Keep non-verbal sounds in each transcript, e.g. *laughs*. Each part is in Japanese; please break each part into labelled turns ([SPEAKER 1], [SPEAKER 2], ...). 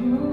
[SPEAKER 1] 我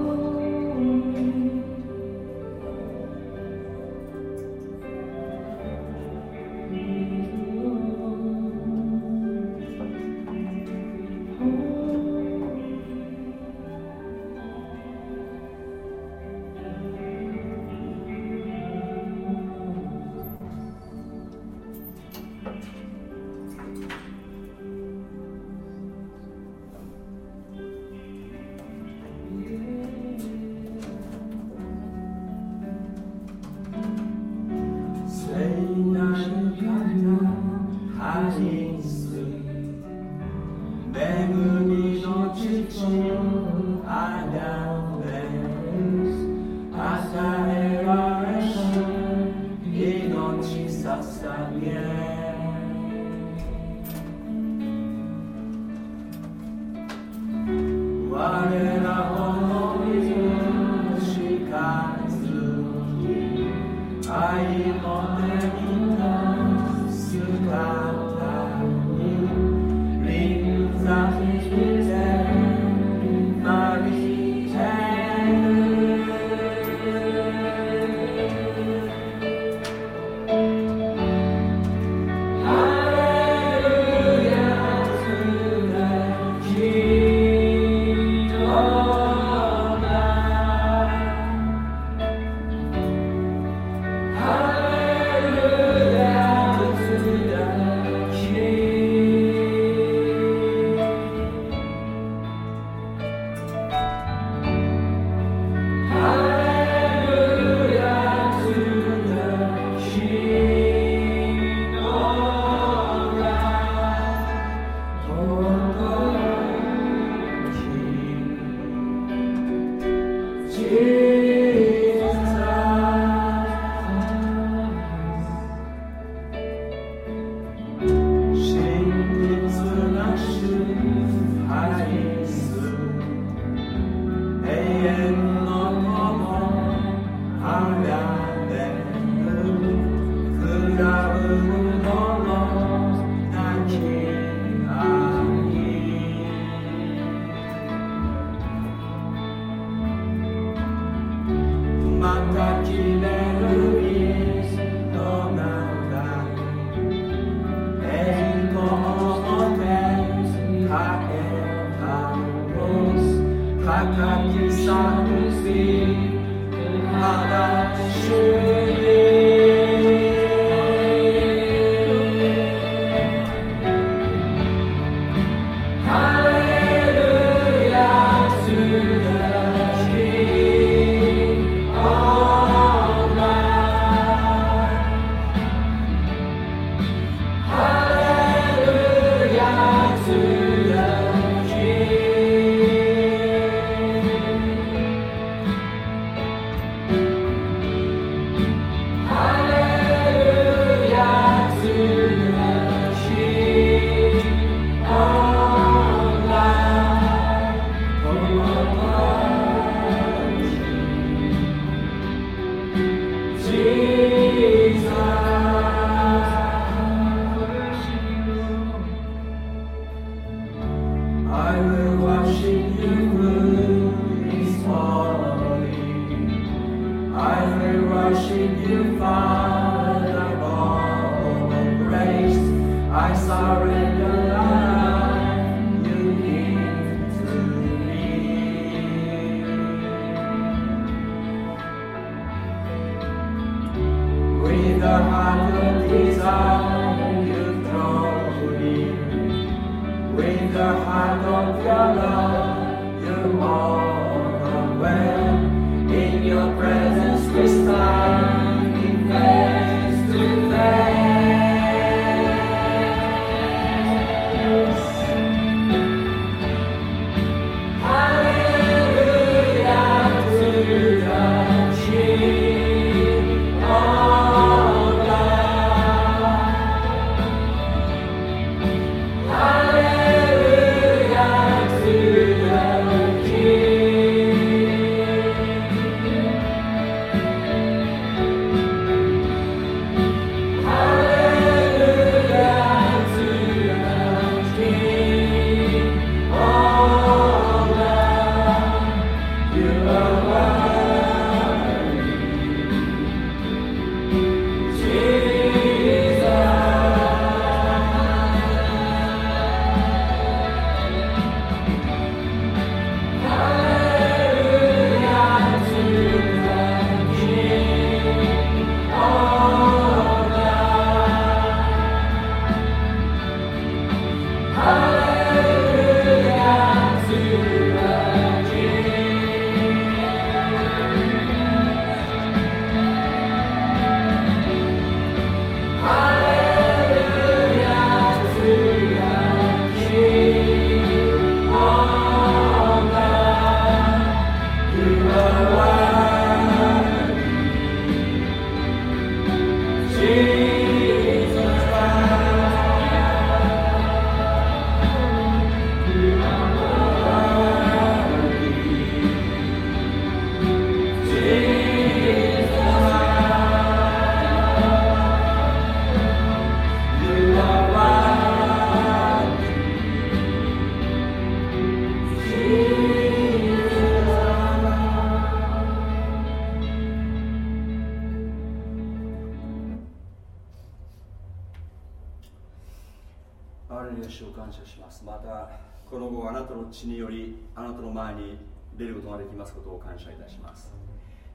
[SPEAKER 1] 血によりあなたの前に出ることができますことを感謝いたします。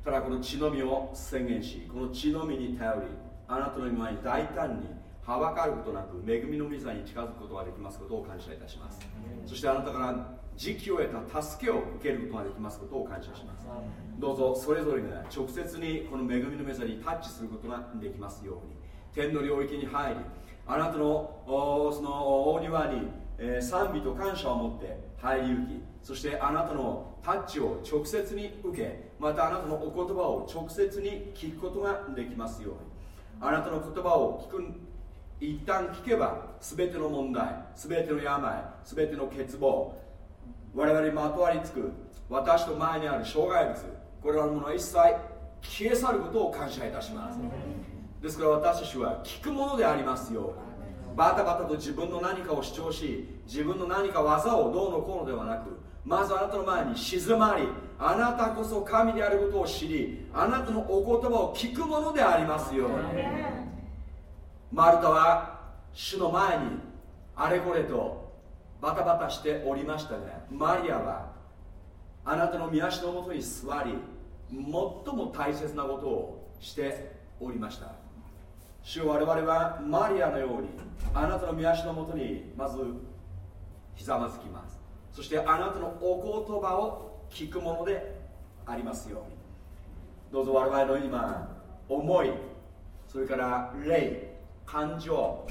[SPEAKER 1] ただこの血のみを宣言しこの血のみに頼りあなたの今に大胆にはばかることなく恵みの御座に近づくことができますことを感謝いたします。そしてあなたから時期を得た助けを受けることができますことを感謝します。どうぞそれぞれが直接にこの恵みの御座にタッチすることができますように。天の領域に入りあなたのその大庭に、えー、賛美と感謝を持って入り行きそしてあなたのタッチを直接に受けまたあなたのお言葉を直接に聞くことができますように。あなたの言葉を聞く一旦聞けば全ての問題全ての病全ての欠乏我々にまとわりつく私と前にある障害物これらのものは一切消え去ることを感謝いたします。ですから私たちは聞くものでありますように。バタバタと自分の何かを主張し自分の何か技をどうのこうのではなくまずあなたの前に静まりあなたこそ神であることを知りあなたのお言葉を聞くものでありますように。マルタは主の前にあれこれとバタバタしておりましたがマリアはあなたの宮足のもとに座り最も大切なことをしておりました。主我々はマリアのようにあなたの宮足のもとにまずひざまずきます。そしてあなたのお言葉を聞くものでありますように。どうぞ我々の今思いそれから霊感情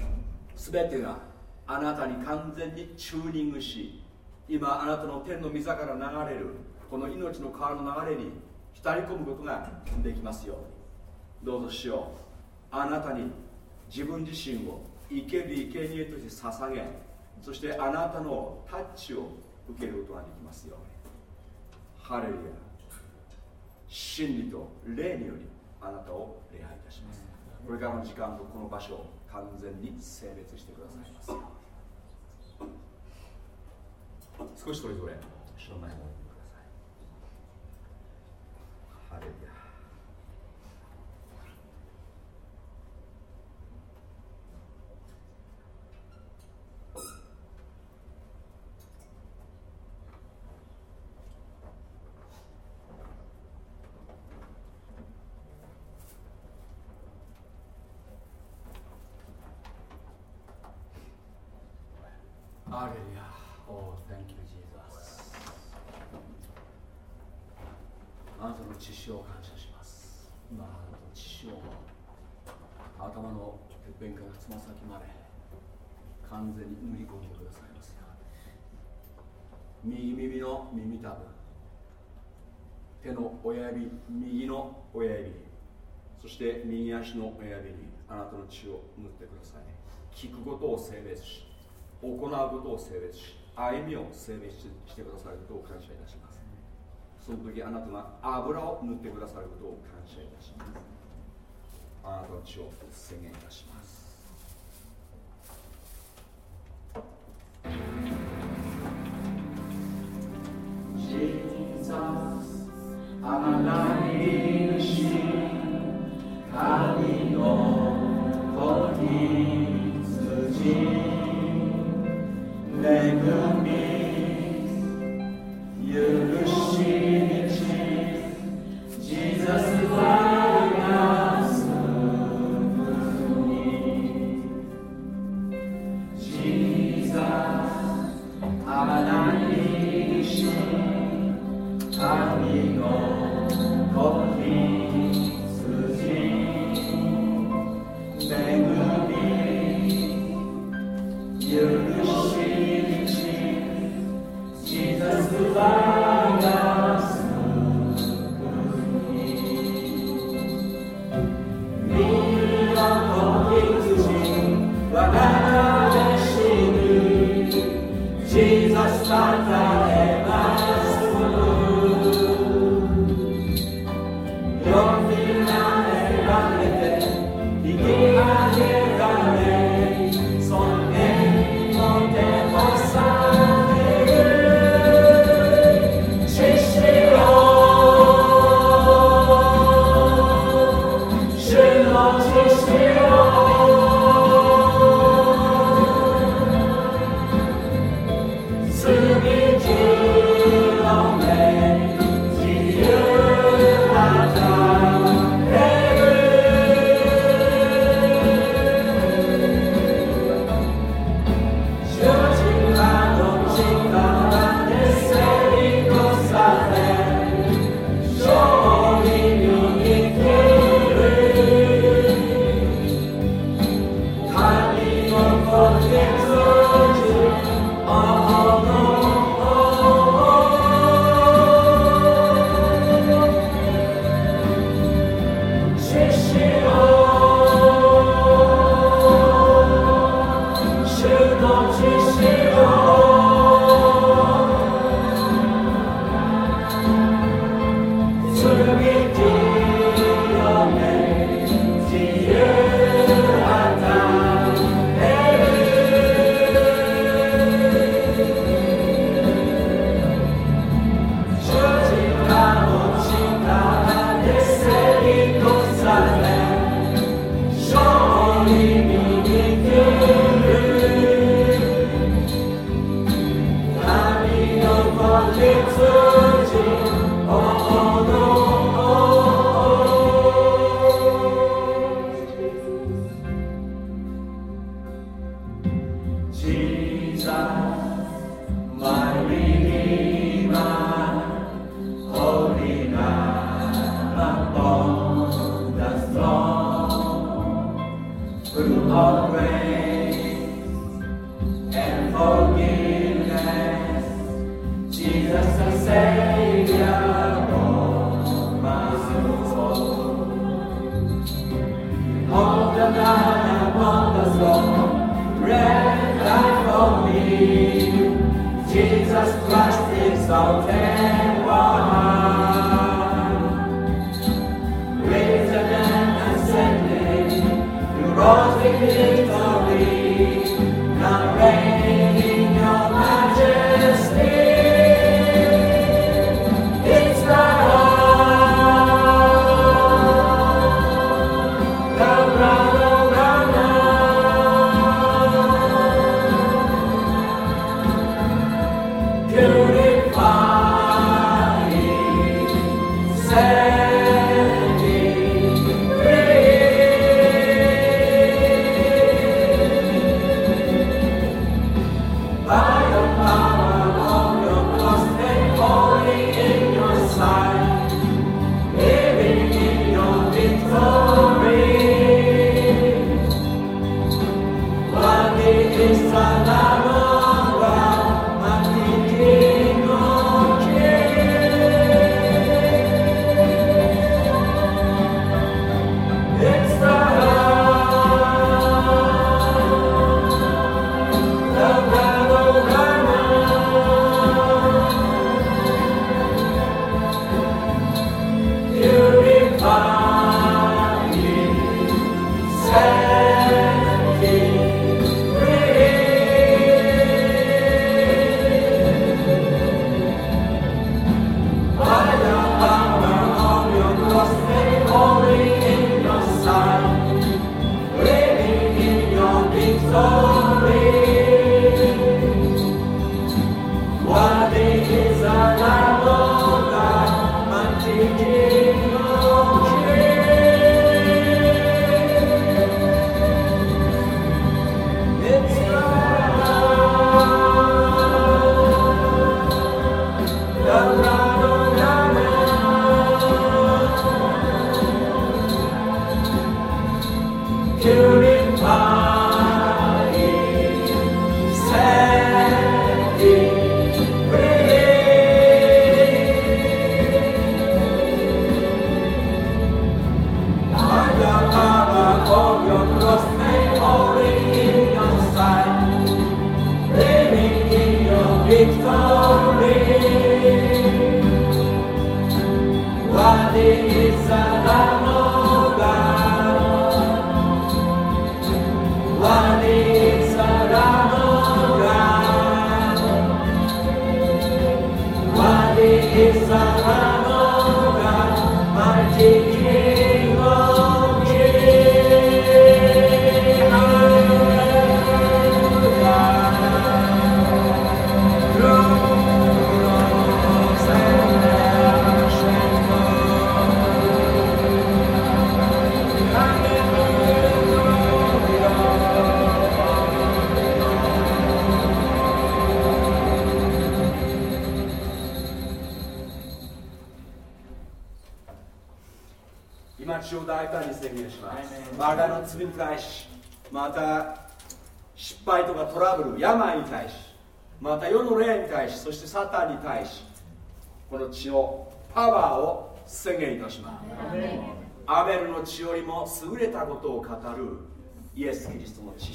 [SPEAKER 1] 全てがあなたに完全にチューニングし今あなたの天の御座から流れるこの命の川の流れに浸り込むことができますように。どうぞしよう。あなたに自分自身を生ける生贄として捧げそしてあなたのタッチを受けることができますように。ハレルヤ。真理と霊によりあなたを礼拝いたします。これからの時間とこの場所を完全に性別してくださいます少しそれぞれ正面を置いてくださいハレルヤ。アレルヤ Oh, thank you, Jesus. あなたの血潮を感謝します。今、あなたの血潮を頭のてっぺんからつま先まで完全に塗り込んでくださいますよ。右耳の耳たぶ、手の親指、右の親指、そして右足の親指にあなたの血を塗ってください。聞くことを性別し、行うことを性別し歩みを性別してくださることを感謝いたします。その時あなたが油を塗ってくださることを感謝いたします。あなたの血を宣言いたします。
[SPEAKER 2] Jesus, amar-me, camino por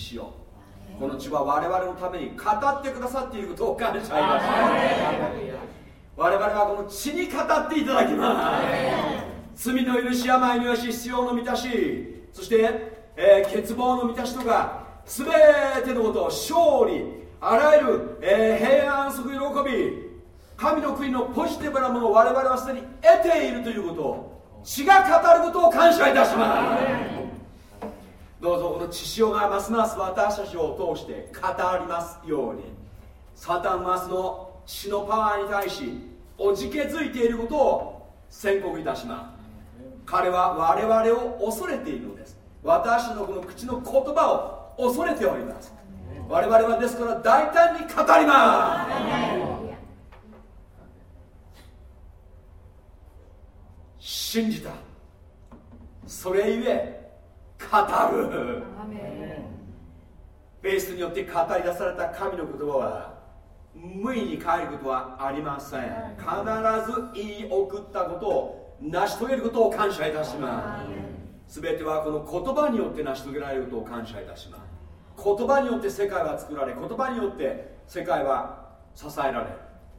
[SPEAKER 1] ストの血潮この血は我々のために語ってくださっていることを感謝いたします。我々はこの血に語っていただきます。罪の許し病の許し必要の満たしそして、えー、欠乏の満たしとか全てのことを勝利あらゆる、えー、平安即喜び神の国のポジティブなものを我々はすでに得ているということを血が語ることを感謝いたします。どうぞこの血潮がますます私たちを通して語りますように。サタンはその血のパワーに対しおじけづいていることを宣告いたします。彼は我々を恐れているのです。私のこの口の言葉を恐れております。我々はですから大胆に語ります。信じた。それゆえ語る。ベースによって語り出された神の言葉は無意に帰ることはありません。必ず言い送ったことを成し遂げることを感謝いたします。全てはこの言葉によって成し遂げられることを感謝いたします。言葉によって世界は作られ言葉によって世界は支えられ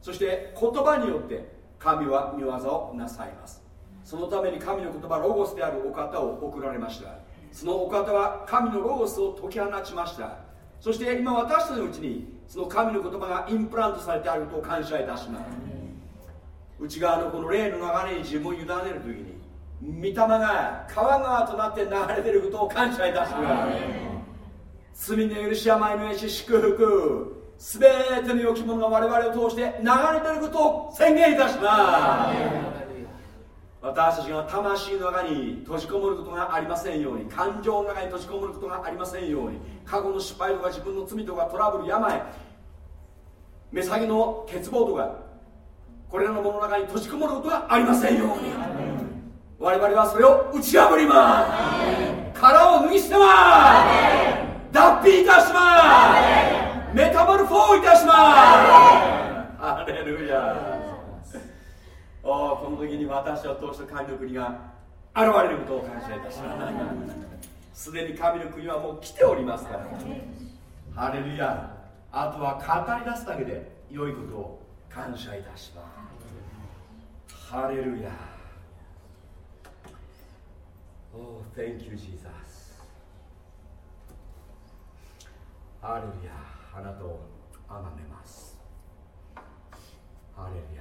[SPEAKER 1] そして言葉によって神は見業をなさいます。そのために神の言葉ロゴスであるお方を送られましたそのお方は神のロゴスを解き放ちました。そして今私たちのうちにその神の言葉がインプラントされてあることを感謝いたします。内側のこの霊の流れに自分を委ねる時に御霊が川川となって流れてることを感謝いたします。罪の許し病のし祝福全ての良きものが我々を通して流れてることを宣言いたします。私たちが魂の中に閉じこもることがありませんように感情の中に閉じこもることがありませんように過去の失敗とか自分の罪とかトラブル病目先の欠乏とかこれらのものの中に閉じこもることがありませんように。我々はそれを打ち破ります。殻を脱ぎ捨てます。脱皮いたします。メタモルフォーいたします。ハレルヤ。おこの時に私を通して神の国が現れることを感謝いたします。すでに神の国はもう来ておりますから。ハレルヤ。あとは語り出すだけで良いことを感謝いたします。ハレルヤ。Oh, thank you, Jesus. ハレルヤ。あなたをあがめます。ハレルヤ。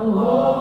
[SPEAKER 1] Lord.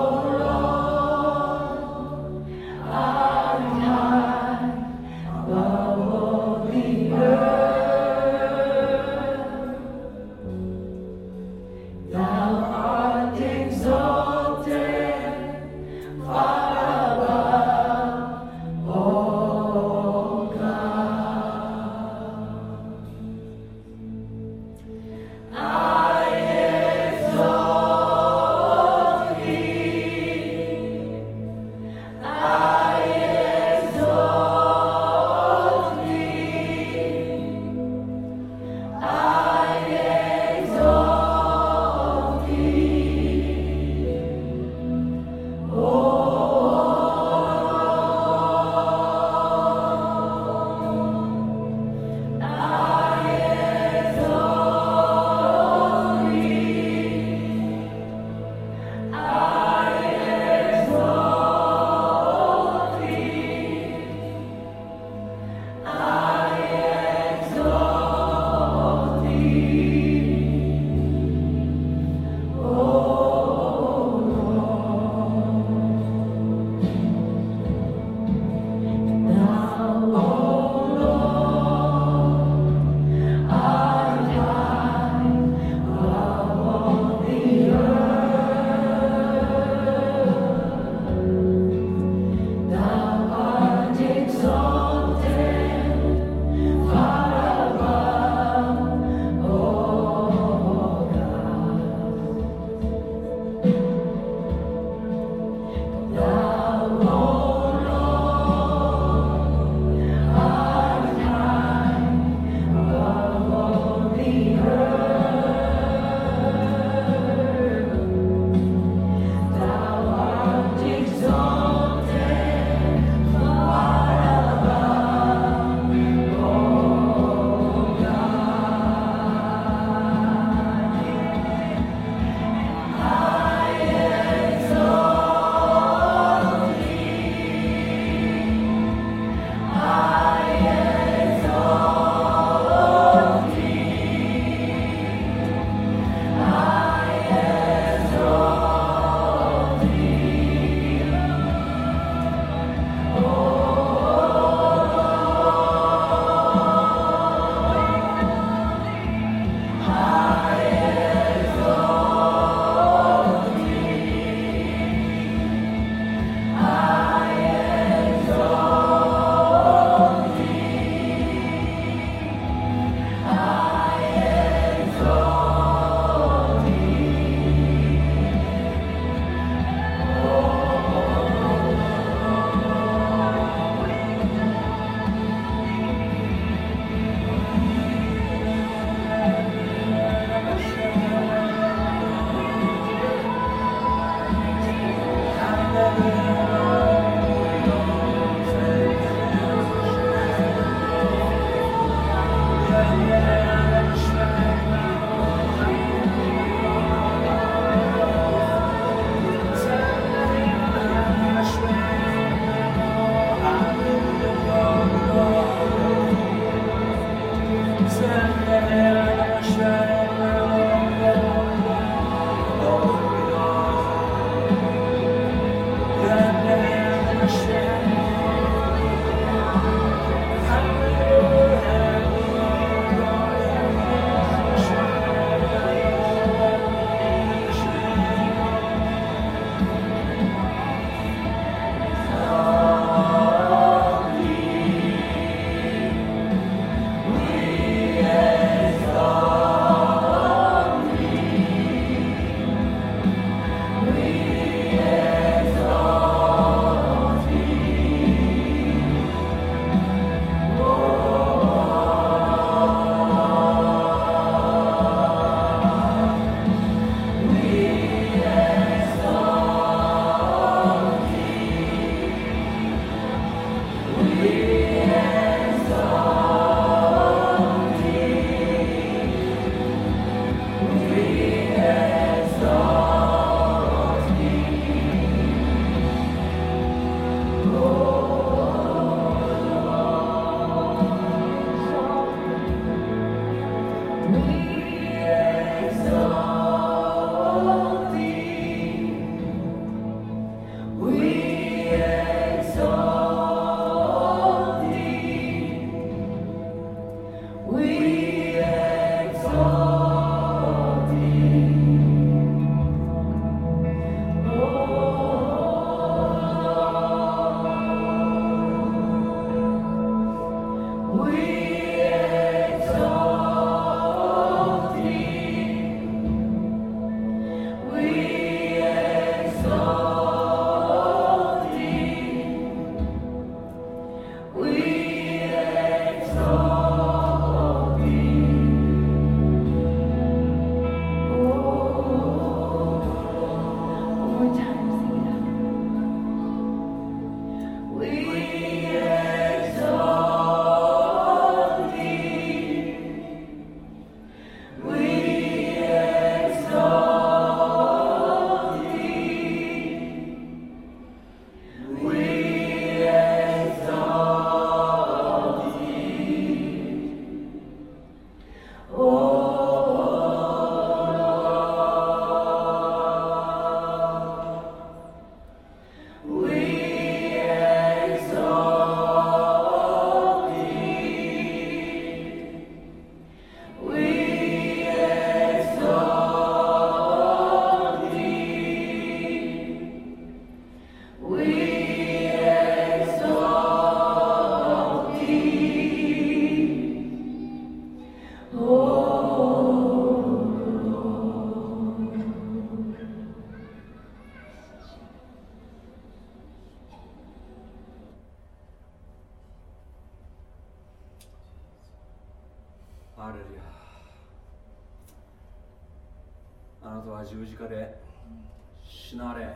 [SPEAKER 1] 死なれ。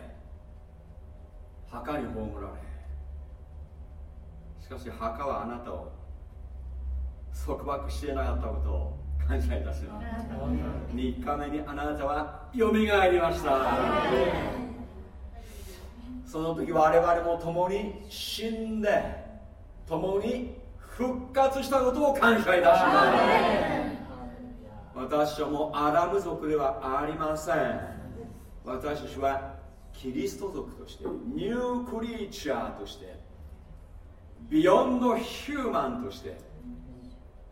[SPEAKER 1] 墓に葬られ。しかし墓はあなたを束縛していなかったことを感謝いたします。3日目にあなたはよみがえりました。その時我々も共に死んで共に復活したことを感謝いたします。私はもうアラム族ではありません私たちはキリスト族としてニュークリーチャーとしてビヨンドヒューマンとして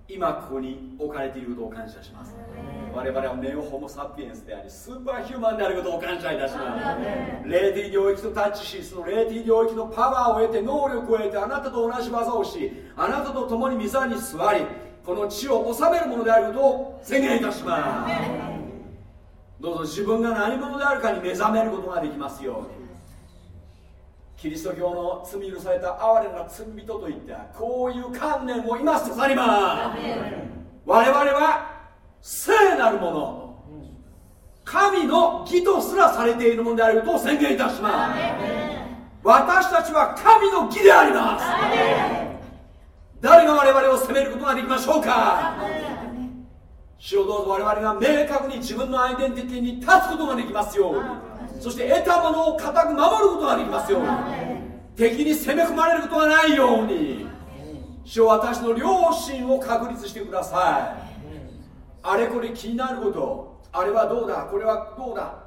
[SPEAKER 1] 今ここに置かれていることを感謝します。我々はネオホモ・サピエンスでありスーパーヒューマンであることを感謝いたします。レーティ領域とタッチしそのレーティ領域のパワーを得て能力を得てあなたと同じ技をしあなたと共に御座に座りこの地を治めるものであることを宣言いたしますどうぞ自分が何者であるかに目覚めることができますように。キリスト教の罪許された哀れな罪人といったこういう観念を今刺さります。我々は聖なるもの神の義とすらされているものであることを宣言いたします。私たちは神の義であります。誰が我々を責めることができましょうか。主をどうぞ我々が明確に自分のアイデンティティに立つことができますように。そして得たものを固く守ることができますように。敵に攻め込まれることがないように。主を私の良心を確立してください。あれこれ気になること。あれはどうだ？これはどうだ？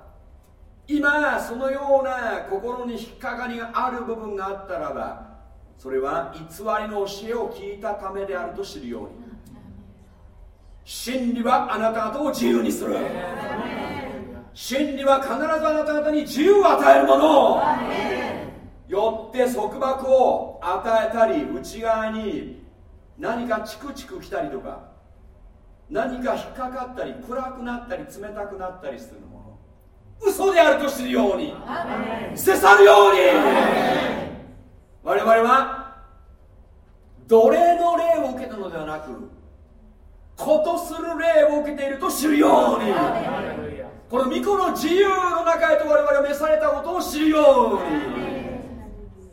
[SPEAKER 1] 今そのような心に引っかかりがある部分があったらばそれは偽りの教えを聞いたためであると知るように真理はあなた方を自由にする。真理は必ずあなた方に自由を与えるもの。よって束縛を与えたり内側に何かチクチク来たりとか何か引っかかったり暗くなったり冷たくなったりするもの。嘘であると知るように。捨て去るように。我々は奴隷の霊を受けたのではなく子とする霊を受けていると知るように。この巫女の自由の中へと我々が召されたことを知るように。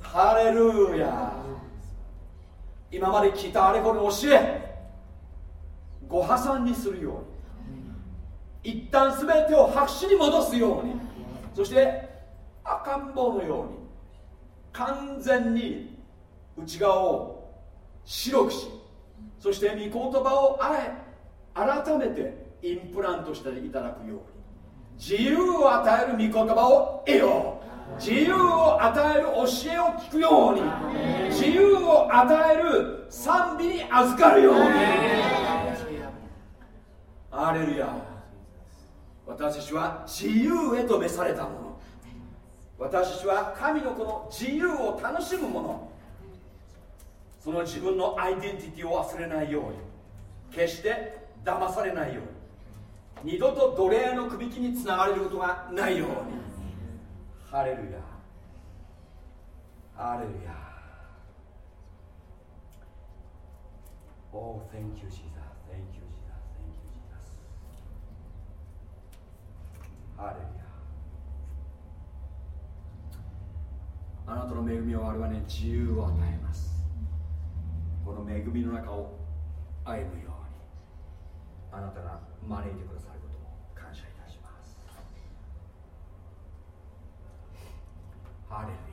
[SPEAKER 1] ハレルヤ。今まで聞いたあれこれの教え。ご破産にするように。一旦全てを白紙に戻すように。そして赤ん坊のように。完全に内側を白くしそして御言葉をあえ改めてインプラントしていただくように。自由を与える御言葉を得よう。自由を与える教えを聞くように。自由を与える賛美に預かるように。アレルヤ。私たちは自由へと召されたもの。私たちは神のこの自由を楽しむもの。その自分のアイデンティティを忘れないように。決して騙されないように。二度と奴隷のくびきにつながれることがないように。ハレルヤ。ハレルヤ。Oh, thank you, Jesus. Thank you, Jesus. Thank you, Jesus. ハレルヤあなたの恵みは我々に自由を与えます。この恵みの中を歩むようにあなたが招いてくださることを感謝いたします。ハレルヤ。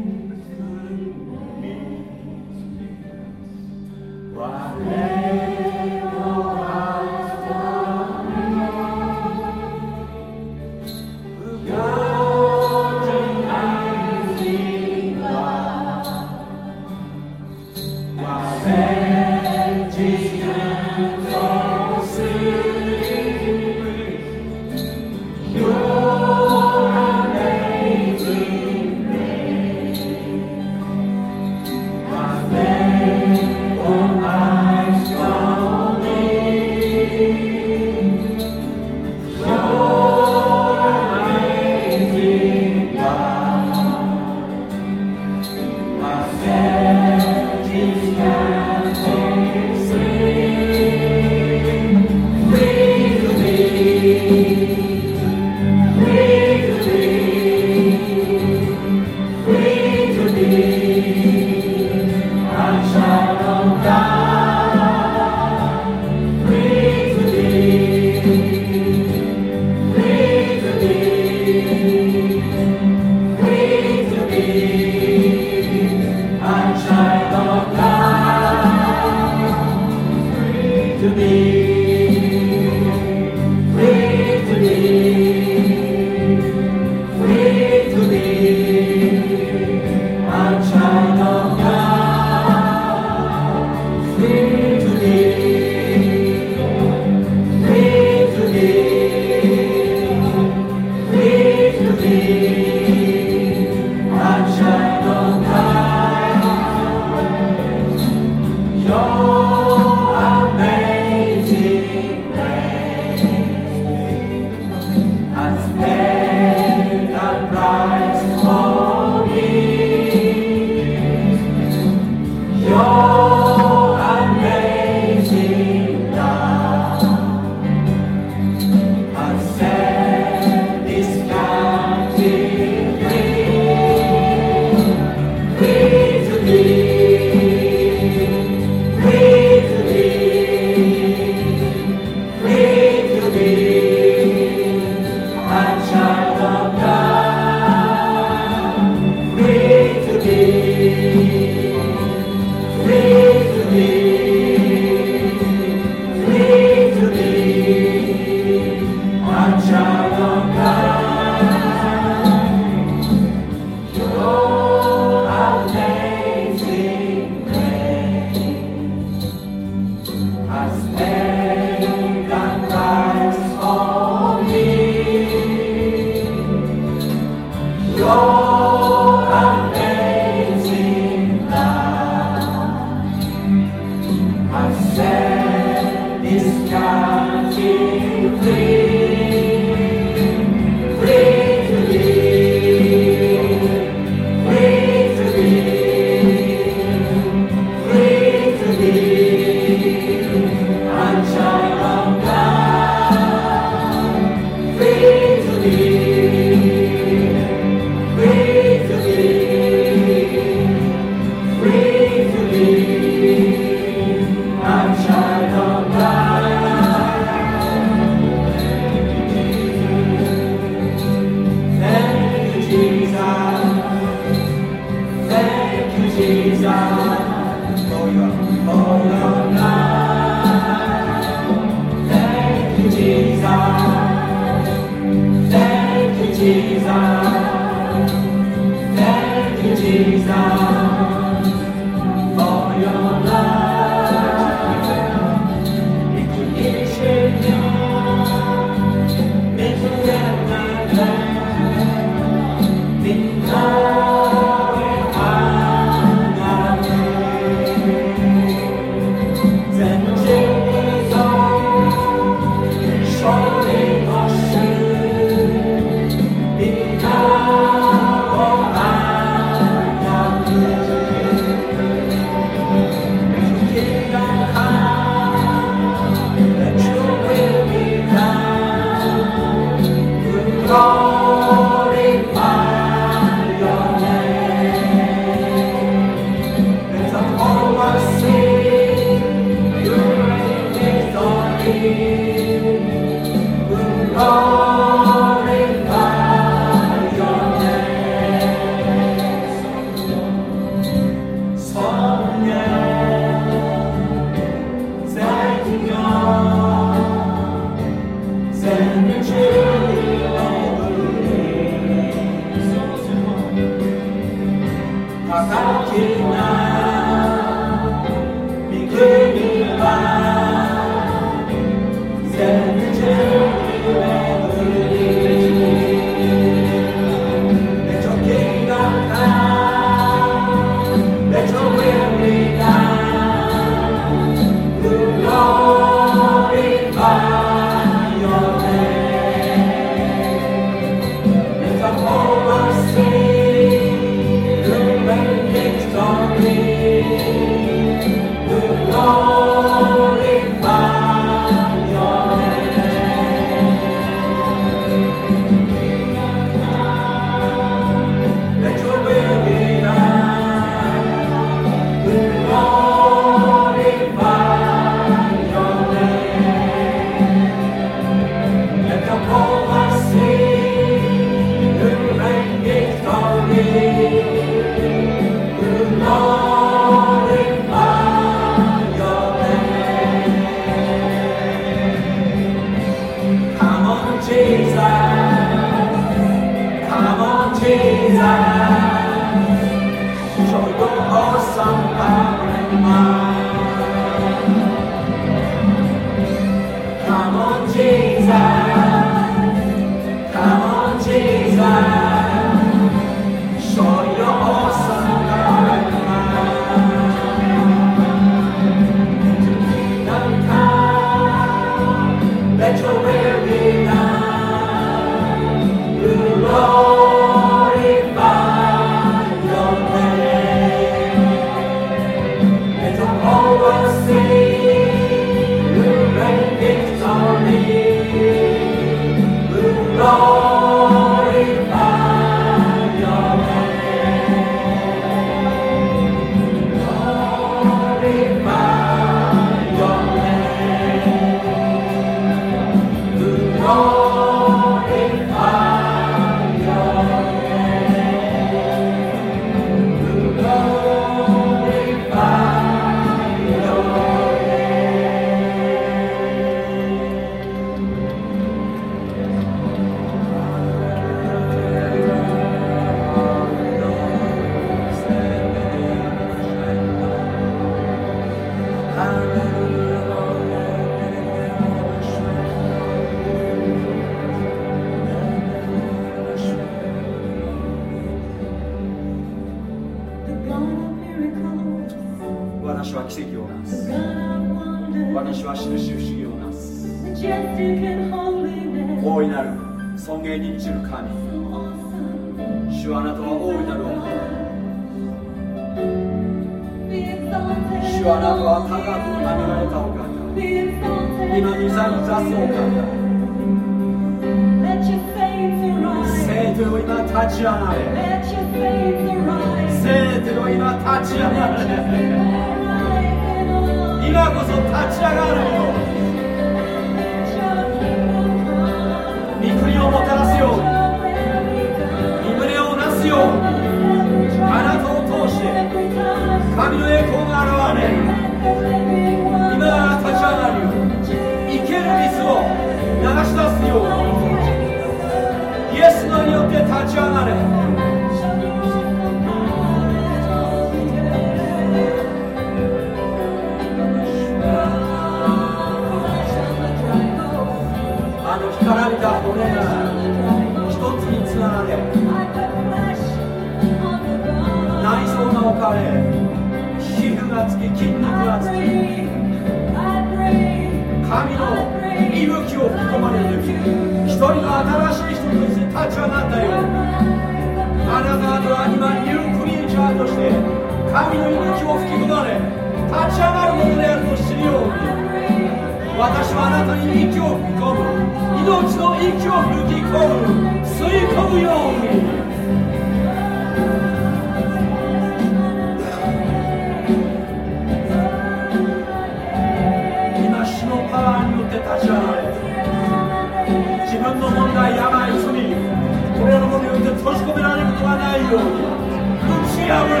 [SPEAKER 1] れ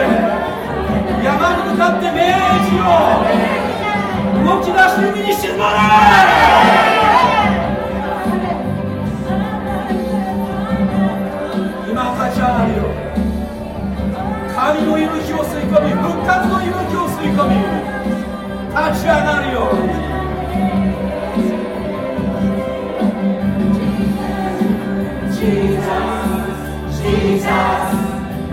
[SPEAKER 1] 山に向かって命じよ動き出して海に沈まれ。今立ち上がるよ。神の息吹を吸い込み復活の息吹を吸い込み立ち上がるよ。Jesus, Jesus.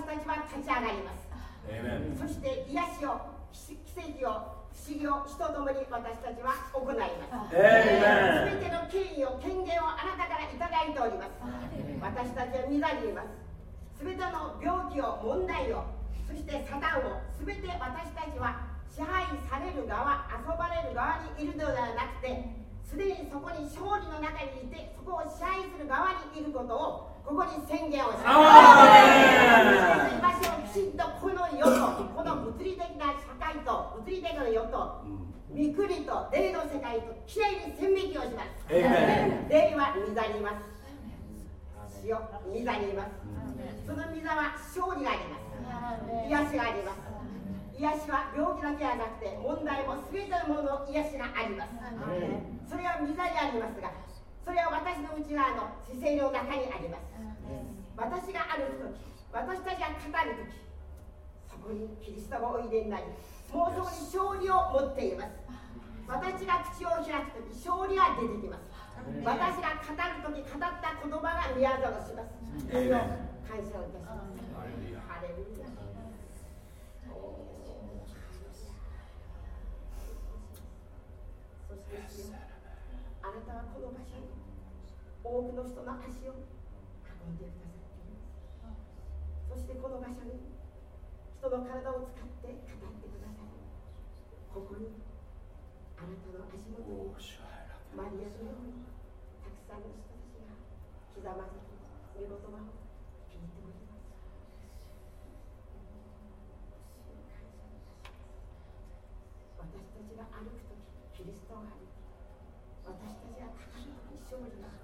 [SPEAKER 3] 私たちは立ち上がります。そして癒しを奇跡を不思議を人ともに私たちは行います。全ての権威を権限をあなたからいただいております。私たちは皆にいます。全ての病気を問題をそしてサタンを全て私たちは支配される側遊ばれる側にいるのではなくてすでにそこに勝利の中にいてそこを支配する側にいることをここに宣言をします。居場所をきちんとこの世とこの物理的な社会と物理的な世と御国と霊の世界ときれいに線引きをします。霊は御座にいます。主よ御座にいます。その御座は勝利があります。癒しがあります。癒しは病気だけではなくて問題も全てのものの癒しがあります。それは御座にありますがそれは私の内側の姿勢の中にあります私がある時私たちが語る時そこにキリストがおいでになりもうそこに勝利を持っています。私が口を開く時勝利が出てきます。私が語る時語った言葉が宮沢します。感謝をいたします。ハレルヤそしてあなたはこの場所に多くの人の足を運んでくださっていますそしてこの場所に人の体を使って語ってくださいここにあなたの足元にマリアのようにたくさんの人たちが刻まずに御言葉を聞いております私たちが歩くときキリストが歩き私たちが語るとき勝利が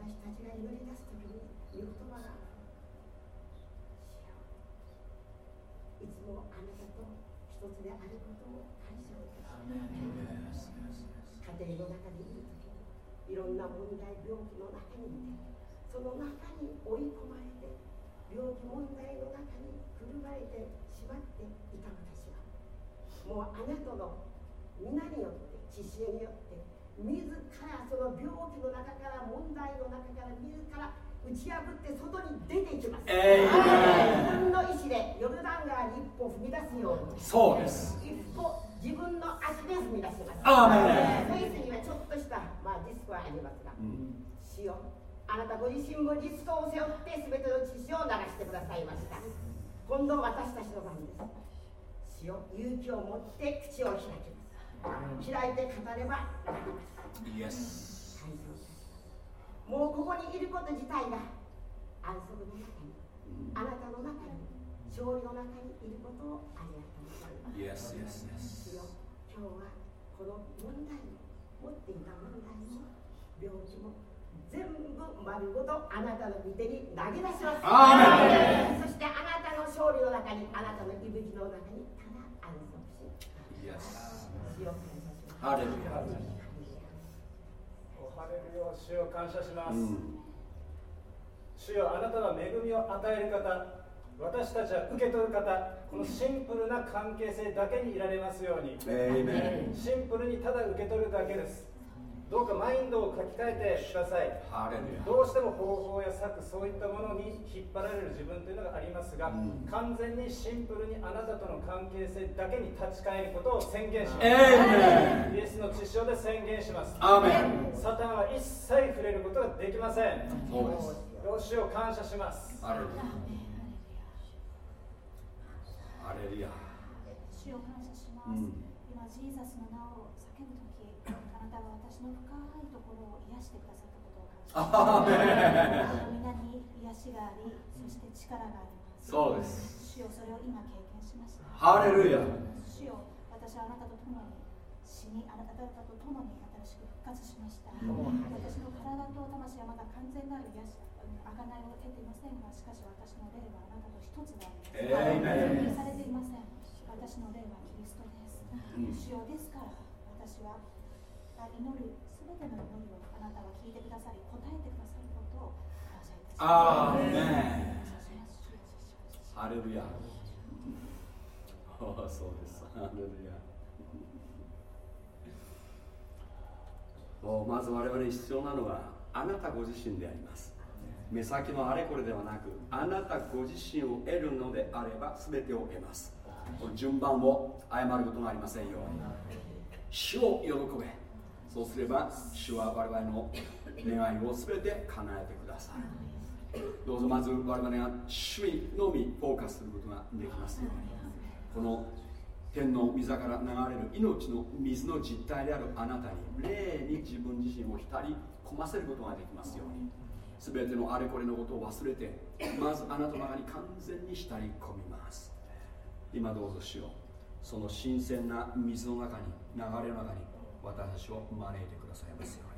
[SPEAKER 3] 私たちが祈り出すときに御言葉がいつもあなたと一つであることを感謝をいたします家庭の中にいるときにいろんな問題病気の中にいてその中に追い込まれて病気問題の中にくるまれてしまっていた私はもうあなたの皆によって知恵によって自らその病気の中から問題の中から自ら打ち破って外に出ていきます、えー、自分の意思でヨルダン川に一歩踏み出すように。
[SPEAKER 1] そうです。
[SPEAKER 3] 一歩自分の足で踏み出します。
[SPEAKER 1] あ
[SPEAKER 3] フェイスにはちょっとした、まあ、ディスクはありますが、うん、主よあなたご自身もリスクを背負って全ての知識を流してくださいました。今度私たちの番です。主よ勇気を持って口を開きます開いて語れば
[SPEAKER 1] イエス
[SPEAKER 3] もうここにいること自体が安息の中に、あなたの中に勝利の中にいることをありがとうございます。イエス、イエス、イエス。今日はこの問題持っていた問題も病気も全部丸ごとあなたの御手に投げ出します。そしてあなたの勝利の中に、あなたの息吹の中に息し、イエス
[SPEAKER 1] ハレルヤ。
[SPEAKER 4] ハレルヤ主を感謝します、うん、主よあなたは恵みを与える方。私たちは受け取る方。このシンプルな関係性だけにいられますように。シンプルにただ受け取るだけですどうかマインドを書き換えてください。どうしても方法や策そういったものに引っ張られる自分というのがありますが、うん、完全にシンプルにあなたとの関係性だけに立ち返ることを宣言します。イエスの知性で宣言します。サタンは一切触れることができません。よしを感謝します。
[SPEAKER 1] アレルヤ
[SPEAKER 5] 主を感謝します、うん、今ジーザスの名をったことを感謝します皆に癒しがありそして力があります。
[SPEAKER 1] そうです。
[SPEAKER 5] 主よそれを今経験しました。
[SPEAKER 1] ハレルヤ
[SPEAKER 5] 主よ私はあなたと共に死にあなた方と共に新しく復活しました。私の体と魂はまだ完全なる癒し贖いを得ていませんがしかし私の霊はあなたと一つでありますされていません。私の霊はキリストです、主よですから私は祈るすべての祈りをあなたは聞いてくださり答えてくださることを感謝いたします。
[SPEAKER 1] アーメンハレルヤ。*laughs* そうです。まず我々に必要なのはあなたご自身であります。目先のあれこれではなくあなたご自身を得るのであれば全てを得ます。順番を誤ることがありませんように。主を喜べそうすれば主は我々の願いを全て叶えてくださいどうぞまず我々が主にのみフォーカスすることができますように。この天の御座から流れる命の水の実体であるあなたに霊に自分自身を浸り込ませることができますように。全てのあれこれのことを忘れてまずあなたの中に完全に浸り込みます。今どうぞしよ。うその新鮮な水の中に流れの中に私たちを招いてくださいますように。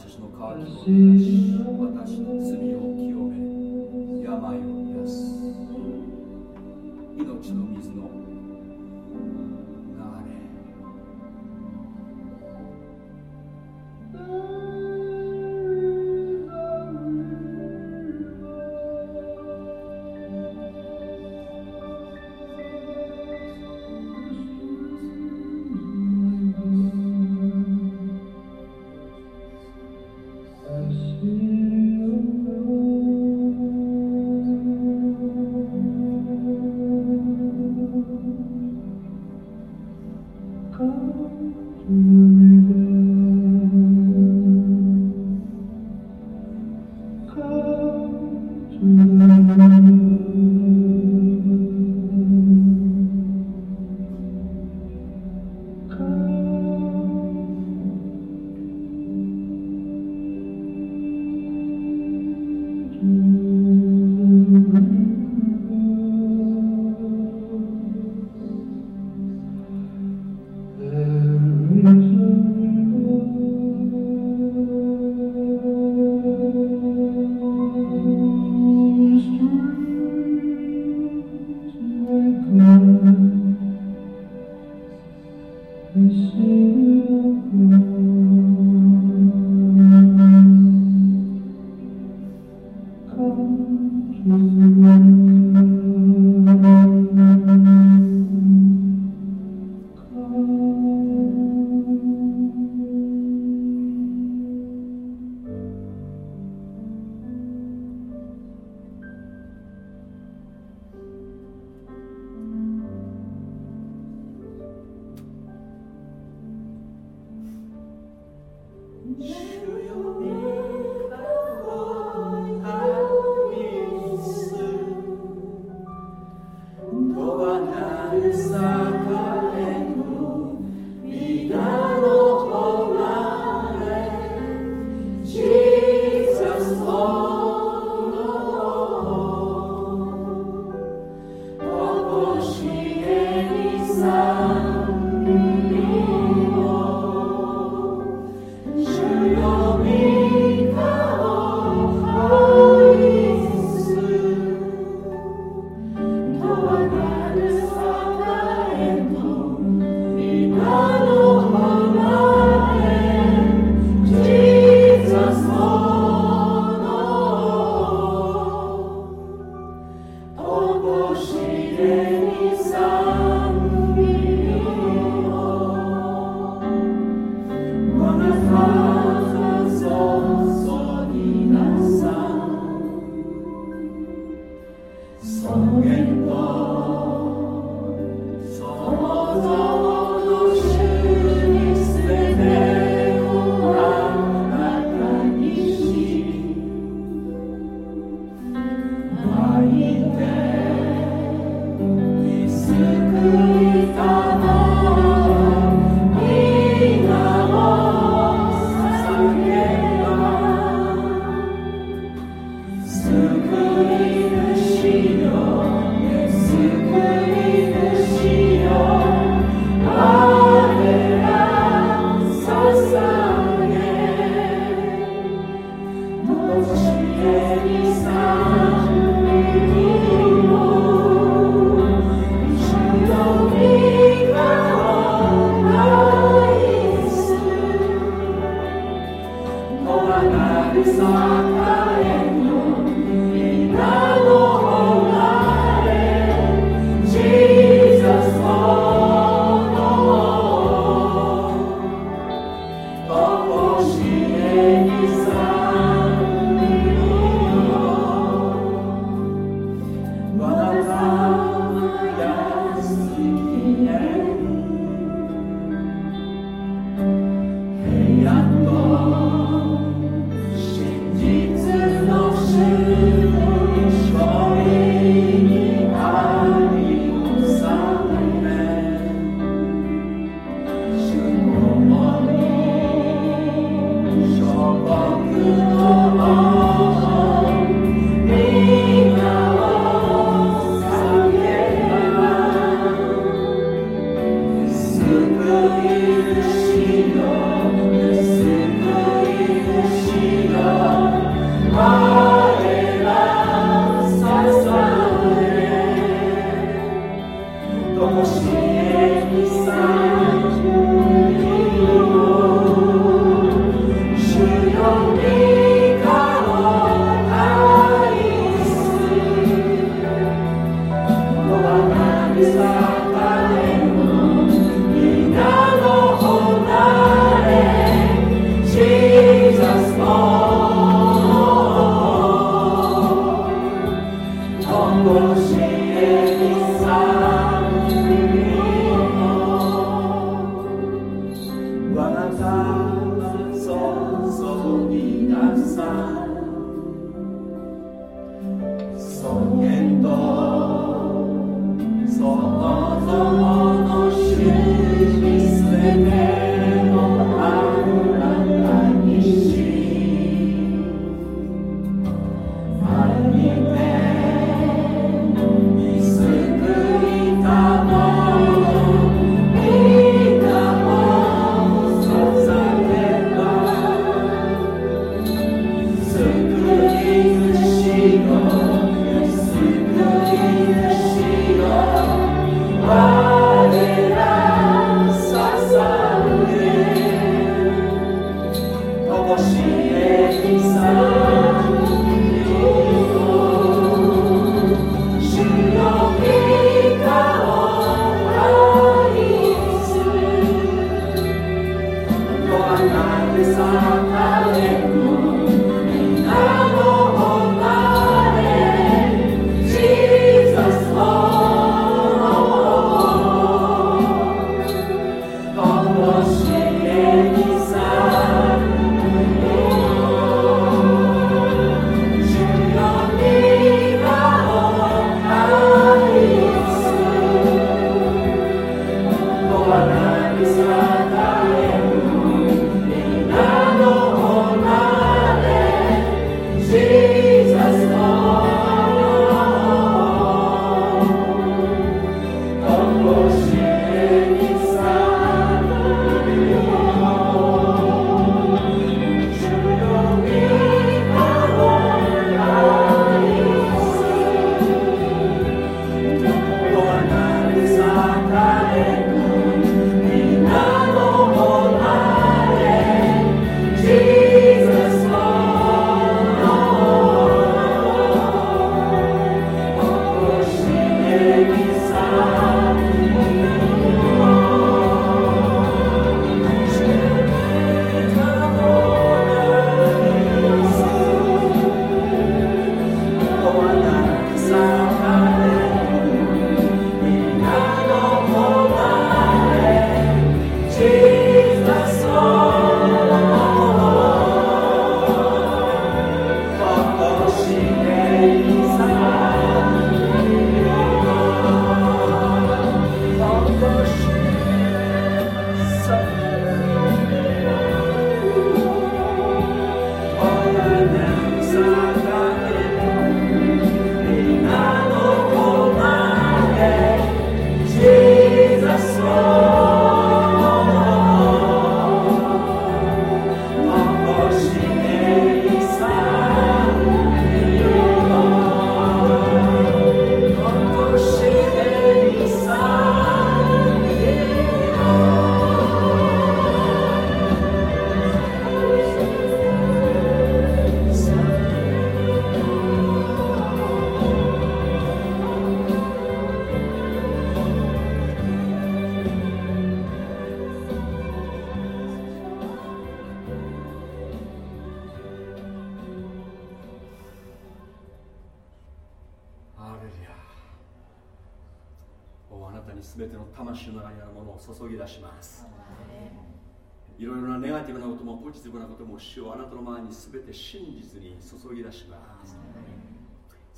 [SPEAKER 1] 私の渇きを満たし私の罪を清 không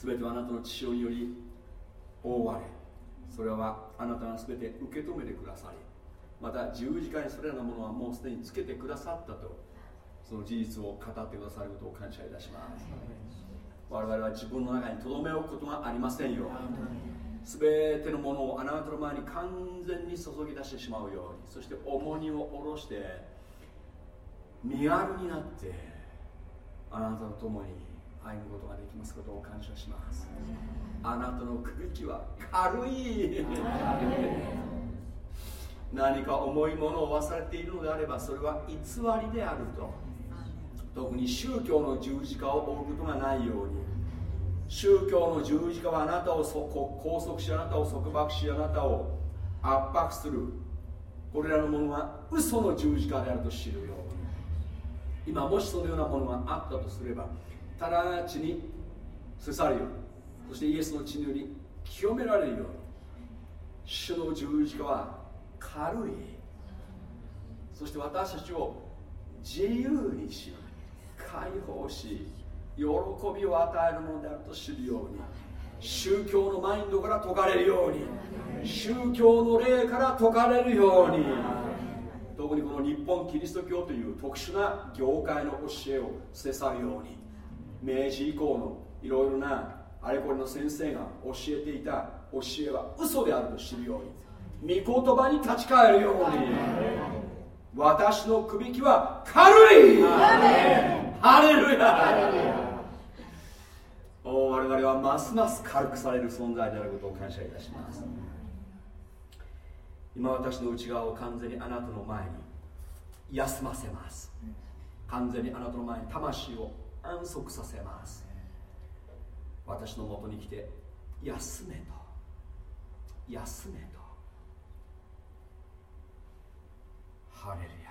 [SPEAKER 1] 全てはあなたの血潮により覆われそれはあなたが全て受け止めてくださりまた十字架にそれらのものはもうすでにつけてくださったとその事実を語ってくださることを感謝いたします。我々は自分の中に留め置くことがありませんよ全てのものをあなたの前に完全に注ぎ出してしまうようにそして重荷を下ろして身軽になってあなたと共に歩むことができますことを感謝します。あなたの首きは軽い。*laughs* 何か重いものを忘れているのであればそれは偽りであると。特に宗教の十字架を追うことがないように。宗教の十字架はあなたを拘束しあなたを束縛しあなたを圧迫する。これらのものは嘘の十字架であると知るように。今もしそのようなものがあったとすれば直ちにせさるように。そしてイエスの血により清められるように。主の十字架は軽い。そして私たちを自由にし解放し喜びを与えるものであると知るように。宗教のマインドから解かれるように。宗教の霊から解かれるように。特にこの日本キリスト教という特殊な業界の教えを捨て去るように。明治以降のいろいろなあれこれの先生が教えていた教えは嘘であると知るように御言葉に立ち返るように。私のくびきは軽い。ハレルヤ。我々はますます軽くされる存在であることを感謝いたします。今私の内側を完全にあなたの前に休ませます。完全にあなたの前に魂を安息させます。私のもとに来て休めと。休めと。ハレルヤ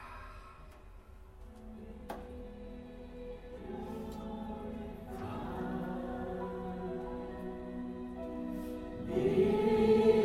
[SPEAKER 1] 「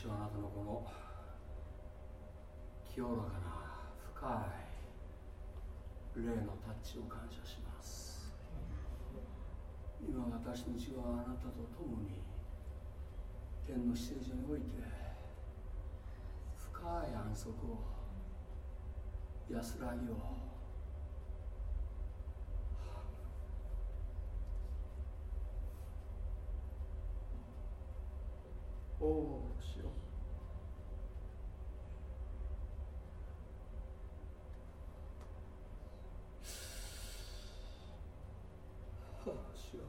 [SPEAKER 1] 主はあなたのこの清らかな深い霊のタッチを感謝します。今私の血はあなたと共に天の施設において深い安息を安らぎをおおしよはあしよ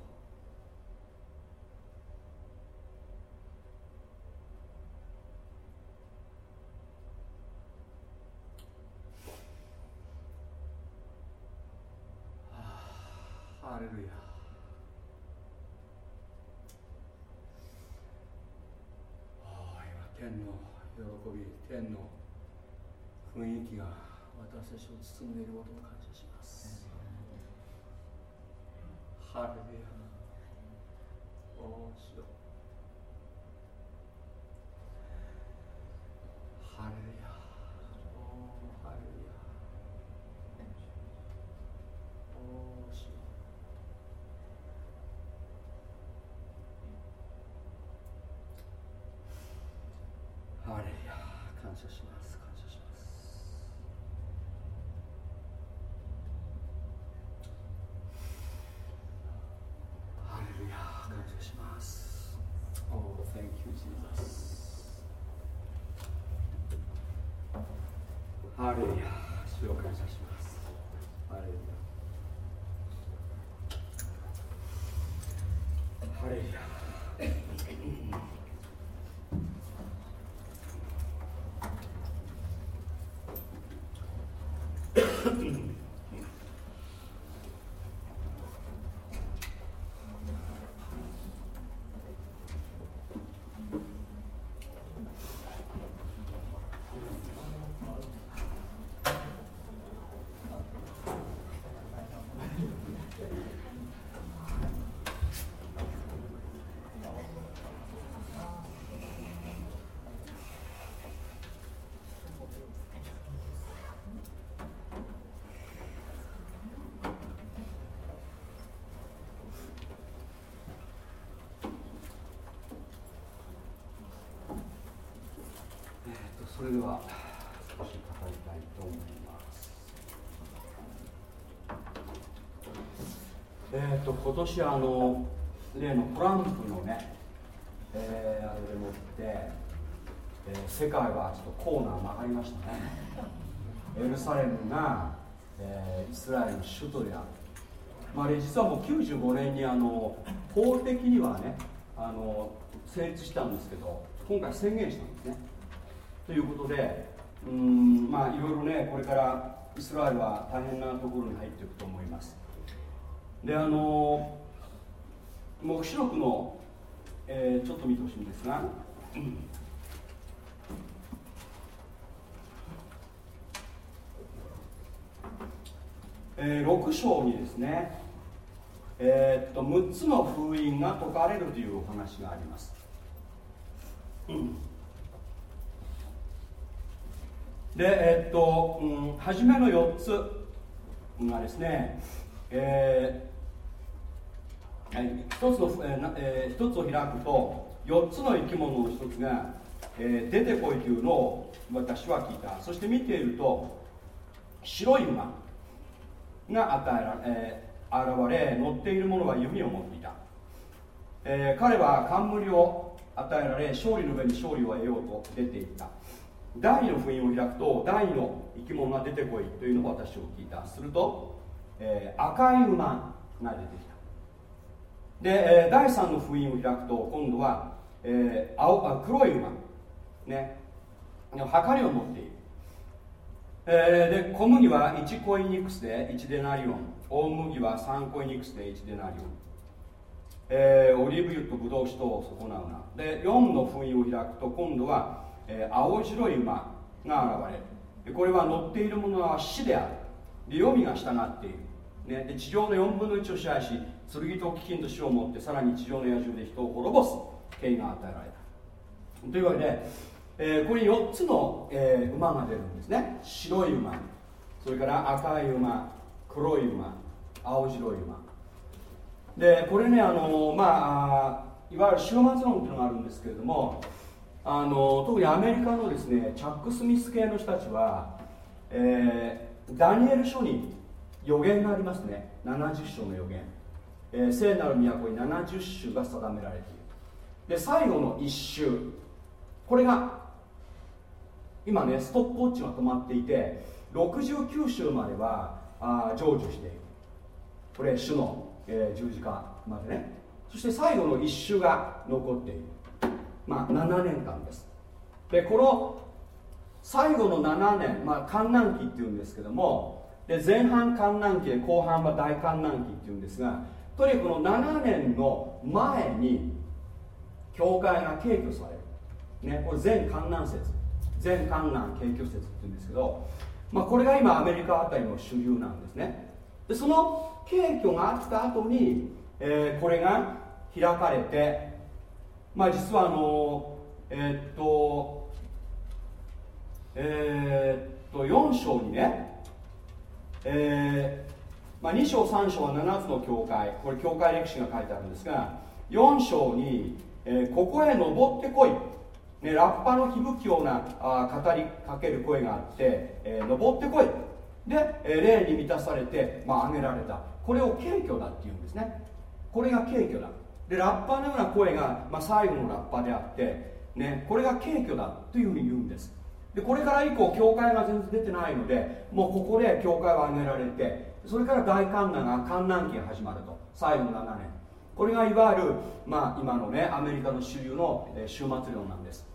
[SPEAKER 1] ハレルヤ天の喜び天の雰囲気が私たちを包んでいることを感謝します。ハレルヤ感謝します。感謝します。ハレルヤ感謝します。Oh thank you Jesus. ハレルヤ主を感謝します。ハレルヤハレルヤそれでは。少し語りたいと思いますえっ、ー、と今年あの例のトランプのね、えー、あれでもって、えー、世界はちょっとコーナー曲がりましたね。エルサレムが、えー、イスラエルの首都である。まあ、実はもう95年にあの法的にはねあの成立したんですけど今回宣言したんということでうんまあいろいろねこれからイスラエルは大変なところに入っていくと思います。であの黙示録の、えー、ちょっと見てほしいんですが、えー、6章にですね、えー、っと6つの封印が解かれるというお話があります、うん。でえっと、うん、初めの4つがですね、えー、はい、1つの、えー、1つを開くと4つの生き物の1つが、えー、出てこいというのを私は聞いた。そして見ていると白い馬が与えら、えー、現れ乗っている者は弓を持っていた、えー、彼は冠を与えられ勝利の上に勝利を得ようと出ていった。第2の封印を開くと第2の生き物が出てこいというのを私を聞いた。すると、えー、赤い馬が出てきた。で、えー、第3の封印を開くと今度は、えー、青あ黒い馬ねはりを持っている、えー、で小麦は1コイニクスで1デナリオン。大麦は3コイニクスで1デナリオン。えー、オリーブ油とブドウ酒と損なうな。で4の封印を開くと今度はえー、青白い馬が現れる。これは乗っているものは死である。で黄泉が従っている、ね、で地上の4分の1を支配し剣と飢饉と死を持ってさらに地上の野獣で人を滅ぼす。権威が与えられた。というわけで、えー、これ4つの、えー、馬が出るんですね。白い馬。それから赤い馬黒い馬青白い馬。でこれねあのまあいわゆる終末論っていうのがあるんですけれどもあの特にアメリカのですねチャック・スミス系の人たちは、えー、ダニエル書に予言がありますね。70章の予言、えー、聖なる都に70種が定められている。で最後の1種これが今ねストップウォッチが止まっていて69週まではあ成就している。これ主の、えー、十字架までね。そして最後の1週が残っている。まあ7年間です。でこの最後の7年、まあ、観覧期っていうんですけどもで前半観覧期で後半は大観覧期っていうんですがとにかくこの7年の前に教会が敬挙される、ね、これ全観覧説全観覧敬挙説っていうんですけど、まあ、これが今アメリカあたりの主流なんですね。でその敬挙があった後に、えー、これが開かれてまあ実はあのえー、っとえー、っと4章にねえー、まあ、2章3章は7つの教会。これ教会歴史が書いてあるんですが4章に、えー、ここへ登ってこい、ね、ラッパの響くようなあ語りかける声があって、えー、登ってこい。で、えー、霊に満たされて、まあ、挙げられた。これを敬虚だっていうんですね。これが敬虚だ。でラッパーのような声が、まあ、最後のラッパであって、ね、これが敬虚だというふうに言うんです。でこれから以降教会が全然出てないのでもうここで教会は挙げられてそれから大観覧が観覧期が始まると。最後の7年。これがいわゆる、まあ、今のねアメリカの主流の、え、終末論なんです。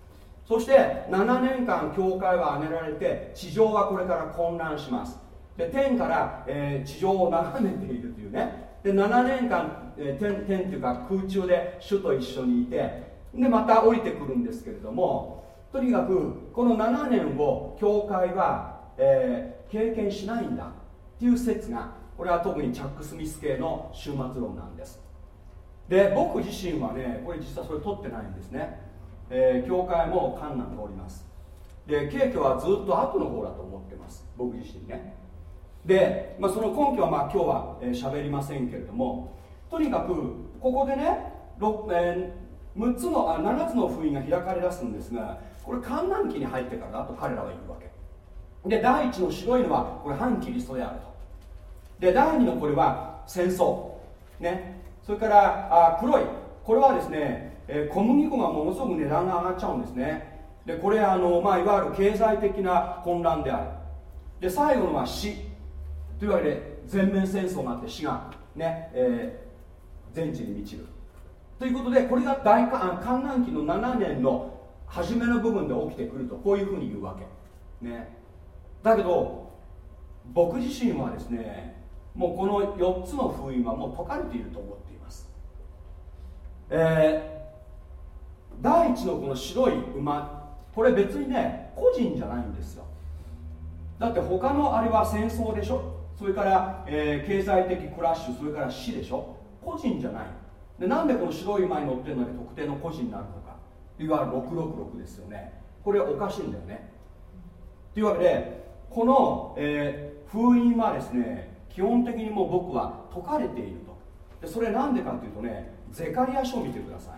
[SPEAKER 1] そして7年間教会は挙げられて地上はこれから混乱します。で天から、えー、地上を眺めているというね。で7年間、えー、天天というか空中で主と一緒にいてでまた降りてくるんですけれどもとにかくこの7年を教会は、えー、経験しないんだっていう説がこれは特にチャック・スミス系の終末論なんです。で僕自身はねこれ実はそれ取ってないんですね、えー、教会も観難がおります。で景挙はずっと後の方だと思ってます。僕自身ね。で、まあ、その根拠はまあ今日は喋、えー、りませんけれどもとにかくここでね、えー、6つのあ7つの封印が開かれ出すんですがこれ観覧期に入ってからだと彼らは言うわけ。で第一の白いのはこれ反キリストであると。で第二のこれは戦争。ね。それからあ黒い。これはですね、えー、小麦粉がものすごく値段が上がっちゃうんですね。でこれあの、まあ、いわゆる経済的な混乱である。で最後のは死。というわけで全面戦争があって死がね、えー、全地に満ちる。ということでこれが大観覧期の7年の初めの部分で起きてくるとこういうふうに言うわけ。ね。だけど僕自身はですねもうこの4つの封印はもう解かれていると思っています。えー、第一のこの白い馬これ別にね個人じゃないんですよ。だって他のあれは戦争でしょ？それから、えー、経済的クラッシュそれから死でしょ？個人じゃない。でなんでこの白い馬に乗ってるのに特定の個人になるのか。いわゆる666ですよね。これはおかしいんだよね。というわけでこの、えー、封印はですね基本的にもう僕は解かれていると。でそれなんでかっていうとねゼカリア書を見てください。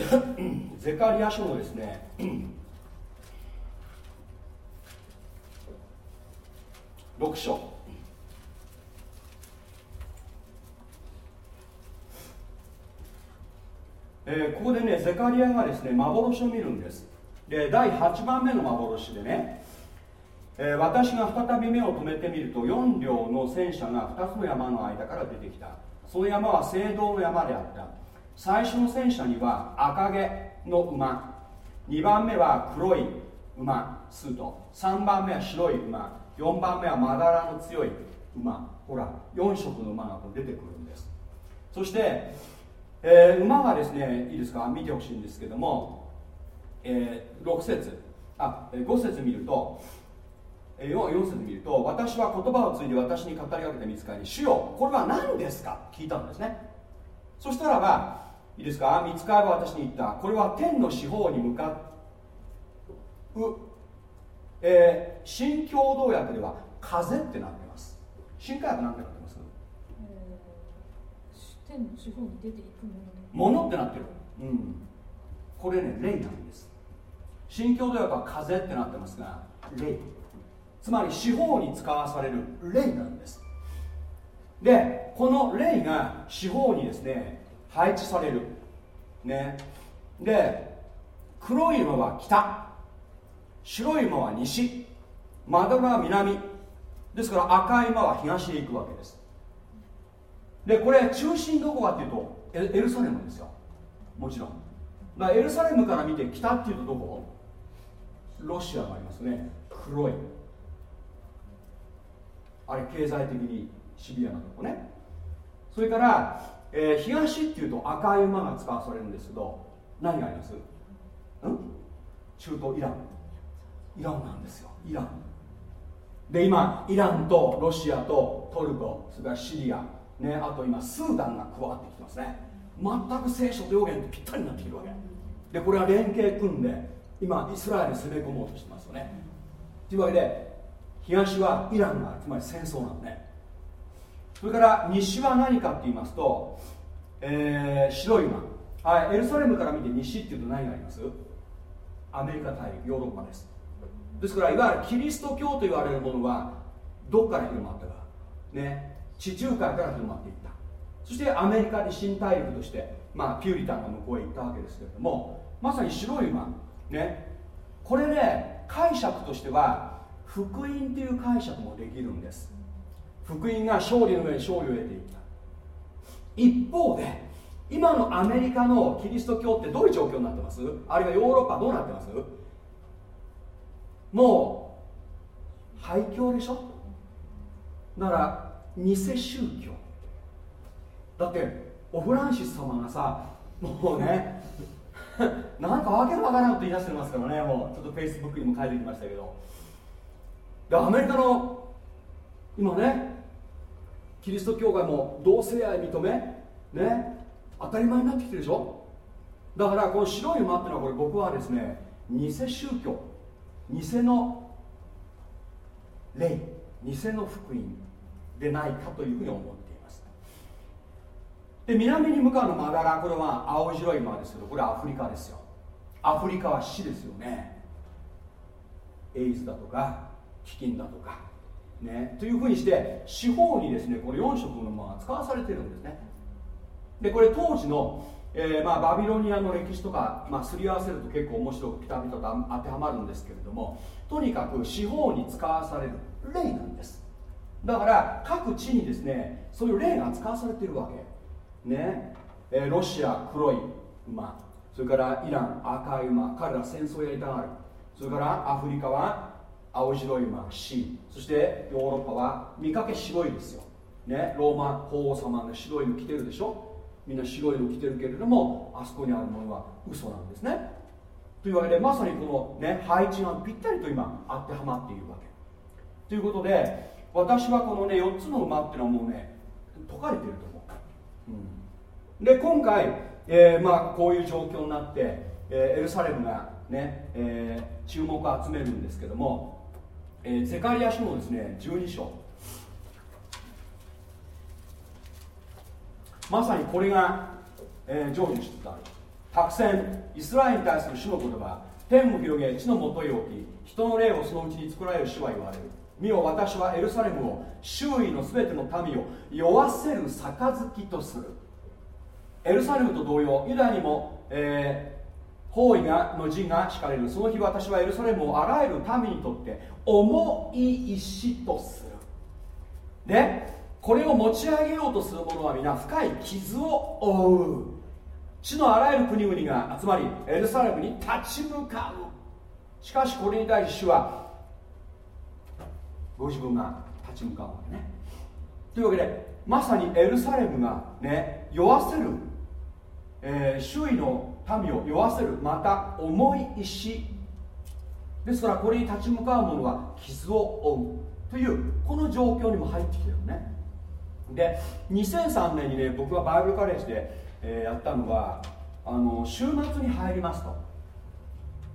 [SPEAKER 1] *coughs* ゼカリア書のですね *coughs* 6章。えー、ここでねゼカリアがですね幻を見るんです。で第8番目の幻でね、えー、私が再び目を留めてみると4両の戦車が2つの山の間から出てきた。その山は聖堂の山であった。最初の戦車には赤毛の馬。2番目は黒い馬スート3番目は白い馬。4番目はまだらの強い馬。ほら4色の馬が出てくるんです。そしてえー、馬がですねいいですか？見てほしいんですけども、えー、6節。あ5節見ると 4, 4節見ると私は言葉を継いで私に語りかけた見つかり主よこれは何ですか？聞いたんですね。そしたらばいいですか？見つかれば私に言った。これは天の四方に向かう、えー、新共同訳では風ってなってます。新科学なんてなって、
[SPEAKER 6] 天の四方に出ていく
[SPEAKER 1] ものものってなってる。うん。これね霊なんです。新共同訳は風ってなってますが霊。つまり四方に使わされる霊なんです。でこの霊が四方にですね配置される。ね。で黒い馬は北。白い馬は西。マドラは南。ですから赤い馬は東へ行くわけです。でこれ中心どこかっていうとエルサレムですよ。もちろん。だからエルサレムから見て北っていうとどこ？ロシアがありますね。黒い。あれ経済的にシビアなとこね。それから、えー、東っていうと赤い馬が使わされるんですけど何があります？ん？中東イラン。イランなんですよ。イラン。で今イランとロシアとトルコそれからシリア。ねあと今スーダンが加わってきてますね。全く聖書と予言とぴったりになってきるわけ。でこれは連携組んで今イスラエルに攻め込もうとしてますよね。というわけで東はイランがつまり戦争なのねそれから西は何かって言いますと、えー、白い馬。はいエルサレムから見て西っていうと何があります？アメリカ大陸ヨーロッパです。ですからいわゆるキリスト教と言われるものはどこから広まったか。ね。地中海から広まっていった。そしてアメリカで新大陸としてまあピューリタンが向こうへ行ったわけですけれどもまさに白い馬ね。これね解釈としては福音という解釈もできるんです。福音が勝利の上に勝利を得ていった。一方で今のアメリカのキリスト教ってどういう状況になってます？あるいはヨーロッパどうなってます？もう廃墟でしょ？なら偽宗教。だってオフランシス様がさもうね *laughs* なんかわけのわからんこと言い出してますからねもう。ちょっとフェイスブックにも書いてきましたけど。でアメリカの今ねキリスト教会も同性愛認めね当たり前になってきてるでしょ？だからこの白い馬っていうのはこれ僕はですね偽宗教。偽の霊。偽の福音。でないかというふうに思っています。で南に向かうのマダラこれは青白い馬ですけどこれアフリカですよ。アフリカは死ですよね。エイズだとか飢饉だとかねというふうにして四方にですねこの4色のものが使わされてるんですね。でこれ当時の、えー、まあ、バビロニアの歴史とか、まあ、すり合わせると結構面白くピタピタと当てはまるんですけれどもとにかく四方に使わされる霊なんです。だから各地にですねそういう霊が使わされているわけ。ね、え、ロシア黒い馬。それからイラン赤い馬彼ら戦争やりたがる。それからアフリカは青白い馬 C そしてヨーロッパは見かけ白いですよ、ね、ローマ法王様が白いの着てるでしょ。みんな白いの着てるけれどもあそこにあるものは嘘なんですね。というわけでまさにこの、ね、配置がぴったりと今当てはまっているわけ。ということで私はこのね4つの馬っていうのはもうね解かれてると思う、うん、で今回、えー、まあこういう状況になって、えー、エルサレムがね、えー、注目を集めるんですけどもえー、ゼカリア書のですね12章。まさにこれが、えー、成就してた白線イスラエルに対する主の言葉。天を広げ地のもとへ置き人の霊をそのうちに作られる主は言われる。見よ私はエルサレムを周囲のすべての民を酔わせる杯とする。エルサレムと同様ユダにも、え包囲がの陣が敷かれる。その日私はエルサレムをあらゆる民にとって重い石とする。でこれを持ち上げようとする者は皆深い傷を負う。地のあらゆる国々が集まりエルサレムに立ち向かう。しかしこれに対し主はご自分が立ち向かうわけね。というわけでまさにエルサレムがね酔わせる、えー、周囲の民を酔わせるまた重い石。ですからこれに立ち向かう者は傷を負う。というこの状況にも入ってきてるね。で2003年にね僕はバイブルカレッジで、えー、やったのはあの週末に入りますと。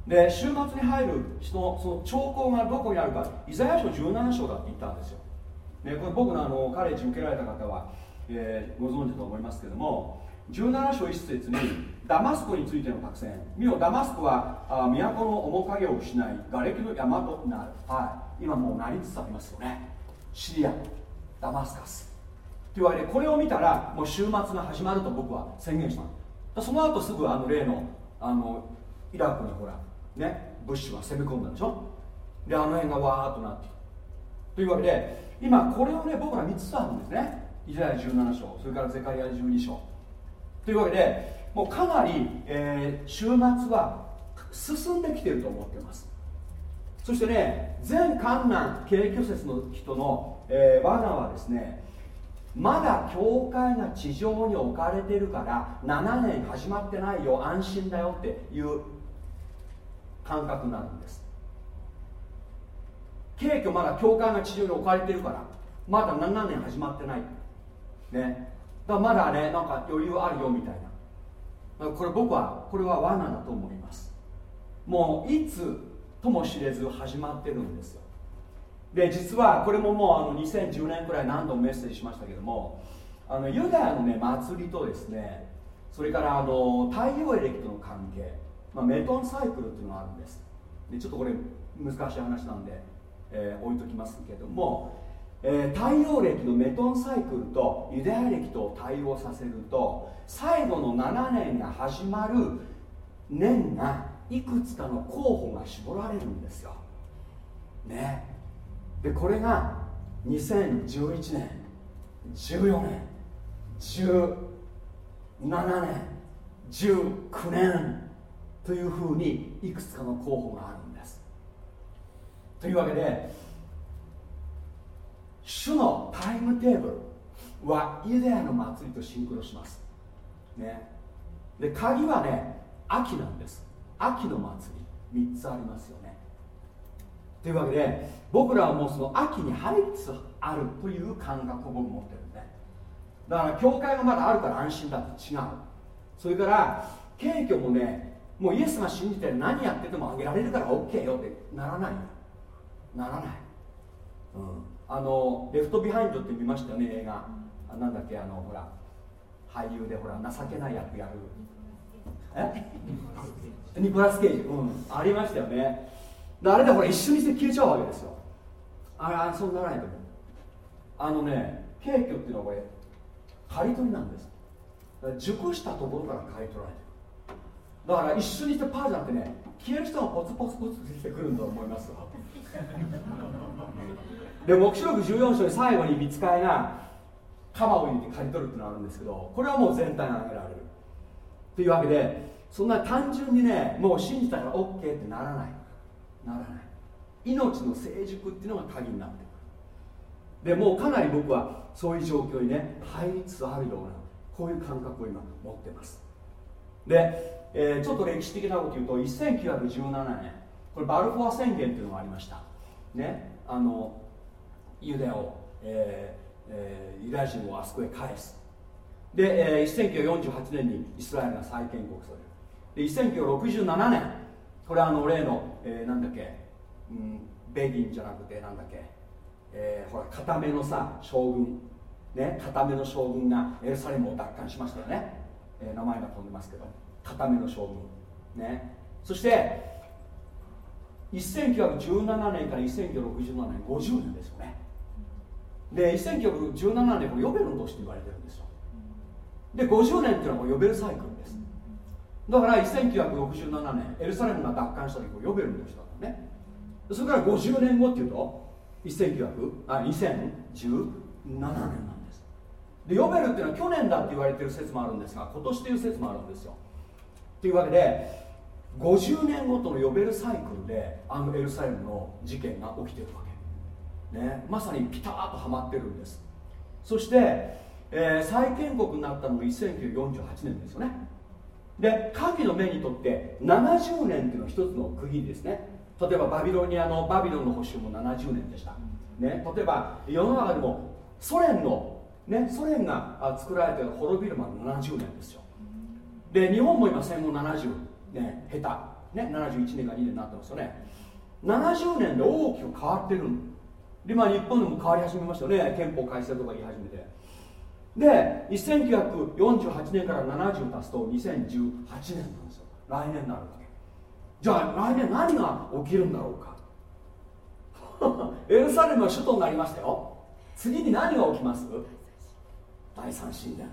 [SPEAKER 1] で週末に入る人のその兆候がどこにあるかイザヤ書17章だって言ったんですよ、ね、これ僕のあのカレッジ受けられた方は、えー、ご存知と思いますけども17章1節にダマスコについての作戦。見よダマスコはあ都の面影を失い瓦礫の山となる、はい、今もうなりつつありますよね。シリアダマスカス。と言われこれを見たらもう週末が始まると僕は宣言したその後すぐあの例のあのイラクにほらねブッシュが攻め込んだでしょ？であの辺がわーっとなって。いるというわけで今これをね僕ら見つあるんですね。イザヤ17章それからゼカリア12章。というわけでもうかなり、えー、週末は進んできてると思ってます。そしてね全観難軽挙説の人の、えー、罠はですねまだ教会が地上に置かれてるから7年始まってないよ安心だよっていう感覚なんです。軽挙まだ教会が地上に置かれてるからまだ7年始まってない。ね。だからまだねなんか余裕あるよみたいな。これ僕はこれは罠だと思います。もういつとも知れず始まってるんですよ。で実はこれももうあの2010年くらい何度もメッセージしましたけどもあのユダヤのね祭りとですねそれからあの太陽エレキとの関係、まあ、メトンサイクルっていうのがあるんです。でちょっとこれ難しい話なんで、えー、置いときますけども、えー、太陽暦のメトンサイクルとユダヤ暦と対応させると最後の7年が始まる年がいくつかの候補が絞られるんですよ。ね。でこれが2011年14年17年19年というふうにいくつかの候補があるんです。というわけで主のタイムテーブルはユダヤの祭りとシンクロします。ね。で鍵はね秋なんです。秋の祭り。3つありますよね。というわけで僕らはもうその秋に入りつつあるという感覚を持ってるんで。だから教会がまだあるから安心だと違う。それから携挙もねもうイエスが信じて何やっててもあげられるから OK よってならないならない、うん、あのレフトビハインドって見ましたよね映画。あなんだっけあのほら俳優でほら情けない役やる。え？*laughs* ニコラス・ケイジ、うん、ありましたよね。あれでほら一瞬にして消えちゃうわけですよ。あれあそうならないと思う。あのね軽挙っていうのはこれ刈り取りなんです。熟したところから刈り取られてだから一瞬にしてパーじゃなくてね消える人がポツポツポツ出てくるんだと思いますわ。*laughs* で黙示録14章に最後に見つかいが鎌を入れて刈り取るっていうのがあるんですけどこれはもう全体が挙げられる。というわけでそんな単純にねもう信じたから OK ってならない。ならない。命の成熟っていうのが鍵になってくる。でもうかなり僕はそういう状況にね入りつつあるようなこういう感覚を今持ってます。で、えー、ちょっと歴史的なこと言うと1917年これバルフォア宣言っていうのがありました。ねあのユダヤを、えーえー、ユダヤ人をあそこへ返す。で、えー、1948年にイスラエルが再建国される。で1967年これはあの例の、えー、なんだっけ、うん、ベギンじゃなくてなんだっけ、えー、ほら固めのさ将軍。ね固めの将軍がエルサレムを奪還しましたよね、えー、名前が飛んでますけど。固めの将軍ね。そして1917年から1967年50年ですよね。で1917年これヨベルの年と言われてるんですよ。で50年っていうのはこれヨベルサイクルです。だから1967年エルサレムが奪還した時これヨベルの年だったね。それから50年後っていうと1900あ2017年なんです。でヨベルっていうのは去年だって言われてる説もあるんですが今年という説もあるんですよ。というわけで50年ごとの呼べるサイクルであのエルサレムの事件が起きてるわけ、ね、まさにピタッとはまってるんです。そして、えー、再建国になったのが1948年ですよね。で神の目にとって70年っていうのは一つの区切りですね。例えばバビロニアのバビロンの保守も70年でした、ね、例えば世の中でもソ連の、ね、ソ連が作られて滅びるまで70年ですよ。で日本も今戦後70年下手。ね71年か2年になってますよね。70年で大きく変わってるで今日本でも変わり始めましたよね。憲法改正とか言い始めて。で1948年から70足すと2018年なんですよ。来年になるわけ。じゃあ来年何が起きるんだろうか。*laughs* エルサレムは首都になりましたよ。次に何が起きます？第三神殿。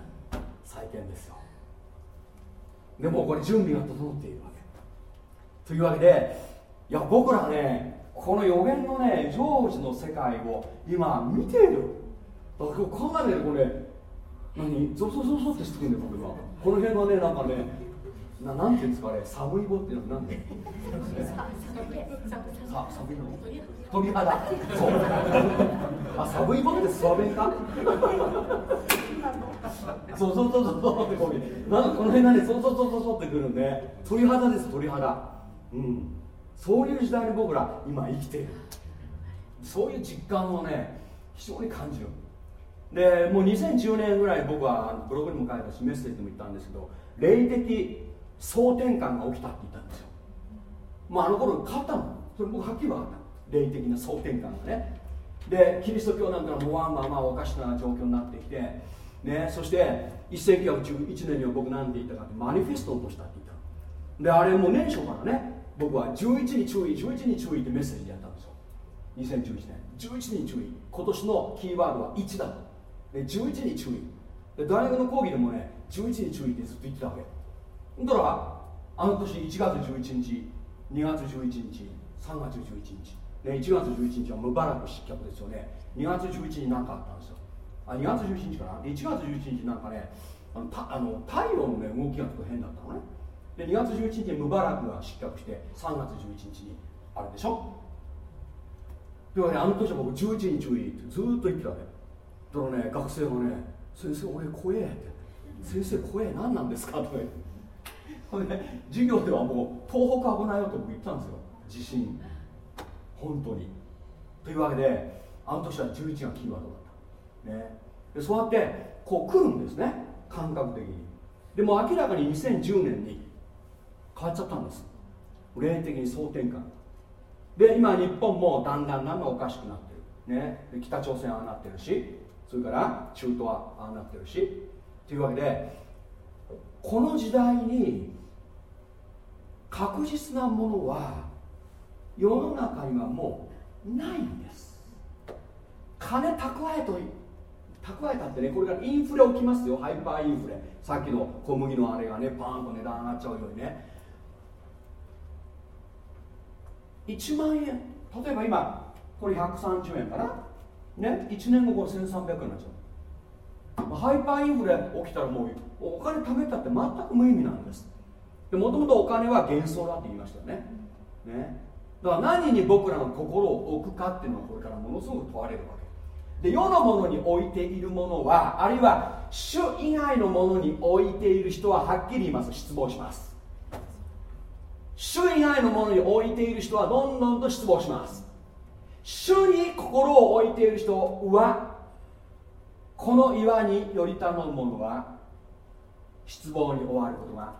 [SPEAKER 1] 再建ですよ。でもこれ準備が整っているわけ。というわけでいや僕らねこの予言のね成就の世界を今見てる。だから考えてるこれ何？ゾゾゾゾってしてくんだよ僕は。この辺はねなんかねななんていうんですかね寒い棒っていうのは何でさ寒い。棒鳥肌。そう。あ寒い棒ってスワベンか？そうそうそうそう。ってこうなんかこの辺がねそうそうそうそうってくるんで鳥肌です鳥肌。うん。そういう時代に僕ら今生きている。そういう実感をね非常に感じる。でもう2010年ぐらい僕はブログにも書いたしメッセージでも言ったんですけど霊的総転換が起きたって言ったんですよ。まああの頃変わったの。それ僕はっきり分かった。霊的な総転換がね。でキリスト教なんかもわんままおかしな状況になってきてねそして1911年には僕何て言ったかってマニフェストを落としたって言ったであれも年初からね僕は11に注意11に注意ってメッセージでやったんですよ。2011年。11に注意。今年のキーワードは1だと。で11に注意。で大学の講義でもね11に注意ってずっと言ってたわけ。だからあの年1月11日2月11日3月11日、ね、1月11日はムバラク失脚ですよね。2月11日に何かあったんですよ。あ2月11日かな。1月11日なんかねあのたあの太陽の、ね、動きがちょっと変だったのね。で2月11日にムバラクが失脚して3月11日にあるでしょ。というわけであの年は僕11に注意ってずっと言ってたわけだからね学生がね「先生俺怖え」って「先生怖え何なんですか?」とか言って。ね授業ではもう東北危ないよと僕言ったんですよ。地震。本当に。というわけであの年は11がキーワードだね。でそうやってこう来るんですね。感覚的に。でも明らかに2010年に変わっちゃったんです。霊的に総転換で今日本もだんだんだんだんおかしくなってる、ね、北朝鮮はああなってるしそれから中東はああなってるしというわけでこの時代に確実なものは世の中にはもうないんです。金蓄えと蓄えたってねこれからインフレ起きますよ。ハイパーインフレ。さっきの小麦のあれがねパーンと値段上がっちゃうようにね。1万円。例えば今これ130円かな？ね？1年後これ1300円になっちゃう。ハイパーインフレ起きたらもうお金貯めたって全く無意味なんです。もともとお金は幻想だって言いましたよね。ね？だから何に僕らの心を置くかっていうのはこれからものすごく問われるわけ。で世のものに置いているものはあるいは主以外のものに置いている人ははっきり言います。失望します。主以外のものに置いている人はどんどんと失望します。主に心を置いている人はこの岩により頼む者は失望に終わることが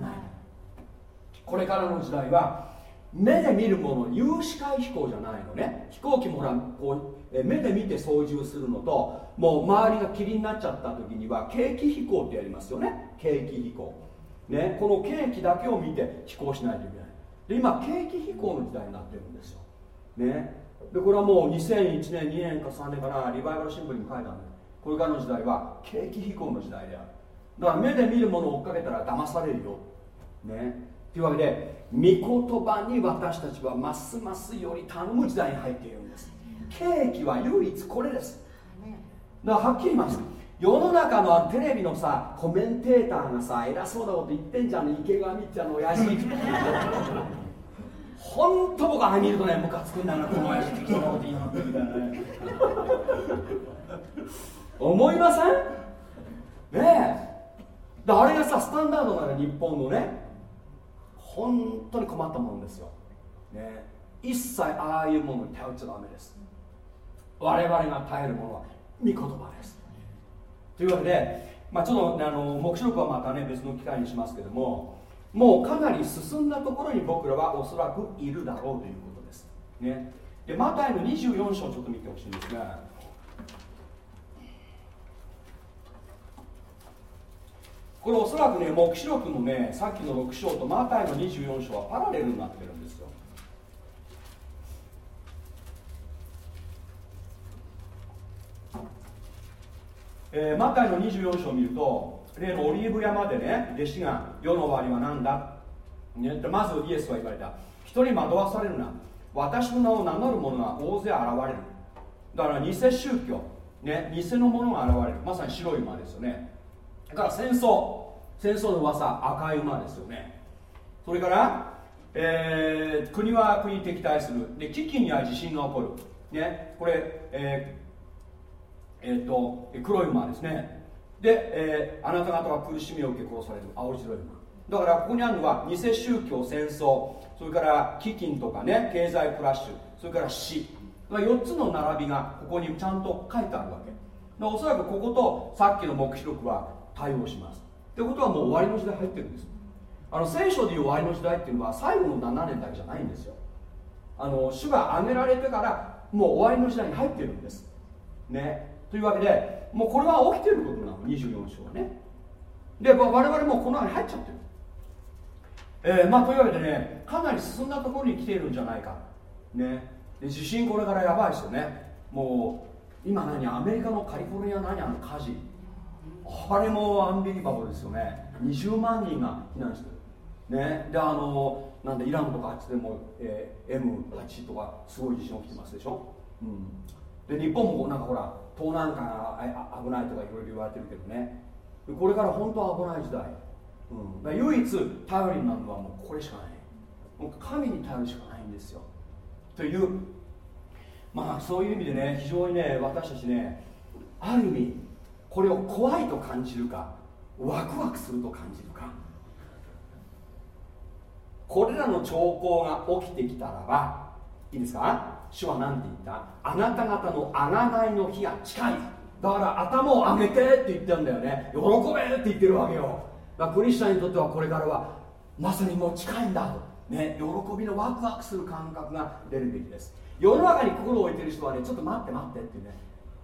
[SPEAKER 1] ない。これからの時代は目で見るもの有視界飛行じゃないのね。飛行機もほらこう目で見て操縦するのともう周りが霧になっちゃった時には景気飛行ってやりますよね。景気飛行。ねこの景気だけを見て飛行しないといけない。で今景気飛行の時代になってるんですよ。ね。でこれはもう2001年2年か3年かなリバイバル新聞にも書いたんだこれからの時代は景気飛行の時代である。だから目で見るものを追っかけたら騙されるよ。ね。というわけで御言葉に私たちはますますより頼む時代に入っているんです。ケきは唯一これです。だからはっきり言います。世の中のテレビのさコメンテーターがさ偉そうなこと言ってんじゃんね池上ちゃんの親父。*laughs* 本当僕あれ見るとねムカつくんだなこの親父。適当なこと言いまね思いません？ねえ。あれがさスタンダードなら日本のね。本当に困ったものですよ、ね、一切ああいうものに頼っちゃダメです我々が耐えるものは御言葉です。というわけでまあ、ちょっとあの目視録はまたね別の機会にしますけどももうかなり進んだところに僕らはおそらくいるだろうということです、ね、でマタイの24章ちょっと見てほしいんですがこれおそらくね黙示録のねさっきの6章とマタイの24章はパラレルになってるんですよえー、マタイの24章を見ると例のオリーブ山でね弟子が世の終わりは何だ、ね、まずイエスは言われた。人に惑わされるな。私の名を名乗る者が大勢現れる。だから偽宗教、ね、偽の者が現れる。まさに白い馬ですよね。だから戦争。戦争の噂赤い馬ですよね。それから、えー、国は国に敵対する。で危機には地震が起こる。ねこれ、えー、えー、っと黒い馬ですね。で、えー、あなた方は苦しみを受け殺される。青白い馬。だからここにあるのは偽宗教戦争。それから飢饉とかね経済クラッシュ。それから死。4つの並びがここにちゃんと書いてあるわけ。おそらくこことさっきの黙示録は対応します。ってことはもう終わりの時代入ってるんです。あの聖書でいう終わりの時代っていうのは最後の7年だけじゃないんですよ。あの主が挙げられてからもう終わりの時代に入ってるんです。ね。というわけでもうこれは起きてることなの24章はね。で我々もこの中に入っちゃってる。えー、まあというわけでねかなり進んだところに来ているんじゃないか。ね。で地震これからやばいですよね。もう今何アメリカのカリフォルニア何あの火事。あれもアンビリバボーですよね。20万人が避難してる。ね。であのなんでイランとかあっちでも、えー、M8 とかすごい地震起きてますでしょ、うん、で日本もなんかほら東南海が危ないとかいろいろ言われてるけどね。これから本当は危ない時代、うん、唯一頼りになるのはもうこれしかない。もう神に頼るしかないんですよ。というまあそういう意味でね非常にね私たちねある意味これを怖いと感じるかワクワクすると感じるか。これらの兆候が起きてきたらばいいですか？主は何て言った？あなた方の贖いの日が近い。だから頭を上げてって言ってるんだよね。喜べって言ってるわけよ。だからクリスチャンにとってはこれからはまさにもう近いんだと。ね喜びのワクワクする感覚が出るべきです。世の中に心を置いてる人はねちょっと待って待ってってね。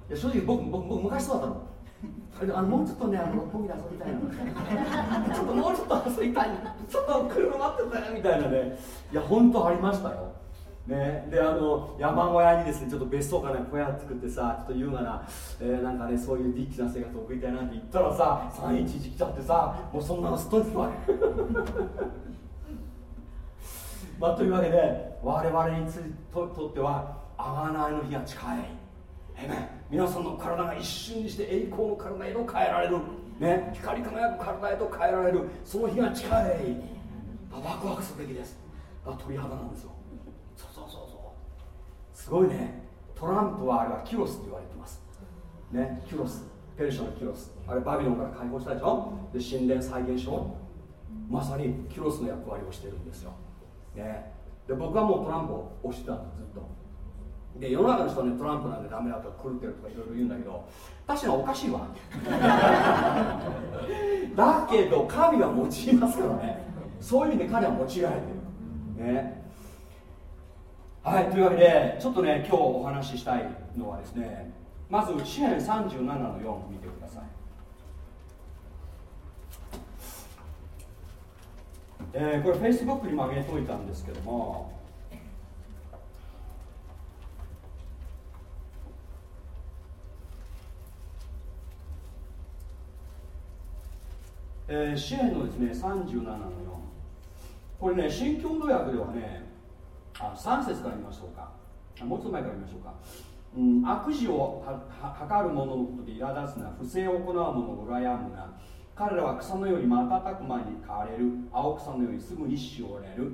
[SPEAKER 1] いや正直僕僕僕昔そうだったの。*laughs* あのもうちょっとね、あの六本木で遊びたいな。*laughs* ちょっともうちょっと遊びたい。ちょっと車待ってたよみたいなね、いや、本当ありましたよ。ね、であの山小屋にですねちょっと別荘かね小屋作ってさちょっと優雅な、えー、なんかねそういうディッチな生活を送りたいなって言ったらさ311来ちゃってさもうそんなのストレスわまあというわけで我々につととっては贖いの日が近い。えめ皆さんの体が一瞬にして栄光の体へと変えられる、ね、光り輝く体へと変えられる。その日が近い。ワクワクすべきです。あ鳥肌なんですよ。すごいね。トランプはあれはキュロスって言われてます。ねキュロス。ペルシャのキュロス。あれバビロンから解放したでしょ？で神殿再現しよまさにキュロスの役割をしてるんですよ、ね、で僕はもうトランプを押してたんですずっと。で世の中の人はねトランプなんでダメだとか狂ってるとかいろいろ言うんだけど確かにおかしいわ。*laughs* だけど神は用いますからね。そういう意味で彼は用いられてる。ね。はいというわけでちょっとね今日お話ししたいのはですねまず支援37の4見てください。えー、これフェイスブックにも上げといたんですけどもえー、支援のですね37の4これね新共同訳ではねあ3節から見ましょうか。もうちょっと前から見ましょうか、うん、悪事を図る者のことで苛立つな不正を行う者を羨むな。彼らは草のように瞬く間に変われる。青草のようにすぐにしおれる。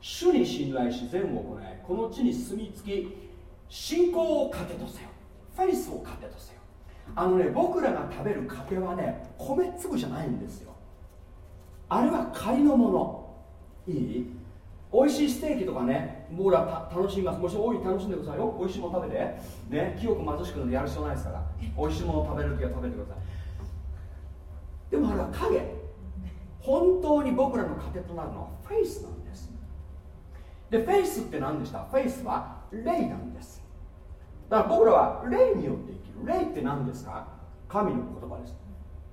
[SPEAKER 1] 主に信頼し善を行いこの地に住み着き信仰を糧とせよ。フェイスを糧とせよ。あのね僕らが食べる糧はね米粒じゃないんですよ。あれは仮のもの。いい？美味しいステーキとかね。僕ら楽しみます。もし多い楽しんでくださいよ。美味しいもの食べて。ね清く貧しくのでやる必要ないですから。美味しいものを食べるときは食べてください。でもあれは影。本当に僕らの糧となるのはフェイスなんです。で faith って何でした？ faith は霊なんです。だから僕らは霊によって生きる。霊って何ですか？神の言葉です。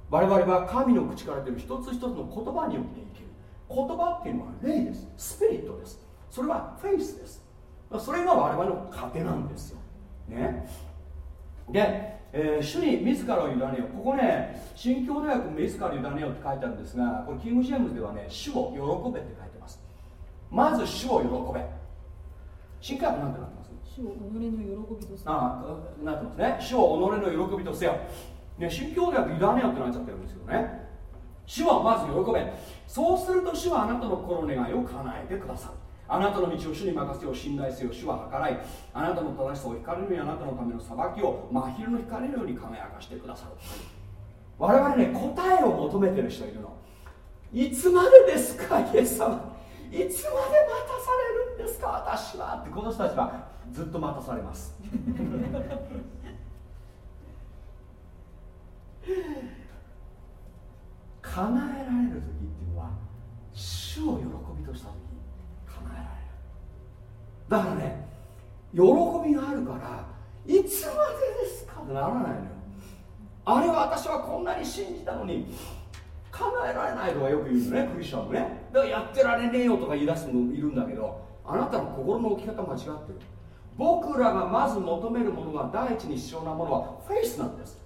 [SPEAKER 1] 我々は神の口から出る一つ一つの言葉によって生きる。言葉っていうのは霊です。 spirit ですそれは faith です。それが我々の糧なんですよ。ね。で、えー、主に自らを委ねよう。ここね新教大学自らを委ねようって書いてあるんですがこれキング・ジェームズではね主を喜べって書いてます。まず主を喜べ。新科学なんてなってます？
[SPEAKER 7] 主を己の喜びとせよ。
[SPEAKER 1] ああなってますね。主を己の喜びとせよ。ね、新教大学委ねようってなっちゃってるんですけどね。主はまず喜べ。そうすると主はあなたの心の願いを叶えてくださるあなたの道を主に任せよう信頼せよ主は計らいあなたの正しさを光るようにあなたのための裁きを真昼の光のように輝かしてくださる。我々ね答えを求めてる人いるの。いつまでですかイエス様。いつまで待たされるんですか私は。ってこの人たちはずっと待たされます。*laughs* 叶えられる時っていうのは主を喜びとした時。だからね喜びがあるからいつまでですかってならないのよ。あれは私はこんなに信じたのに叶えられないとかよく言うのねクリスチャンもね。だからやってられねえよとか言い出すのもいるんだけどあなたの心の置き方間違ってる。僕らがまず求めるものが第一に必要なものはフェイスなんです。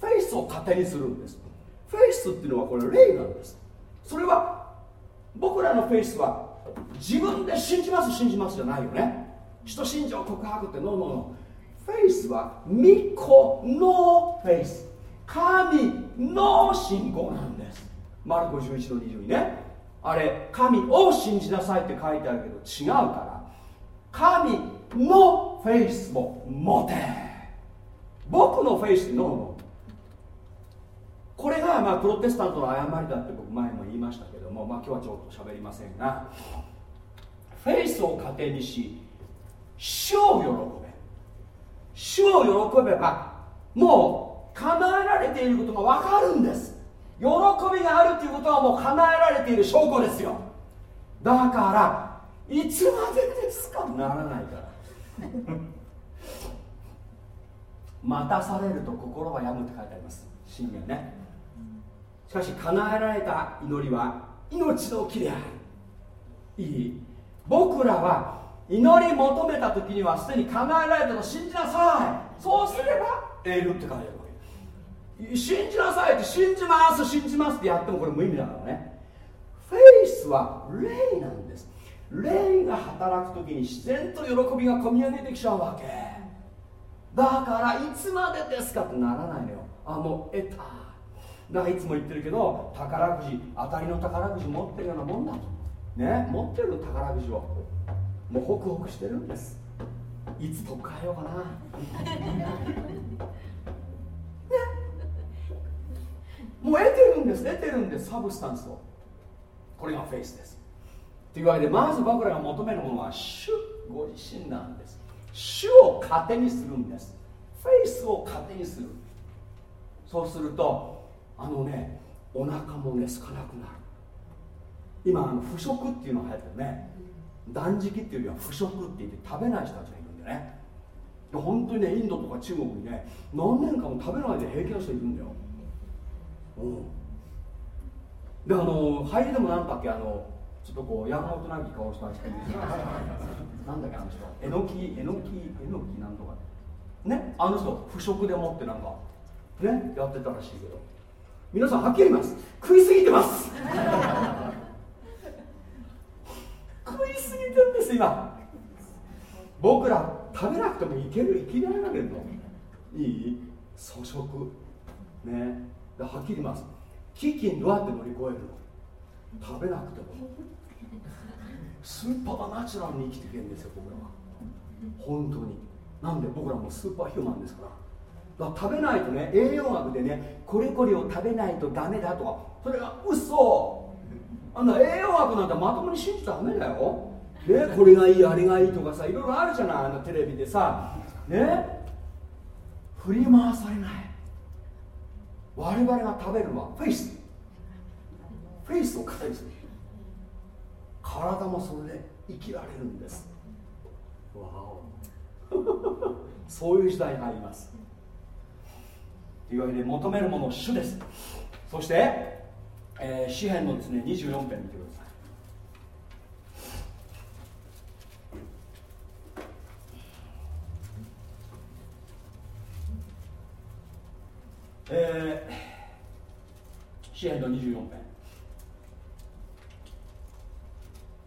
[SPEAKER 1] フェイスを糧にするんです。フェイスっていうのはこれ霊なんです。それは僕らのフェイスは自分で信じます信じますじゃないよね。信条告白って no no no。faith は御子の faith。神の信仰なんです。マルコ11の22ね。あれ神を信じなさいって書いてあるけど違うから。神のフェイスを持て。僕のフェイスノーノー。これがまあプロテスタントの誤りだって僕前も言いましたけども、まあ、今日はちょっと喋りませんがフェイスを糧にし主を喜べ。主を喜べばもう叶えられていることが分かるんです。喜びがあるということはもう叶えられている証拠ですよ。だからいつまでですかならないから。*laughs* 待たされると心は病むって書いてあります。信玄ね。しかし叶えられた祈りは命の木であるいい。僕らは祈り求めた時にはすでに叶えられたと信じなさい。そうすれば得るって書いてある。わけ信じなさいって信じます信じますってやってもこれ無意味だからね。フェイスは霊なんです。霊が働く時に自然と喜びが込み上げてきちゃうわけ。だからいつまでですかってならないのよ。あもう得ただからいつも言ってるけど宝くじ当たりの宝くじ持ってるようなもんだと。ね持ってる宝くじを。もうホクホクしてるんです。いつ取っ替えようかな。*laughs* もう得てるんです得てるんです。サブスタンスを。これがフェイスです。というわけでまず僕らが求めるものは主ご自身なんです。主を糧にするんです。フェイスを糧にする。そうするとあのねお腹もね空かなくなる。今あの腐食っていうのが流行ってるね。断食っていうよりは腐食って言って食べない人たちがいるんでね。本当にねインドとか中国にね何年間も食べないで平気な人いるんだよ。うん。であの入りでもなんだっけあのちょっとこう山本なき顔した人なんだっけあの人。えのきえのきえのきなんとか。ねあの人腐食でもってなんかねやってたらしいけど。皆さんはっきり言います。食いすぎてます。食いすぎてるんです今。僕ら食べなくてもいける生きられるのいい？粗食。ね。はっきり言います。飢饉どうやって乗り越えるの。食べなくても。スーパーナチュラルに生きていけるんですよ僕らは。本当に。なんで僕らもスーパーヒューマンですから。食べないとね栄養学でねこれこれを食べないとダメだと。かそれが嘘。あの栄養学なんてまともに信じたらダメだよ。ねこれがいいあれがいいとかさいろいろあるじゃないあのテレビでさ。ね振り回されない。我々が食べるのはフェイス。フェイスを糧にす。る体もそれで生きられるんです。 Wow。*laughs* そういう時代に入ります。というわけで求めるもの主です。そして、えー、詩篇のですね24編見てください。えー、詩篇の24編。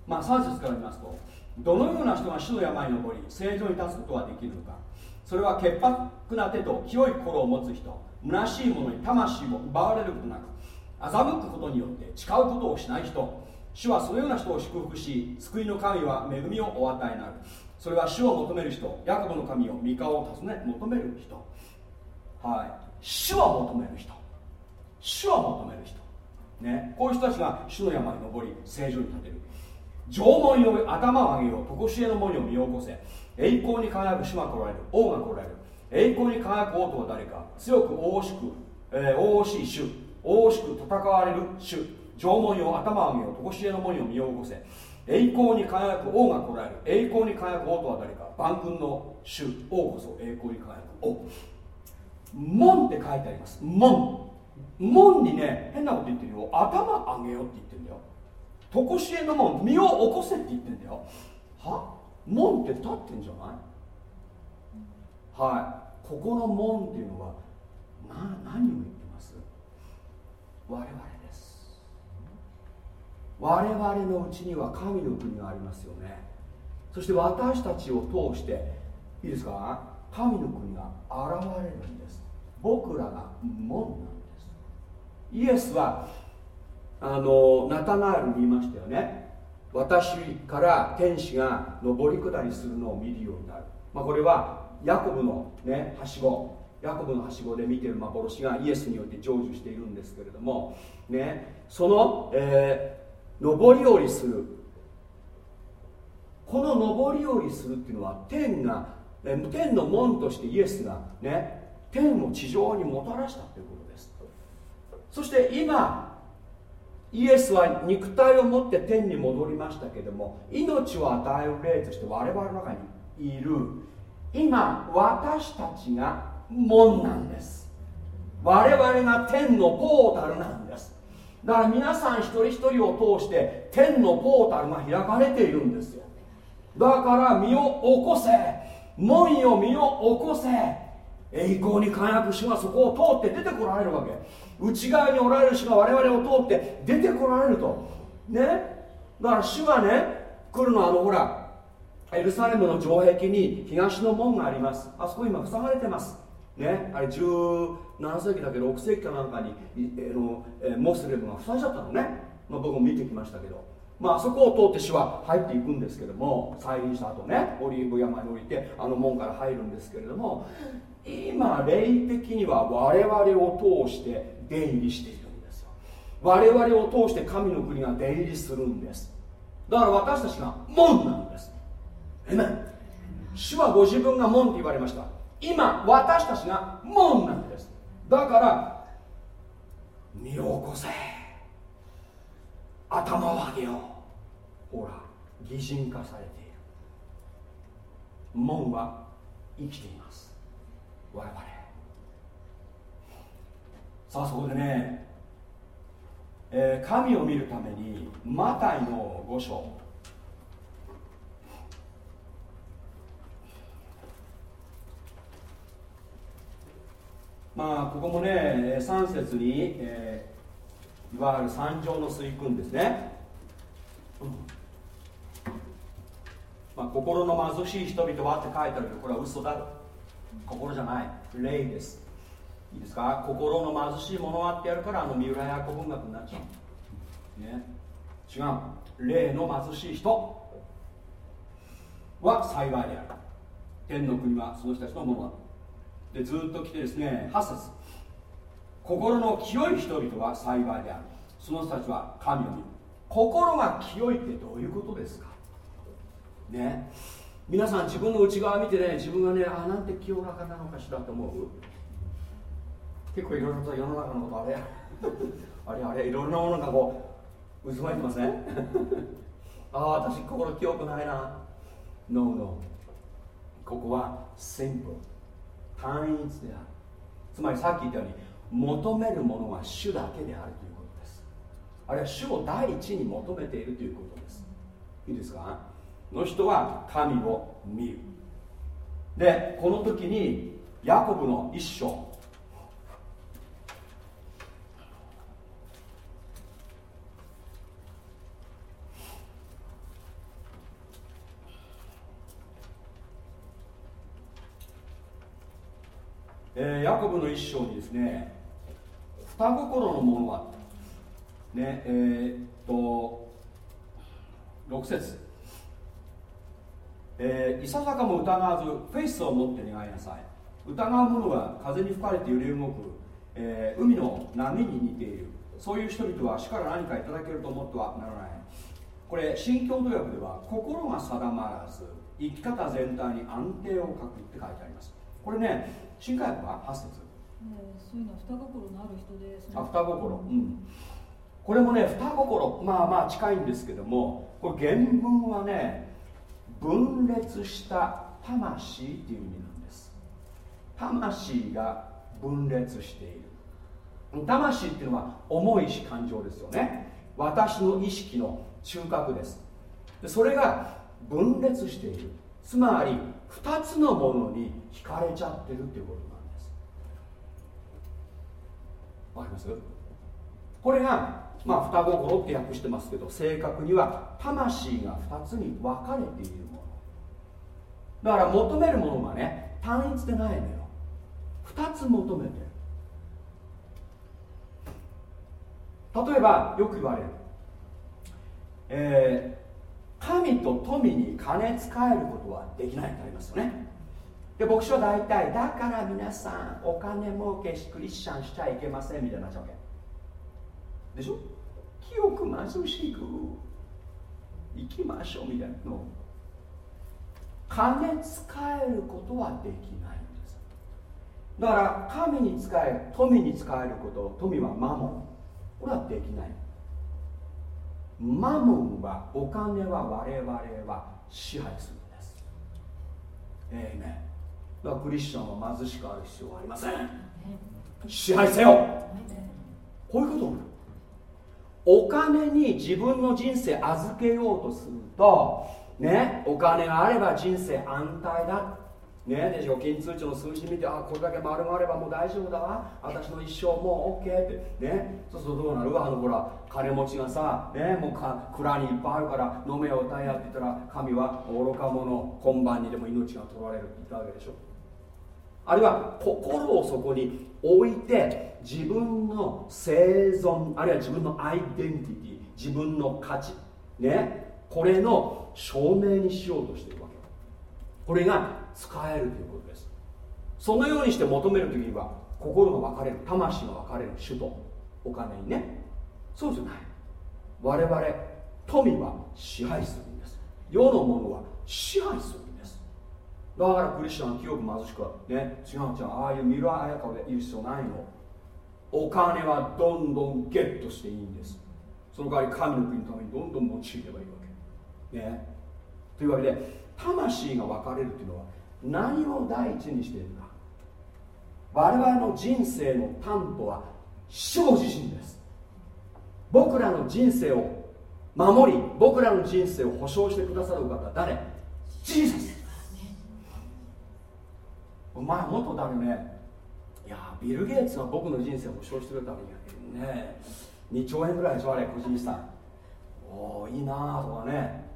[SPEAKER 1] まあ3節から見ますとどのような人が主の山に登り正常に立つことができるのか。それは潔白な手と清い心を持つ人。虚しい者に魂を奪われることなく欺くことによって誓うことをしない人。主はそのような人を祝福し救いの神は恵みをお与えになる。それは主を求める人ヤコブの神を御顔を尋ね求める人。はい。主は求める人。主は求める人。ね。こういう人たちが主の山に登り正常に立てる。縄文より頭を上げよう。常しえの門を見起こせ。栄光に輝く主が来られる。王が来られる。栄光に輝く王とは誰か。強く大しく、えー、大しい主。大しく戦われる主。縄文よ頭上げよう常しえの門を見起こせ。栄光に輝く王が来られる。栄光に輝く王とは誰か。万軍の主。王こそ栄光に輝く王。門って書いてあります。門。門にね変なこと言ってるよ。頭上げよって言ってるんだよ。常しえの門身を起こせって言ってるんだよ。は？門って立ってんじゃない？はい。ここの門っていうのはな何を言ってます？我々です。我々のうちには神の国がありますよね。そして私たちを通していいですか？神の国が現れるんです。僕らが門なんです。イエスはあのナタナールに言いましたよね。私から天使が上り下りするのを見るようになる、まあ、これはヤコブの、ね、はしごヤコブのはしごで見てる幻がイエスによって成就しているんですけれども、ね、その、えー、上り下りするこの上り下りするっていうのは天が天の門としてイエスがね天を地上にもたらしたということです。そして今イエスは肉体を持って天に戻りましたけども命を与える霊として我々の中にいる。今私たちが門なんです。我々が天のポータルなんです。だから皆さん一人一人を通して天のポータルが開かれているんですよ。だから身を起こせ門よ身を起こせ。栄光に輝く主がそこを通って出てこられるわけ。内側におられる主が我々を通って出てこられると。ね。だから主がね来るのはあのほらエルサレムの城壁に東の門があります。あそこ今塞がれてます。ね。あれ17世紀だけど6世紀かなんかにえのモスレムが塞いじゃったのね、まあ、僕も見てきましたけど。まあそこを通って主は入っていくんですけども再臨した後ねオリーブ山に降りてあの門から入るんですけれども今霊的には我々を通して出入りしているんですよ。我々を通して神の国が出入りするんです。だから私たちが門なんです。主はご自分が門って言われました。今私たちが門なんです。だから身を起こせ。頭を上げよう。ほら擬人化されている。門は生きています。我々。さあそこでね、えー、神を見るためにマタイの5章まあここもね3節に、えー、いわゆる三条の水訓ですね、まあ、心の貧しい人々はって書いてあるけどこれは嘘だ心じゃない。霊です。いいですか？心の貧しいものはってやるからあの三浦屋古文学になっちゃう、ね、違う。霊の貧しい人。は幸いである。天の国はその人たちのものだでずっと来てですね8節。心の清い人々は幸いである。その人たちは神を見る。心が清いってどういうことですか？ね。皆さん自分の内側見てね自分がねあなんて清らかなのかしらと思う。結構いろいろと世の中のことあれ *laughs* あれあれいろんなものがこ嘘は言ってません *laughs* ああ私心記憶ないな。No no ここは simple 単一である。つまりさっき言ったように求めるものは主だけであるということです。あるいは主を第一に求めているということです。いいですか？の人は神を見る。でこの時にヤコブの一章えー、ヤコブの一章にですね双心のものはねえー、っと6節。えー、いささかも疑わずフェイスを持って願いなさい。疑う者は風に吹かれて揺れ動く、えー、海の波に似ている。そういう人々は死から何かいただけると思ってはならない。これ新共同訳では心が定まらず生き方全体に安定を欠くって書いてあります。これね新海訳は8節、
[SPEAKER 7] えー、そういうのは双心のある人で
[SPEAKER 1] あ双心。うん。これもね双心まあまあ近いんですけどもこれ原文はね分裂した魂っていう意味なんです。魂が分裂している。魂っていうのは重いし感情ですよね。私の意識の中核です。でそれが分裂している。つまり2つのものに惹かれちゃってるっていうことなんです。わかります？これがまあ双心って訳してますけど正確には魂が2つに分かれているもの。だから求めるものがね単一でないのよ。2つ求めてる。例えばよく言われる、え神と富に金使えることはできないってありますよね。で牧師は大体だから皆さんお金儲けしクリスチャンしちゃいけませんみたいになっちゃうわけ。でしょ？清く貧しく行きましょうみたいなの。金使えることはできないんです。だから神に使え富に使えること富はマモン。これはできない。マモンはお金は我々は支配するんです。ええねだからクリスチャンは貧しくある必要はありません。支配せよ。こういうことお金に自分の人生預けようとするとねお金があれば人生安泰だね、で預金通帳の数字見てあこれだけ丸があればもう大丈夫だわ。私の一生もう OK って。ねそうするとどうなる？あのほら金持ちがさ、ね、もうか蔵にいっぱいあるから飲めよ歌えやって言ったら神は愚か者今晩にでも命が取られるって言ったわけでしょ。あるいは心をそこに置いて自分の生存あるいは自分のアイデンティティ自分の価値ねこれの証明にしようとしてるわけ。これが使えるということです。そのようにして求める時には心が分かれる魂が分かれる主とお金にね。そうじゃない。我々富は支配するんです。世のものは支配するんです。だからクリスチャンは清く貧しくはね違う違うああいう三浦綾香でいる必要ないの。お金はどんどんゲットしていいんです。その代わり神の国のためにどんどん用いればいいわけ。ね。というわけで魂が分かれるというのは何を第一にしているか我々の人生の担保は主自身です。僕らの人生を守り僕らの人生を保証してくださる方誰？ジーザス。お前もっと誰ね？いやビル・ゲイツは僕の人生を保証してくれたわけね。2兆円ぐらいでしょあれ個人資産。おおいいなあとかね。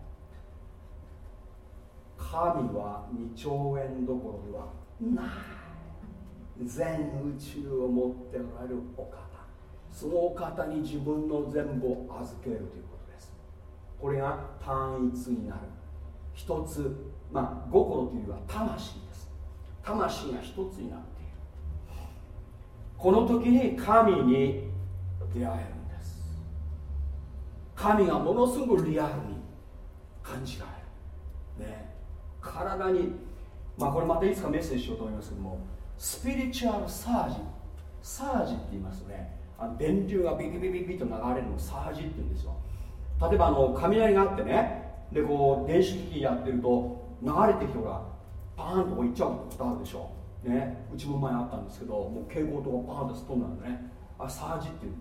[SPEAKER 1] 神は2兆円どころではない。全宇宙を持っておられるお方。そのお方に自分の全部を預けるということです。これが単一になる。一つまあ心というよりは魂です。魂が一つになっている。この時に神に出会えるんです。神がものすごくリアルに感じられる。ね。体にまあこれまたいつかメッセージしようと思いますけどもスピリチュアルサージサージって言いますね。あの電流がビビビビビと流れるのをサージって言うんですよ。例えばあの雷があってねでこう電子機器やってると流れてきてほらパーンとこう行っちゃうことあるでしょ。ねうちも前あったんですけどもう蛍光灯がパーンとすっ飛んだんでね。あサージっていう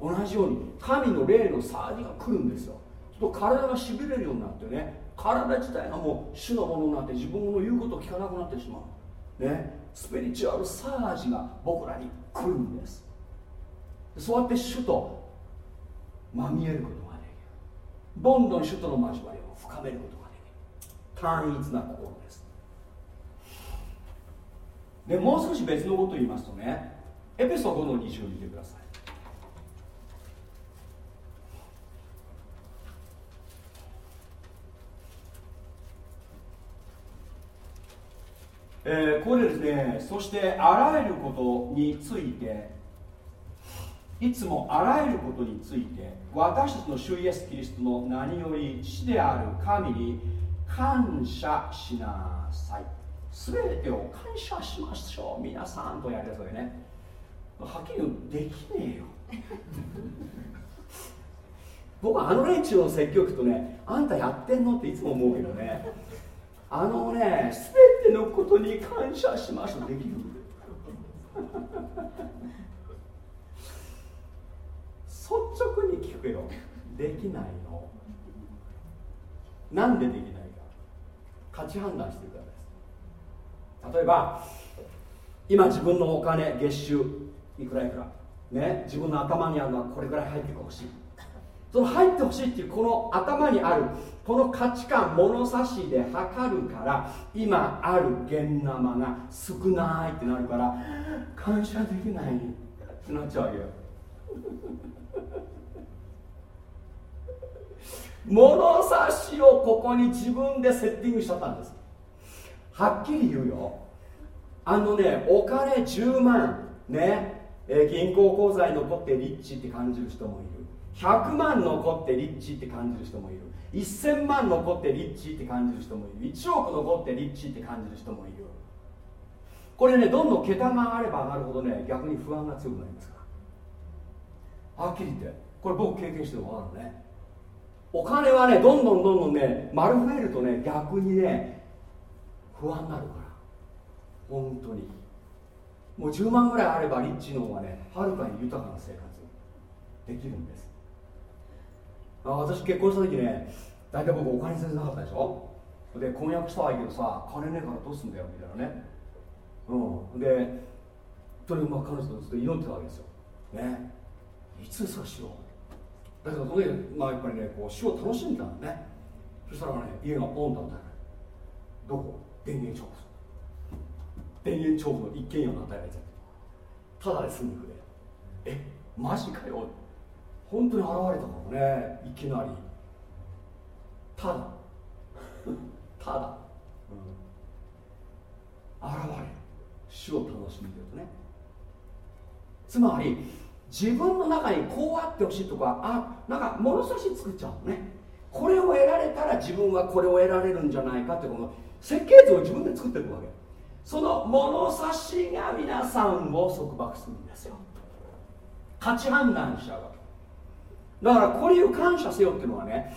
[SPEAKER 1] 同じように神の霊のサージが来るんですよ。ちょっと体がしびれるようになってね体自体がもう主のものになって自分の言うことを聞かなくなってしまう。ね。スピリチュアルサージが僕らに来るんです。そうやって主とまみえることができる。どんどん主との交わりを深めることができる。単一な心です。でもう少し別のことを言いますとね。エペソ5の20見てください。えー、ここでですねそしてあらゆることについていつもあらゆることについて私たちの主イエス・キリストの名により父である神に感謝しなさい。全てを感謝しましょう皆さんとやるやつだけね。はっきり言うできねえよ。*laughs* 僕はあの連中の説教とねあんたやってんのっていつも思うけどね。あのね全てのことに感謝しましょうできる？*laughs* 率直に聞くよ。できないの。なんでできないか。価値判断してください。例えば今自分のお金月収いくらいくら。ね自分の頭にあるのはこれぐらい入ってほしい。その入ってほしいっていうこの頭にあるこの価値観物差しで測るから今ある現生が少ないってなるから感謝できないってなっちゃうわけよ。*laughs* 物差しをここに自分でセッティングしちゃったんです。はっきり言うよ。あのねお金10万ね、えー、銀行口座に残ってリッチって感じる人もいる。100万残ってリッチって感じる人もいる。1000万残ってリッチって感じる人もいる。1億残ってリッチって感じる人もいる。これねどんどん桁が上がれば上がるほどね逆に不安が強くなりますから。はっきり言ってこれ僕経験してる分かるねお金はねどんどんどんどんね丸増えるとね逆にね不安になるから。本当に。もう10万ぐらいあればリッチの方がねはるかに豊かな生活できるんです。あ私結婚した時ね大体僕お金全然なかったでしょ？で婚約したはいいけどさ金ねえからどうすんだよみたいなね。うん。でとにかく彼女とずっと祈ってたわけですよ。ね。いつそうしよう？だけどその時まあやっぱりねこう死を楽しんだんだね。そしたらね家がポンとあったどこ？電源調布。電源調布の一軒家が与えられちゃってた。だで住んでくれ。えマジかよ本当に現れたからね。いきなり。ただ。ただ、うん、現れる。主を楽しんでるとね。つまり自分の中にこうあってほしいとかあなんか物差し作っちゃうのね。これを得られたら自分はこれを得られるんじゃないかってこの設計図を自分で作っていくわけ。その物差しが皆さんを束縛するんですよ。価値判断しちゃうだからこういう感謝せよっていうのはね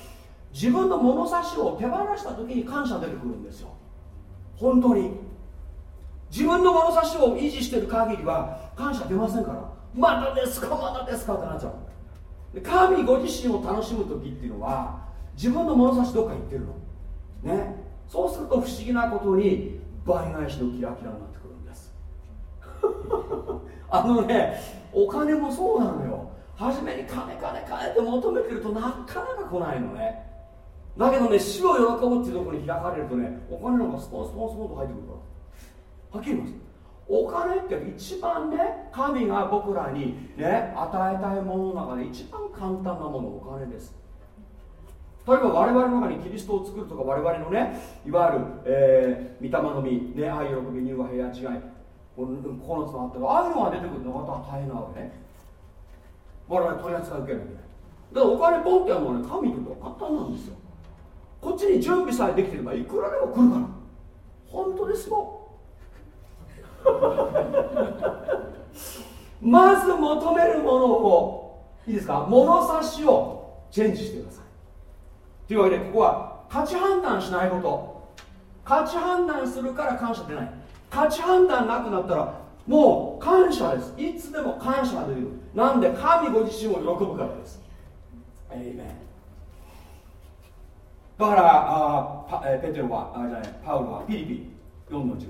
[SPEAKER 1] 自分の物差しを手放した時に感謝出てくるんですよ。本当に。自分の物差しを維持してる限りは感謝出ませんから。まだですかまだですかってなっちゃう。神ご自身を楽しむ時っていうのは自分の物差しどっか行ってるの。ね。そうすると不思議なことに倍返しのキラキラになってくるんです。*laughs* あのねお金もそうなのよ。初めに金金金って求めてるとなかなか来ないのね。だけどね死を喜ぶっていうところに開かれるとねお金なんかスポンスポンスポンと入ってくるからはっきり言いますお金って一番ね神が僕らにね与えたいものの中で一番簡単なものお金です例えば我々の中にキリストを作るとか我々のねいわゆる、えー、御霊の実、ね、愛喜び乳和平安違いこの9つもあったらああいうのが出てくるのがまた大変なわけね我々取り扱い受けなきゃいけないだからお金ポンってやるのはね神にとっては簡単なんですよ。こっちに準備さえできてればいくらでも来るから。本当ですよ。*laughs* まず求めるものをいいですか？物差しをチェンジしてください。というわけでここは価値判断しないこと。価値判断するから感謝出ない。価値判断なくなったらもう感謝です。いつでも感謝ができるなんで神ご自身を喜ぶからです。エイメンだからあパペテロはあじゃないパウロはピリピ4の11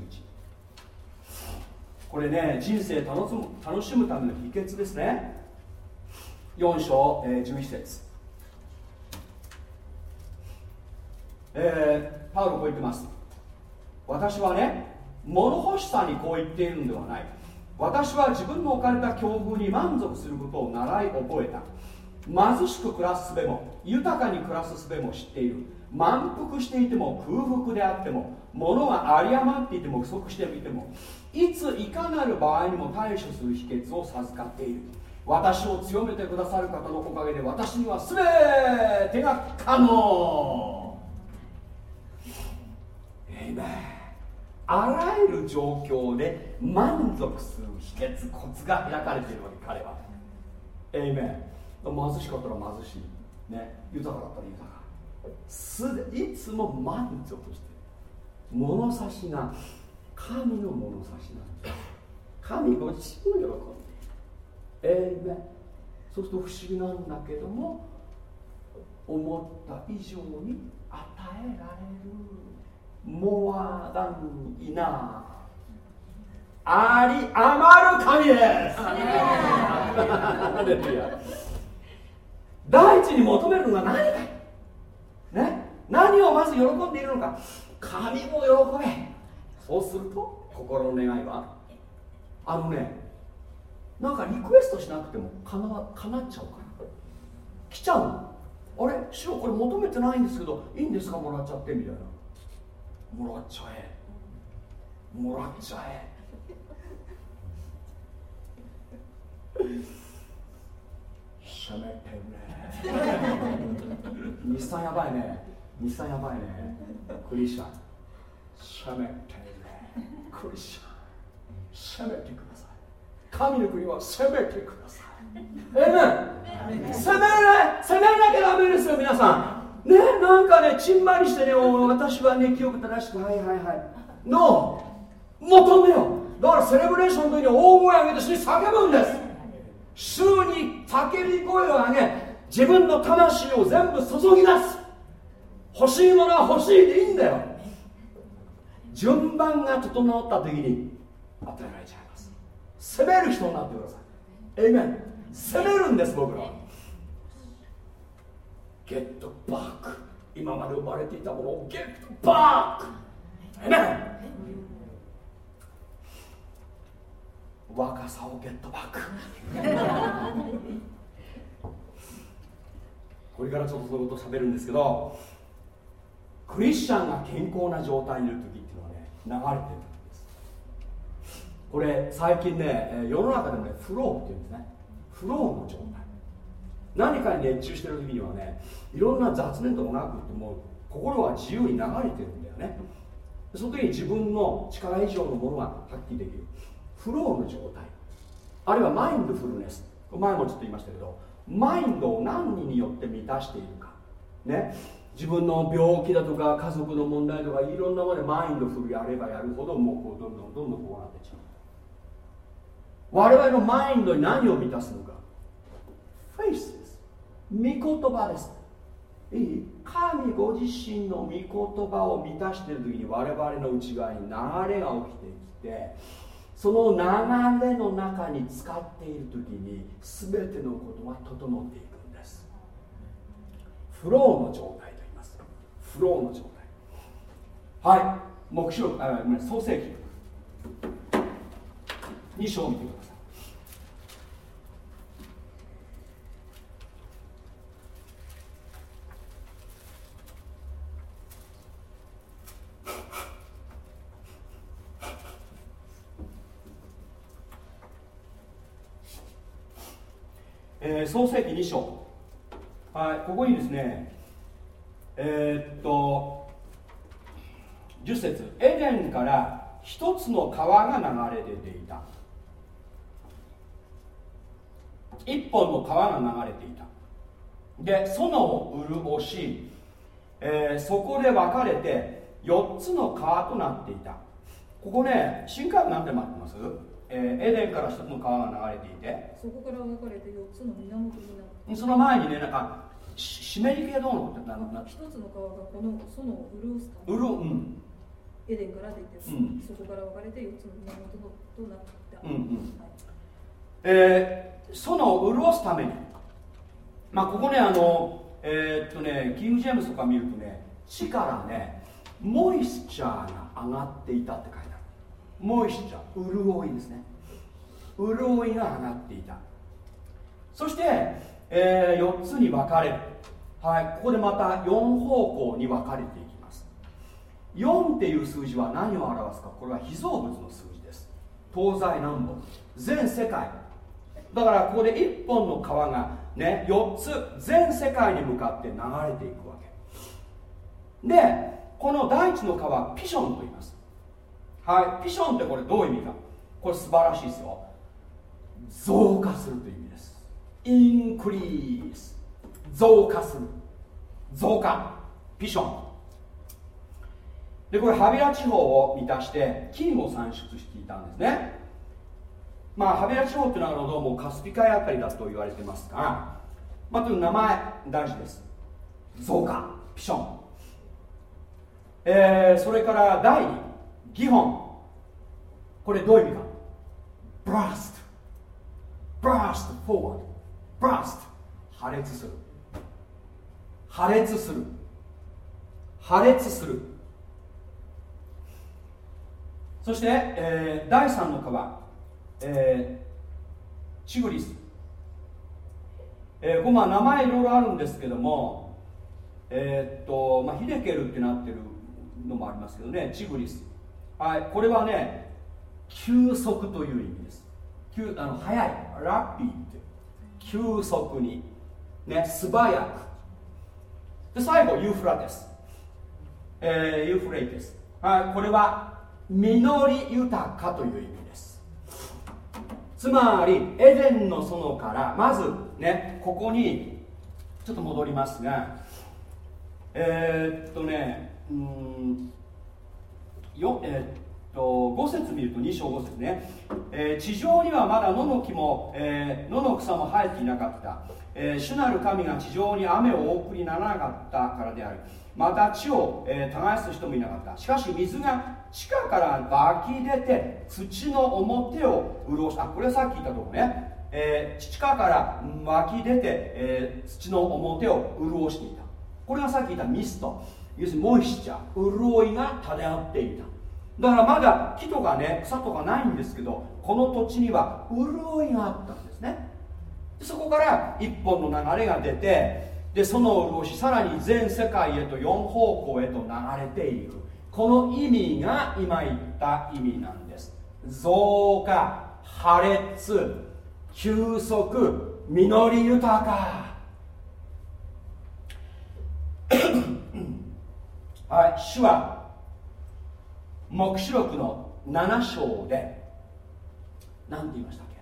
[SPEAKER 1] これね人生楽しむ楽しむための秘訣ですね。4章、えー、11節。えー、パウロこう言ってます。私はね物欲しさにこう言っているのではない。私は自分の置かれた境遇に満足することを習い覚えた。貧しく暮らす術も豊かに暮らす術も知っている。満腹していても空腹であっても物が有り余っていても不足していてもいついかなる場合にも対処する秘訣を授かっている。私を強めてくださる方のおかげで私には全てが可能。エイメンあらゆる状況で満足する秘訣コツが開かれているわけ彼は。エイメン貧しかったら貧しい、ね、豊かだったら豊か。すでいつも満足してる物差しが神の物差しなんです神ご自身を喜んでいる。ええねそうすると不思議なんだけども思った以上に与えられる。モアダンイナあり余る神です。第一に求めるのが何か。ね？何をまず喜んでいるのか。神も喜べ。そうすると心の願いは。あのねなんかリクエストしなくてもかなかなっちゃうから。来ちゃうの。あれ？師匠これ求めてないんですけどいいんですか？もらっちゃってみたいなもらっちゃえ。もらっちゃえ。しゃべってるね。日産やばいね。日産やばいね。クリスチャン。しゃべってるね。クリスチャン。しゃべってください。神の国は攻めてください。えね攻めな攻めなきゃダメですよ皆さんねなんかねちんまりしてね私はね記憶正しくはいはいはい。の求めよだからセレブレーションの時に大声上げて主に叫ぶんです。主に叫び声を上げ自分の魂を全部注ぎ出す。欲しいものは欲しいでいいんだよ。順番が整った時に与えられちゃいます。攻める人になってください。エイメン攻めるんです僕らゲットバック。今まで生まれていたものをゲットバック。エイメン若さをゲットバック。これからちょっとそういうこと喋るんですけどクリスチャンが健康な状態にいる時っていうのはね流れてるんです。これ最近ね世の中でもねフローっていうんですね。フローの状態。何かに熱中してる時にはねいろんな雑念とかなくっても心は自由に流れてるんだよね。その時に自分の力以上のものが発揮できる。フローの状態。あるいはマインドフルネス。前もちょっと言いましたけどマインドを何によって満たしているか。ね。自分の病気だとか家族の問題とかいろんなものでマインドフルやればやるほどもうこうどんどんどんどんこうなっていっちゃう。我々のマインドに何を満たすのか。フェイス。です御言葉です。いい？神ご自身の御言葉を満たしている時に我々の内側に流れが起きてきてその流れの中に使っている時に全てのことが整っていくんです。フローの状態と言います。フローの状態。はい。目標あ創世記。2章を見てください。えー、創世記2章、はい、ここにですねえー、っと10節。エデンから一つの川が流れ出ていた。一本の川が流れていた。で園を潤しえー、そこで分かれて4つの川となっていた。ここね新海なんて待ってます、えー、エデンから1つの川が流れていて。
[SPEAKER 7] そこから分かれて4つの源になって
[SPEAKER 1] その前にねなんか湿り気どうのってな
[SPEAKER 7] な一つの川がこのそのを潤す
[SPEAKER 1] ため潤うん。
[SPEAKER 7] エデンから出て、うん、そこから分かれて4つの源となった、うんうん。はい、
[SPEAKER 1] えー、そのを潤すために。まあここねあのえー、っとねキング・ジェームスとか見るとね地からねモイスチャーが上がっていたって書いてあるモイスチャー潤いですね。潤いが上がっていた。そして、えー、4つに分かれる。はいここでまた4方向に分かれていきます。4っていう数字は何を表すかこれは被造物の数字です。東西南北全世界。だからここで1本の川がね4つ全世界に向かって流れていくわけ。でこの第一の川ピションと言います。はい。ピションってこれどういう意味か？これ素晴らしいですよ。増加するという意味です。インクリース増加する。増加。ピション。でこれハビラ地方を満たして金を産出していたんですね。まあハビラ地方っていうのはどうもカスピ海あたりだと言われてますがまあという名前大事です。増加。ピション。えー、それから第2ギホンこれどういう意味か？ブラストブラストフォーワードブラスト破裂する。破裂する。破裂する。そして、えー、第3の川、えー、チグリス、えー、こまあ名前いろいろあるんですけどもえー、っと、まあ、ヒデケルってなってるのもありますけどね。チグリス。はいこれはね急速という意味です。急あの速い。ラッピーって。急速に。ね素早く。で最後ユーフラテス、えー、ユーフレイテス。はいこれは実り豊かという意味です。つまりエデンの園からまずねここにちょっと戻りますがえー、っとねうんよえー、っと5節見ると2章5節ね、えー、地上にはまだ野の木も、えー、野の草も生えていなかった、えー、主なる神が地上に雨をお送りならなかったからである。また地を、え、耕す人もいなかった。しかし水が地下から湧き出て土の表を潤したこれはさっき言ったところね、え、地下から湧き出て、え、土の表を潤していた。これがさっき言ったミスト。要するにモイスチャー潤いが漂っていた。だからまだ木とかね草とかないんですけどこの土地には潤いがあったんですね。そこから一本の流れが出てでその潤しさらに全世界へと4方向へと流れていく。この意味が今言った意味なんです。増加破裂休息実り豊か。はい主は黙示録の7章で何て言いましたっけ？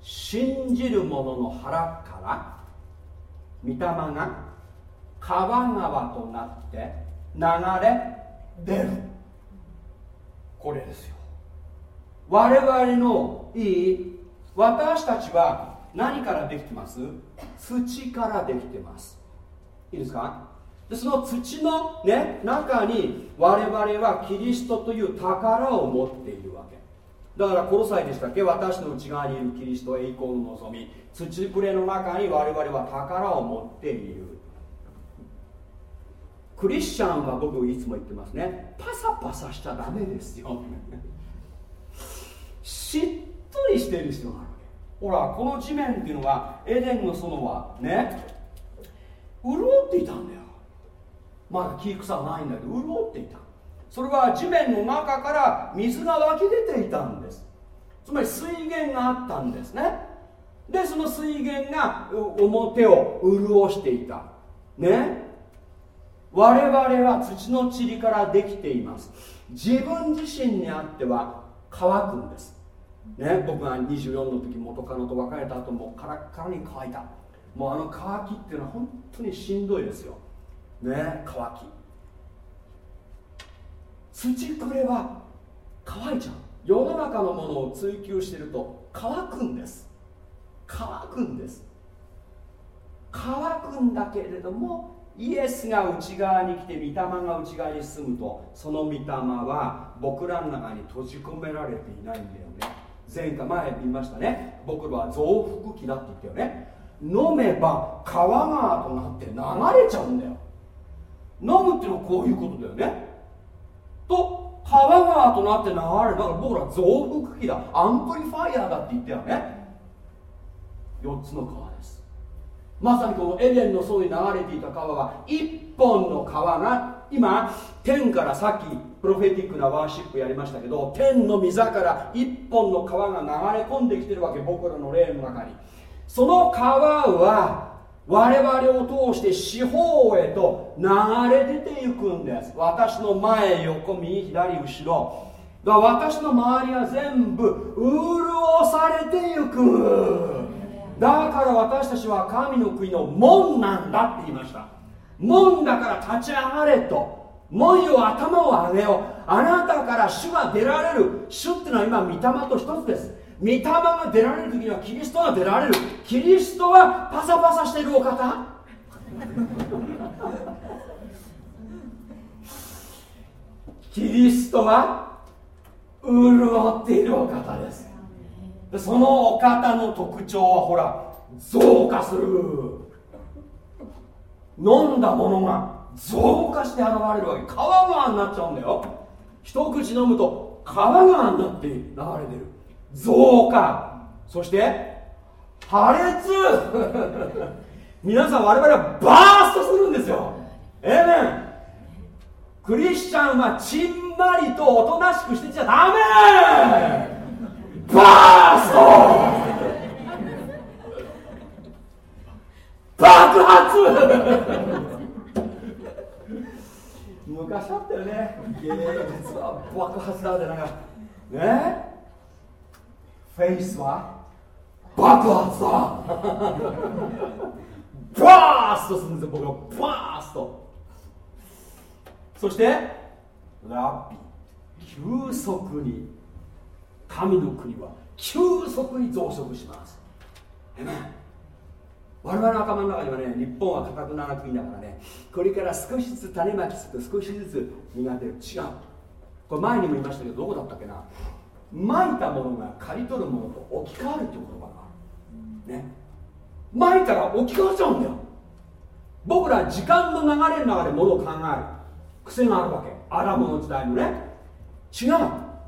[SPEAKER 1] 信じる者の腹から御霊が川川となって流れ出る。これですよ。我々のいい私たちは何からできてます？土からできてます。いいですか？でその土の、ね、中に我々はキリストという宝を持っているわけ。だからコロサイでしたっけ？私の内側にいるキリスト栄光の望み。土プレの中に我々は宝を持っている。クリスチャンは僕いつも言ってますね。パサパサしちゃダメですよ。しっとりしてる必要があるわけ。ほらこの地面っていうのはエデンの園はね潤っていたんだよ。まだ木草はないんだけど潤っていた。それは地面の中から水が湧き出ていたんです。つまり水源があったんですね。でその水源が表を潤していた。ね。我々は土の塵からできています。自分自身にあっては乾くんです。ね。僕が24の時元カノと別れた後もカラッカラに乾いた。もうあの乾きっていうのは本当にしんどいですよ。ね乾き。土くれは乾いちゃう。世の中のものを追求してると乾くんです。乾くんです。乾くんだけれどもイエスが内側に来て御霊が内側に住むとその御霊は僕らの中に閉じ込められていないんだよね。前回前言いましたね。僕らは増幅器だって言ったよね。飲めば川となって流れちゃうんだよ。飲むっていうのはこういうことだよね。と川となって流れだから僕ら増幅器だ。 amplifier だって言ったよね。4つの川です。まさにこのエデンの園に流れていた川は1本の川が今天からさっき prophetic な worship やりましたけど天の溝から1本の川が流れ込んできてるわけ僕らの霊の中に。その川は我々を通して四方へと流れ出ていくんです。私の前横右左後ろ。だから私の周りは全部潤されていく。だから私たちは神の国の門なんだって言いました。門だから立ち上がれと。門よ頭を上げよう。あなたから主が出られる。主っていうのは今御霊と一つです。御霊が出られる時にはキリストが出られる。キリストはパサパサしているお方。キリストは潤っているお方です。そのお方の特徴はほら増加する。飲んだものが増加して現れるわけ。川川になっちゃうんだよ。一口飲むと川川になって流れてる。増加。そして破裂。*laughs* 皆さん我々はバーストするんですよ。ええねんクリスチャンはちんまりとおとなしくしてちゃダメ。バースト。爆発。昔あったよね。芸術は爆発だってなんかね？フェイスは爆発だ。*laughs* バーストするんですよ僕はバースト。そしてラッピ急速に神の国は急速に増殖します。えめ我々の頭の中にはね日本はかたくなな国だからねこれから少しずつ種まきすると少しずつ苦手違う。これ前にも言いましたけどどこだったっけな？まいたものが刈り取るものと置き換わるっていう言葉がある。ね。まいたら置き換わっちゃうんだよ。僕ら時間の流れの中でものを考える癖があるわけ。アラブの時代のね。違う。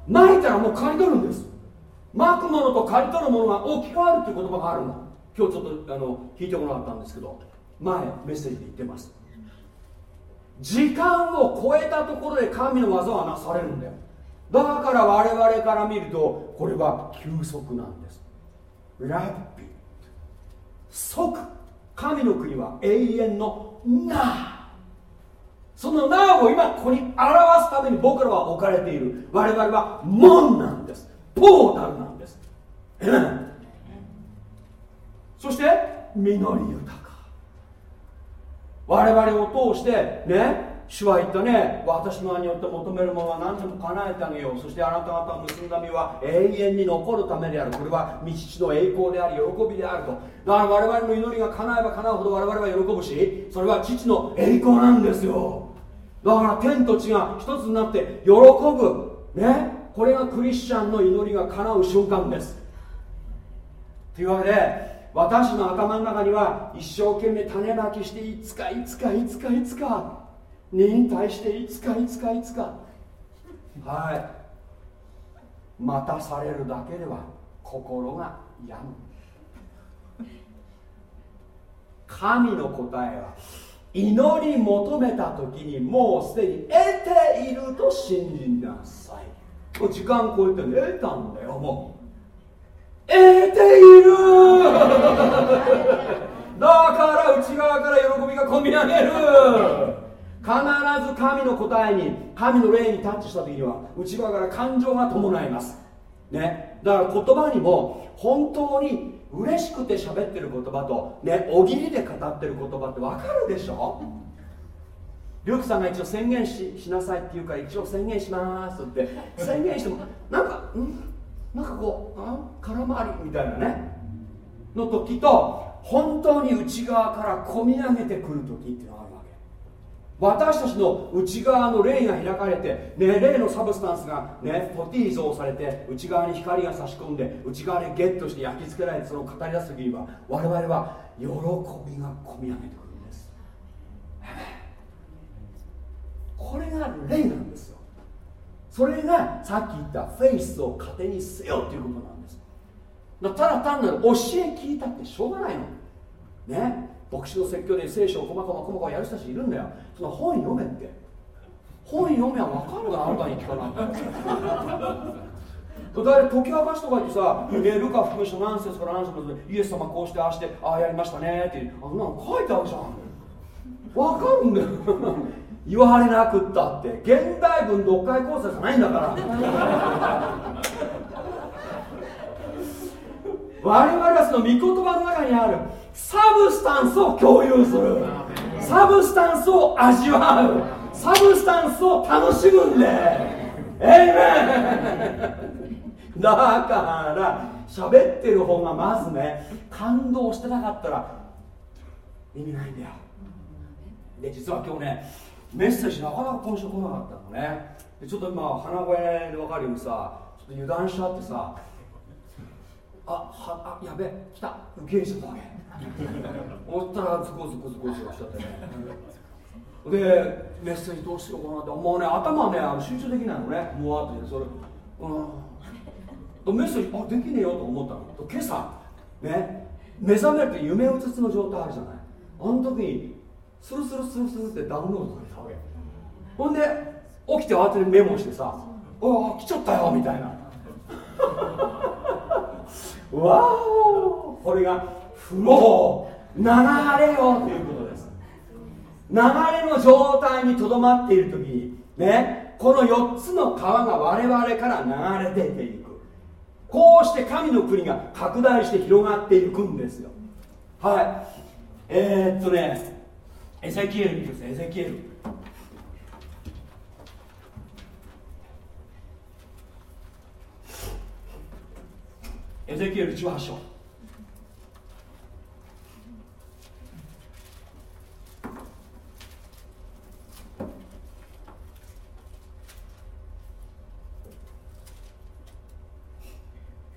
[SPEAKER 1] まいたらもう刈り取るんです。まくものと刈り取るものが置き換わるっていう言葉があるの今日ちょっとあの聞いてもらったんですけど。前メッセージで言ってます。時間を超えたところで神の技はなされるんだよ。だから我々から見るとこれは休息なんです。ラッピー。即神の国は永遠のな。そのなを今ここに表すために僕らは置かれている。我々は門なんです。ポータルなんです。そして実り豊か。我々を通してね主は言ったね私の名によって求めるものは何でも叶えてあげよう。そしてあなた方が結んだ身は永遠に残るためである。これは道父の栄光であり喜びであると。だから我々の祈りが叶えば叶うほど我々は喜ぶしそれは父の栄光なんですよ。だから天と地が一つになって喜ぶ。ね？これがクリスチャンの祈りが叶う瞬間です。というわけで私の頭の中には一生懸命種まきしていつかいつかいつかいつか忍耐していつかいつかいつか。はい。待たされるだけでは心が病む。神の答えは祈り求めた時にもうすでに得ていると信じなさい。時間超えて得たんだよもう。得ている。*laughs* だから内側から喜びがこみ上げる必ず神の答えに神の霊にタッチした時には内側から感情が伴います。ね。だから言葉にも本当に嬉しくて喋ってる言葉とねおぎりで語ってる言葉って分かるでしょ？リュウクさんが一応宣言しなさいって言うから一応宣言しますって宣言してもなんかん？なんかこう空回りみたいなね。の時と本当に内側から込み上げてくる時っていうのがある。私たちの内側の霊が開かれて、ね、霊のサブスタンスが、ね、ポティーゾーされて内側に光が差し込んで内側にゲットして焼き付けられてその語り出す時には我々は喜びが込み上げてくるんです。これが霊なんですよ。それがさっき言ったフェイスを糧にせよということなんです。ただ単なる教え聞いたってしょうがないの。ね牧師の説教で聖書を細々細々やる人たちいるんだよ。本読めって。本読めは分かるがあなたに聞かない。だい解き明かしとか言ってさ、えルカ福音書何節から何節までイエス様こうしてああしてああやりましたねってあんなの書いてあるじゃん。分かるんだよ。言われなくったって。現代文読解講座じゃないんだから。我々はその御言葉の中にあるサブスタンスを共有する。サブスタンスを味わう。サブスタンスを楽しむんで。エイメンだから喋ってる方がまずね感動してなかったら意味ないんだよ。で実は今日ねメッセージなかなか今週来なかったのね。でちょっと今鼻声で分かるようにさちょっと油断しちゃってさあはあやべ来た。受け入れちゃったわけ思ったらズコズコズコズコしちゃってね。でメッセージどうしようかなって。もうね頭ね集中できないのね。もうあとでそれ。うん。メッセージあできねえよと思ったの。今朝ね目覚めるって夢うつつの状態あるじゃない。あの時にスルスルスルスルってダウンロードされたわけ。ほんで起きて慌ててメモしてさ「ああ来ちゃったよ」みたいな。わおこれがフロー流れよということです。流れの状態にとどまっている時にねこの4つの川が我々から流れ出ていく。こうして神の国が拡大して広がっていくんですよ。はい。えー、っとねエゼキエル見てください。エゼキエル。エゼキエル18章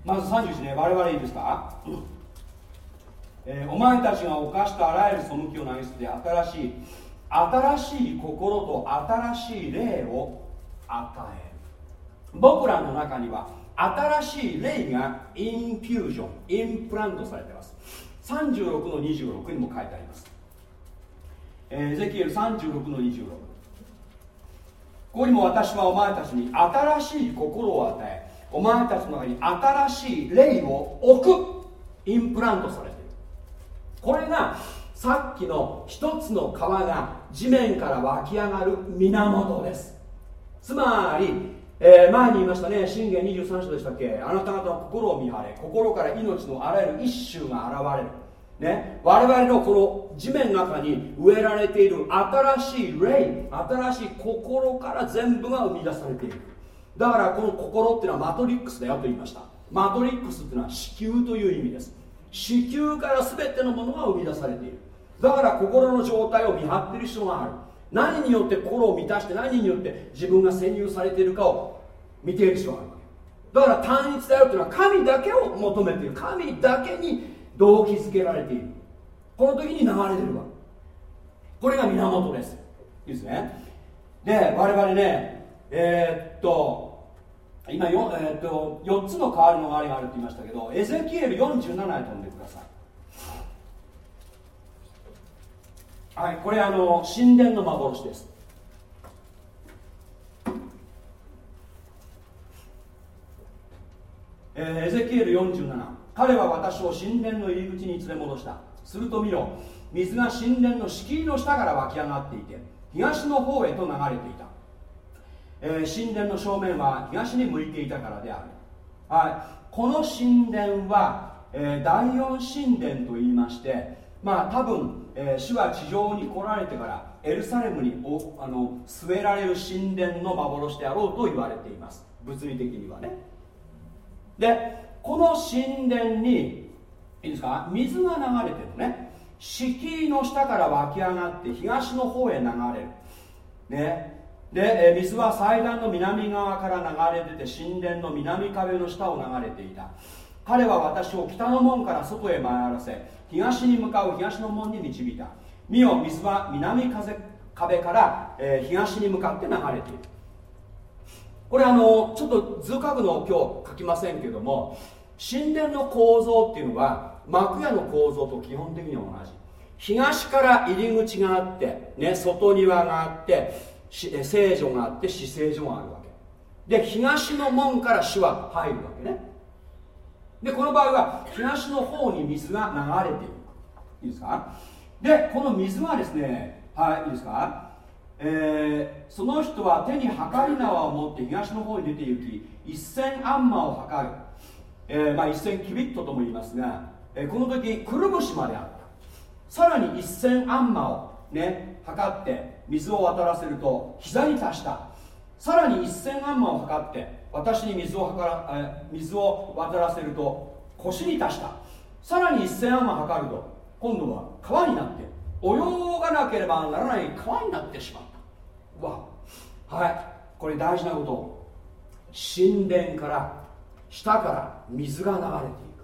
[SPEAKER 1] まず31ね我々いいですか、えー、お前たちが犯したあらゆる背きを投げ捨て新しい新しい心と新しい霊を与える。僕らの中には新しい霊がインフュージョンインプラントされています。36の26にも書いてあります、エゼキエル36の26ここにも私はお前たちに新しい心を与えお前たちの中に新しい霊を置くインプラントされている。これがさっきの一つの川が地面から湧き上がる源です。つまりえー、前に言いましたね。信玄23章でしたっけ？あなた方の心を見張れ。心から命のあらゆる一種が現れる。ね、我々のこの地面の中に植えられている新しい霊新しい心から全部が生み出されている。だからこの心っていうのはマトリックスだよと言いました。マトリックスっていうのは子宮という意味です。子宮から全てのものが生み出されている。だから心の状態を見張っている必要がある。何によって心を満たして何によって自分が占有されているかを見ている必要があるわけだから単一だよっていうのは神だけを求めている。神だけに動機づけられている。この時に流れてる。わこれが源です。いいですね。で我々ねえー、っと今よ、えー、っと4つの代わりの周りがあるって言いましたけどエゼキエル47へ飛んでください。はいこれあの神殿の幻です。えー、エゼキエル47彼は私を神殿の入り口に連れ戻した。すると見ろ水が神殿の敷居の下から湧き上がっていて東の方へと流れていた、えー、神殿の正面は東に向いていたからである、はい、この神殿は、えー、第四神殿といいましてまあ多分、えー、主は地上に来られてからエルサレムにおあの据えられる神殿の幻であろうと言われています。物理的にはね。でこの神殿にいいですか？水が流れてるね。敷居の下から湧き上がって東の方へ流れる。ね。で水は祭壇の南側から流れ出て神殿の南壁の下を流れていた。彼は私を北の門から外へ回らせ東に向かう東の門に導いた。見よ水は南風壁から、えー、東に向かって流れている。これあのちょっと図書くのを今日書きませんけども神殿の構造っていうのは幕屋の構造と基本的には同じ。東から入り口があって、ね、外庭があって聖女があって死聖所があるわけ。で東の門から死は入るわけね。でこの場合は東の方に水が流れていく。いいですか？でこの水はですねはいいいですか？えー、その人は手に測り縄を持って東の方に出て行き一千アンマを測る、えー、まあ、一千キビットとも言いますが、えー、この時くるぶしまであった。さらに一千アンマをね測って水を渡らせると膝に達した。さらに一千アンマを測って私に水を測らえ水を渡らせると腰に達した。さらに一千アンマ測ると今度は川になって泳がなければならない川になってしまったわはいこれ大事なこと。神殿から下から水が流れていく。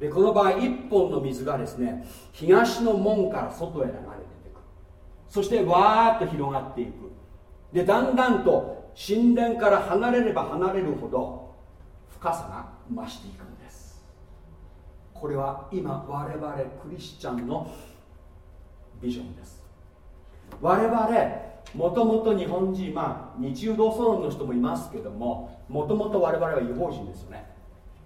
[SPEAKER 1] でこの場合一本の水がですね東の門から外へ流れていく。そしてわーっと広がっていく。でだんだんと神殿から離れれば離れるほど深さが増していくんです。これは今我々クリスチャンのビジョンです。我々もともと日本人まあ日中同ソロンの人もいますけどももともと我々は違法人ですよね。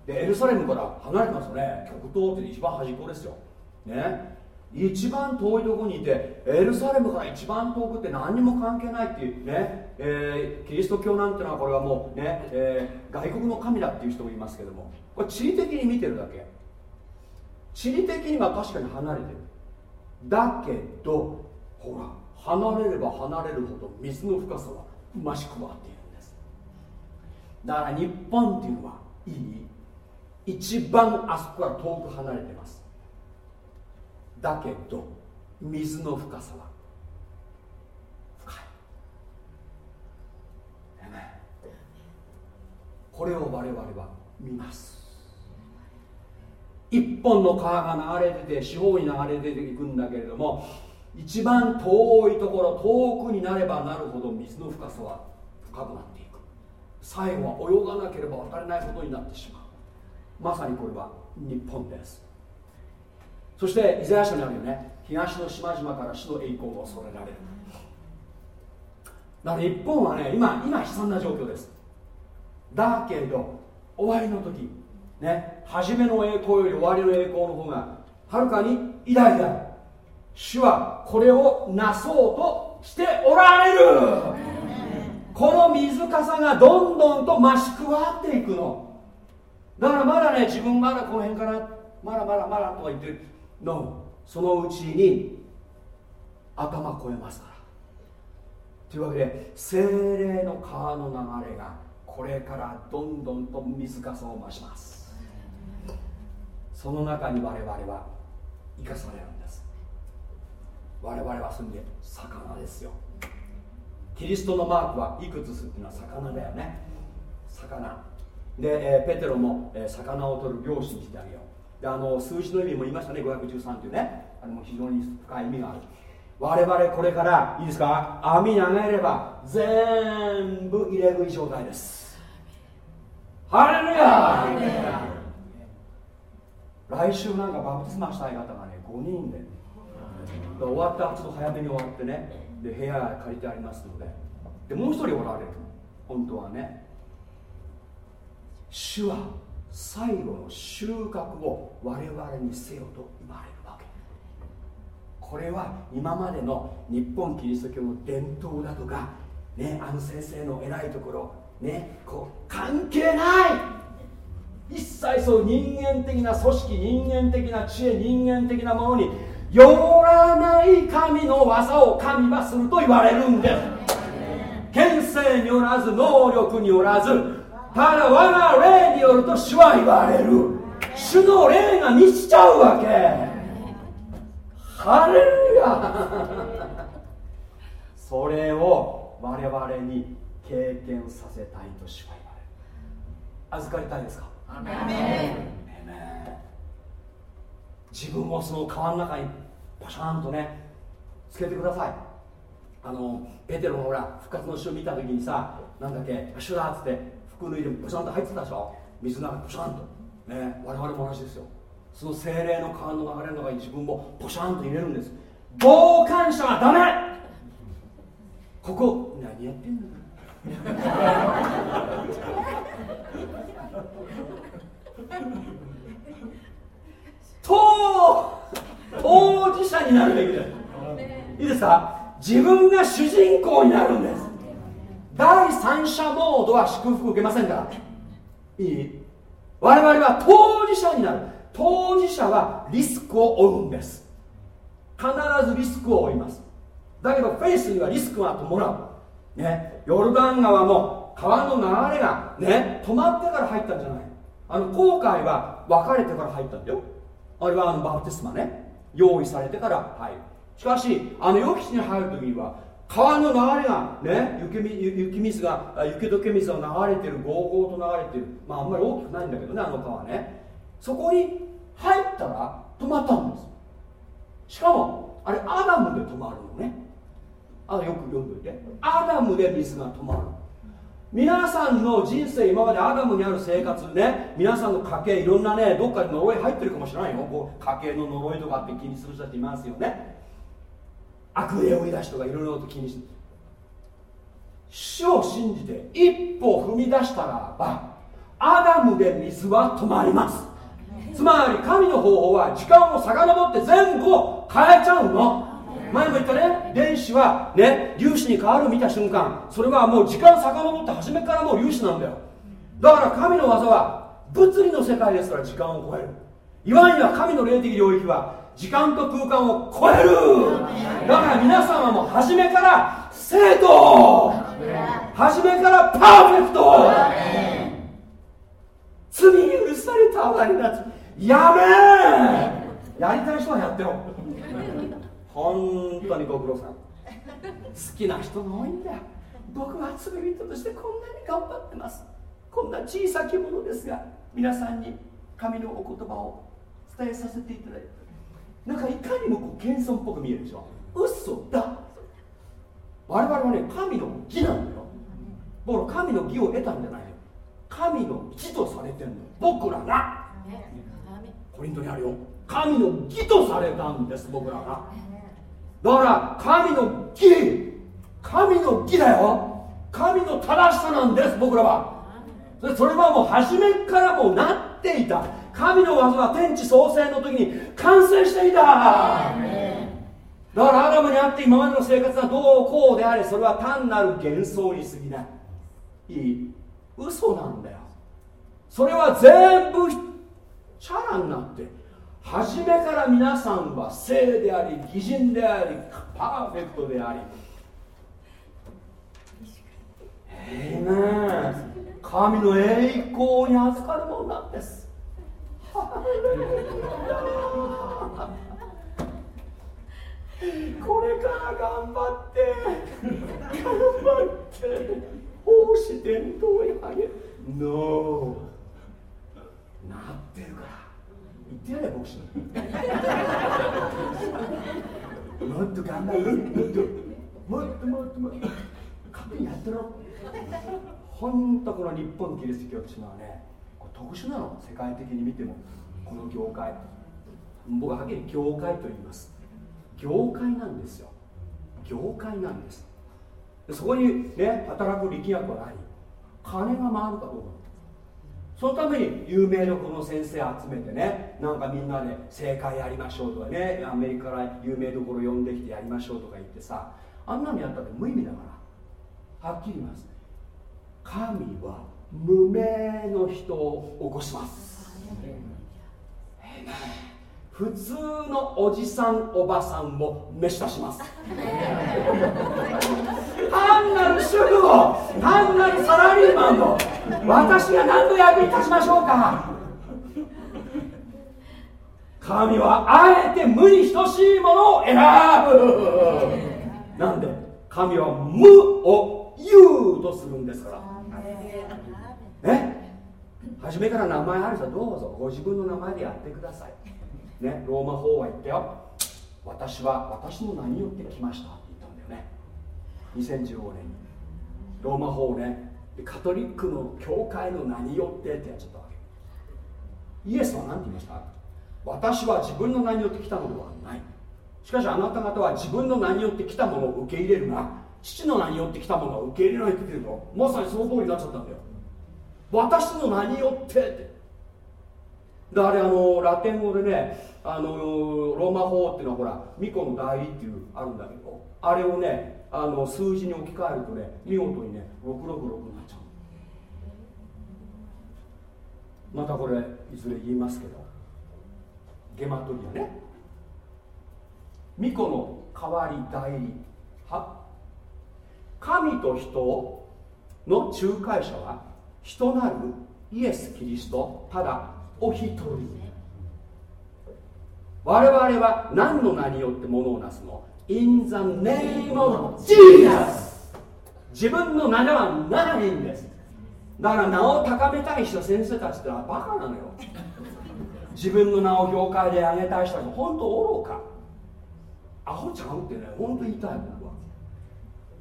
[SPEAKER 1] でエルサレムから離れてますよね。極東って一番端っこですよ。ね。一番遠いところにいてエルサレムから一番遠くって何にも関係ないっていうね、えー、キリスト教なんてのはこれはもうね、えー、外国の神だっていう人もいますけども。これ地理的に見てるだけ。地理的には確かに離れてる。だけどほら。離れれば離れるほど水の深さは増し加わっているんです。だから日本っていうのはいい一番あそこから遠く離れてます。だけど水の深さは深い。これを我々は見ます。一本の川が流れてて四方に流れ出ていくんだけれども一番遠いところ遠くになればなるほど水の深さは深くなっていく。最後は泳がなければ渡れないことになってしまう。まさにこれは日本です。そしてイザヤ書にあるよね。東の島々から主の栄光を恐れられる。だから日本はね今今悲惨な状況です。だけど終わりの時。ね。初めの栄光より終わりの栄光の方がはるかに偉大である。主はこれをなそうとしておられる。この水かさがどんどんと増し加わっていくの。だからまだね自分まだこの辺からまだまだまだとか言ってるのそのうちに頭超えますから。というわけで精霊の川の流れがこれからどんどんと水かさを増します。その中に我々は生かされる。我々は住んで魚ですよ。キリストのマークはいくつすっていうのは魚だよね。魚。で、えー、ペテロも、えー、魚を取る漁師にしてあげよう。であの数字の意味も言いましたね。513っていうね。あれも非常に深い意味がある。我々これからいいですか？網投げれば全部入れ食い状態です。ハレルヤ来週なんかバプテスマしたい方がね5人で終わったらちょっと早めに終わってねで部屋借りてありますので。でもう一人おられる。本当はね。主は最後の収穫を我々にせよと言われるわけ。これは今までの日本キリスト教の伝統だとかねあの先生の偉いところねこう関係ない。一切そう人間的な組織人間的な知恵人間的なものによらない神の技を神はすると言われるんです。権勢によらず能力によらずただ我が霊によると主は言われる。主の霊が満ちちゃうわけ。ハレルヤ。それを我々に経験させたいと主は言われる。預かりたいですか？自分をその川の中にパシャンとねつけてください。あのペテロのほら復活の詩を見た時にさなんだっけシュラーっつって服脱いでパシャンと入ってたでしょ？水の中にパシャンと。ね我々も同じですよ。その精霊の川の流れの中に自分もポシャンと入れるんです。傍観者はダメ！ここ何やってんの？*laughs* 当当事者になるべきですいいですか？自分が主人公になるんです。第三者モードは祝福受けませんから。いい？我々は当事者になる。当事者はリスクを負うんです。必ずリスクを負います。だけどフェイスにはリスクが伴う。ね？ヨルダン川も川の流れがね止まってから入ったんじゃない。あの紅海は分かれてから入ったんだよ。あれはあのバプテスマね。用意されてから入るしかしあの良き地に入る時には川の流れがね雪雪水が雪解け水が流れてるゴーゴーと流れてる。まああんまり大きくないんだけどねあの川ね。そこに入ったら止まったんです。しかもあれアダムで止まるのね。あよく読んどいて。アダムで水が止まる。皆さんの人生今までアダムにある生活ね皆さんの家計いろんなねどっかに呪い入ってるかもしれないよ。こう家計の呪いとかって気にする人っていますよね。悪霊を言い出しとかいろいろと気にする主を信じて一歩踏み出したらばアダムで水は止まります。つまり神の方法は時間を遡って全部を変えちゃうの。前も言ったね電子はね粒子に変わる見た瞬間それはもう時間遡って初めからもう粒子なんだよ。だから神の技は物理の世界ですから時間を超える。いわゆる神の霊的領域は時間と空間を超える。だから皆さんはもう初めから生徒初めからパーフェクト。罪に許されたわりなやめやりたい人はやってろ。本当にご苦労さん。好きな人が多いんだよ。僕は罪人としてこんなに頑張ってます。こんな小さきものですが皆さんに神のお言葉を伝えさせていただいて。なんかいかにもこう謙遜っぽく見えるでしょ。嘘だ。我々はね神の義なんだよ。僕ら神の義を得たんじゃないよ。神の義とされてんの。僕らが。コリントにあるよ。神の義とされたんです僕らがだから神の義。神の義だよ。神の正しさなんです僕らは。それはもう初めからもうなっていた。神の技は天地創生の時に完成していた。だからアダムにあって今までの生活はどうこうであれそれは単なる幻想に過ぎない。いい。嘘なんだよ。それは全部チャラになって。る初めから皆さんは聖であり義人でありパーフェクトでありええね神の栄光に預かるものなんですこれから頑張って頑張って奉仕伝統へあげノーなってるから言ってやれ牧師もっと頑張るもっともっともっと。もっと勝手にやってろ。本当この日本キリスト教っていうのはね特殊なの。世界的に見てもこの業界。僕ははっきり業界と言います。業界なんですよ。業界なんです。そこにね働く力学は何金が回るかどうか。そのために有名どころの先生集めてねなんかみんなで正解やりましょうとかねアメリカから有名どころ呼んできてやりましょうとか言ってさあんなのやったって無意味だから。はっきり言います。神は無名の人を起こします普通のおじさんおばさんを召し出します。単なる主婦を単なるサラリーマンを私が何の役に立ちましょうか。神はあえて無に等しいものを選ぶ。なんで神は無を有とするんですから。え初めから名前ある人はどうぞご自分の名前でやってください。ね、ローマ法は言ったよ。私は私の名によって来ました？って言ったんだよね。2015年に。ローマ法ねカトリックの教会の名によってってやっちゃったわけ。イエスは何て言いました？私は自分の名によって来たのではない。しかしあなた方は自分の名によって来たものを受け入れるが父の名によって来たものを受け入れないって言ってるのまさにその通りになっちゃったんだよ。私の名によってって。であれあのラテン語でねあのローマ法っていうのはほら巫女の代理っていうあるんだけどあれをねあの数字に置き換えるとね見事にね666になっちゃう。またこれいずれ言いますけどゲマトリアね。巫女の代わり代理。は神と人の仲介者は人なるイエス・キリスト。ただお一人。我々は何の名によってものをなすの ?In the name of Jesus 自分の名ではないんです。だから名を高めたい人先生たちってのはバカなのよ。自分の名を業界で挙げたい人は本当愚か。アホちゃうってね本当言いたい僕は。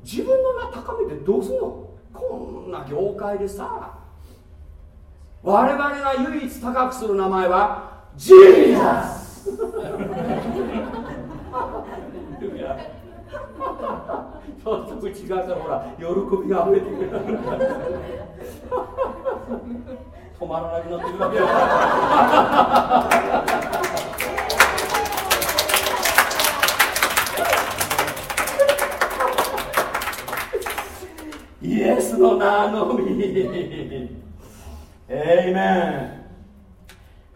[SPEAKER 1] 自分の名高めてどうすんの？こんな業界でさ。我々が唯一高くする名前はジーザスそうすると内側からほら喜びが溢れてくる。止まらなくなってくるわけよイエスの名のみ。エイメン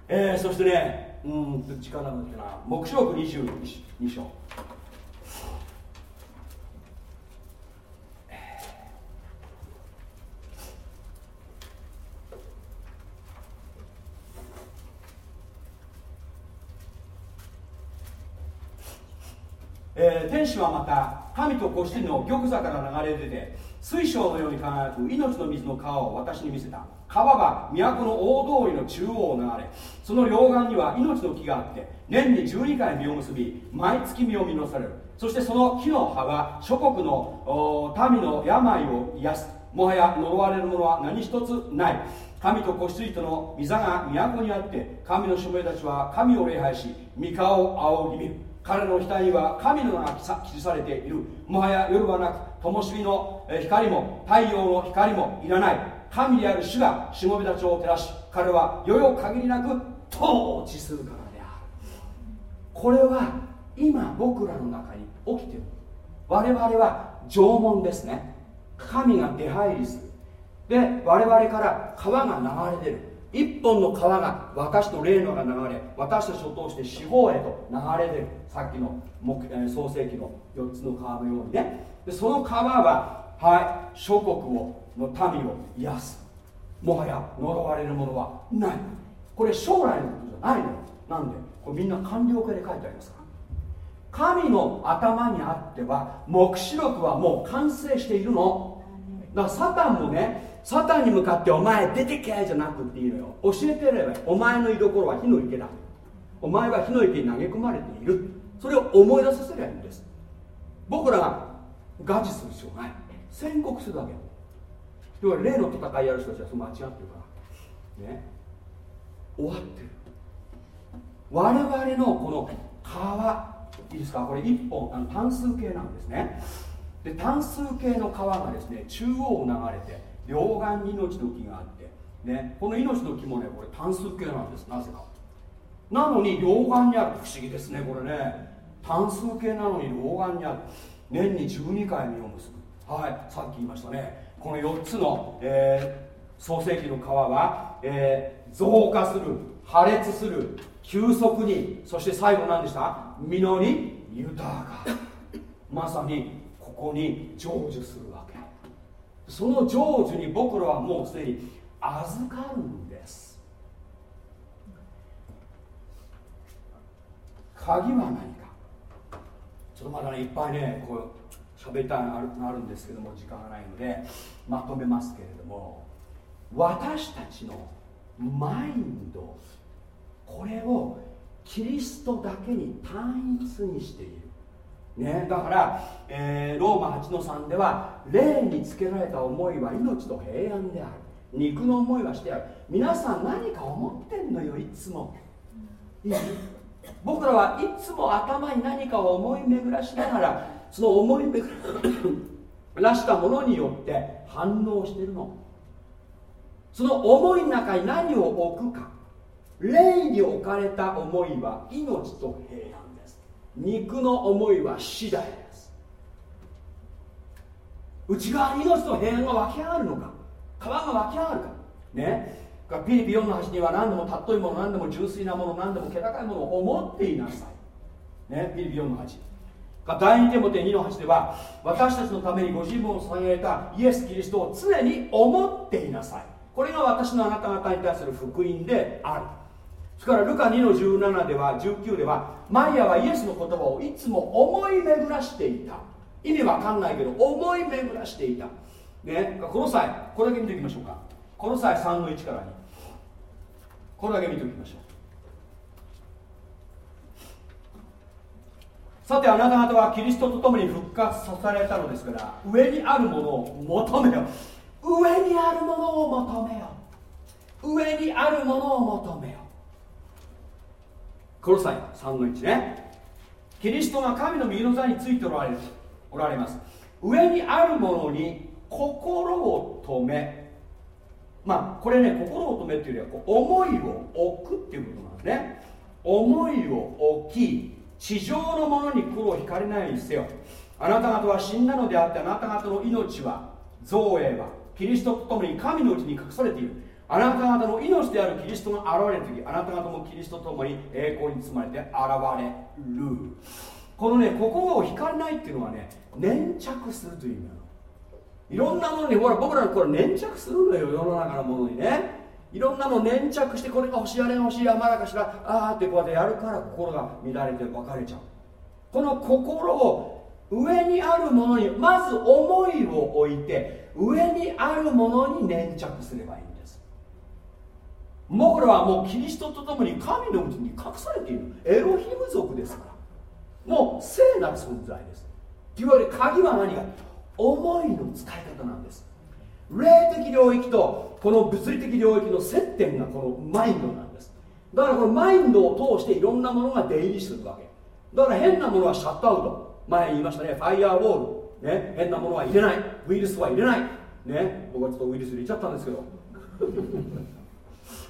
[SPEAKER 1] えー、そしてねうんと力のってな。黙示録22章。えー、天使はまた神と子羊の玉座から流れ出て水晶のように輝く命の水の川を私に見せた。川は都の大通りの中央を流れ。その両岸には命の木があって年に12回実を結び毎月実を実される。そしてその木の葉は諸国の民の病を癒す。もはや呪われるものは何一つない。神と子羊との御座が都にあって神の署名たちは神を礼拝し御顔を仰ぎ見る。彼の額には神の名が記されている。もはや夜はなく灯火の光も太陽の光もいらない。神である主がしもべたちを照らし彼は世々限りなく統治するからである。これは今僕らの中に起きてる。我々は縄文ですね。神が出入りする。で我々から川が流れ出る。一本の川が私と霊のが流れ私たちを通して四方へと流れ出る。さっきの創世紀の4つの川のようにね。でその川ははい諸国をの民を癒す。もはや呪われるものはない。これ将来のことじゃないの。なんでこれみんな完了形で書いてありますから。神の頭にあっては黙示録はもう完成しているの。だからサタンもねサタンに向かってお前出てけじゃなくていいのよ。教えてやればお前の居所は火の池だ。お前は火の池に投げ込まれている。それを思い出させりゃいいんです。僕らがガチする必要ない。宣告するだけ。要は例の戦いやる人たちはその間違ってるから。ね。終わってる。我々のこの川いいですか？これ1本あの単数形なんですね。で単数形の川がですね中央を流れて両岸に命の木があってね。この命の木もねこれ単数形なんです。なぜか。なのに両岸にある。不思議ですねこれね。単数形なのに両岸にある。年に12回実を結ぶ。はいさっき言いましたね。この4つの、えー、創世紀の川は、えー、増加する破裂する急速にそして最後何でした？実り豊か。まさにここに成就するわけ。その成就に僕らはもうすでに預かるんです。鍵は何かちょっとまだねいっぱいねこう喋りたいのあるんですけども時間がないのでまとめますけれども私たちのマインドこれをキリストだけに単一にしている、ね、だから、えー、ローマ8の3では霊につけられた思いは命と平安である。肉の思いはしてある。皆さん何か思ってんのよいつも。いい？僕らはいつも頭に何かを思い巡らしながらその思い巡らしたものによって反応してるの。その思いの中に何を置くか。霊に置かれた思いは命と平安です。肉の思いは死罪です。内側に命と平安が湧き上がるのか川が湧き上がるか。ね。ピリピ4の橋には何でも尊いもの何でも純粋なもの何でも気高いものを思っていなさい。ねピリピ4の8第2手モテ2の8では私たちのためにご自分を捧げれたイエス・キリストを常に思っていなさい。これが私のあなた方に対する福音である。それからルカ2の17では19ではマリアはイエスの言葉をいつも思い巡らしていた。意味わかんないけど思い巡らしていた。ねこの際これだけ見ておきましょうか。この際3の1から2これだけ見ておきましょう。さてあなた方はキリストと共に復活させられたのですから上にあるものを求めよ上にあるものを求めよ上にあるものを求めよこの際3の1ね。キリストが神の右の座についておられおられます。上にあるものに心を止めまあこれね心を止めっていうよりはこう思いを置くっていうことなんですね。思いを置き地上のものに黒を引かれないようにせよ。あなた方は死んだのであってあなた方の命は造営はキリストと共に神のうちに隠されている。あなた方の命であるキリストが現れる時あなた方もキリストと共に栄光に包まれて現れる。このね心を惹かれないっていうのはね粘着するという意味なの。いろんなものにほら僕らこれ粘着するのよ世の中のものにね。いろんなの粘着してこれが欲しいあれが欲しいあまだかしらああってこうやってやるから心が乱れて別れちゃう。この心を上にあるものにまず思いを置いて上にあるものに粘着すればいいんです。僕らはもうキリストと共に神のうちに隠されている。エロヒム族ですから。もう聖なる存在です。というわけで鍵は何か。思いの使い方なんです。霊的領域とこの物理的領域の接点がこのマインドなんです。だからこのマインドを通していろんなものが出入りするわけ。だから変なものはシャットアウト。前言いましたね。ファイヤーウォール、ね、変なものは入れない。ウイルスは入れない。ね。僕はちょっとウイルス入れちゃったんですけど。フ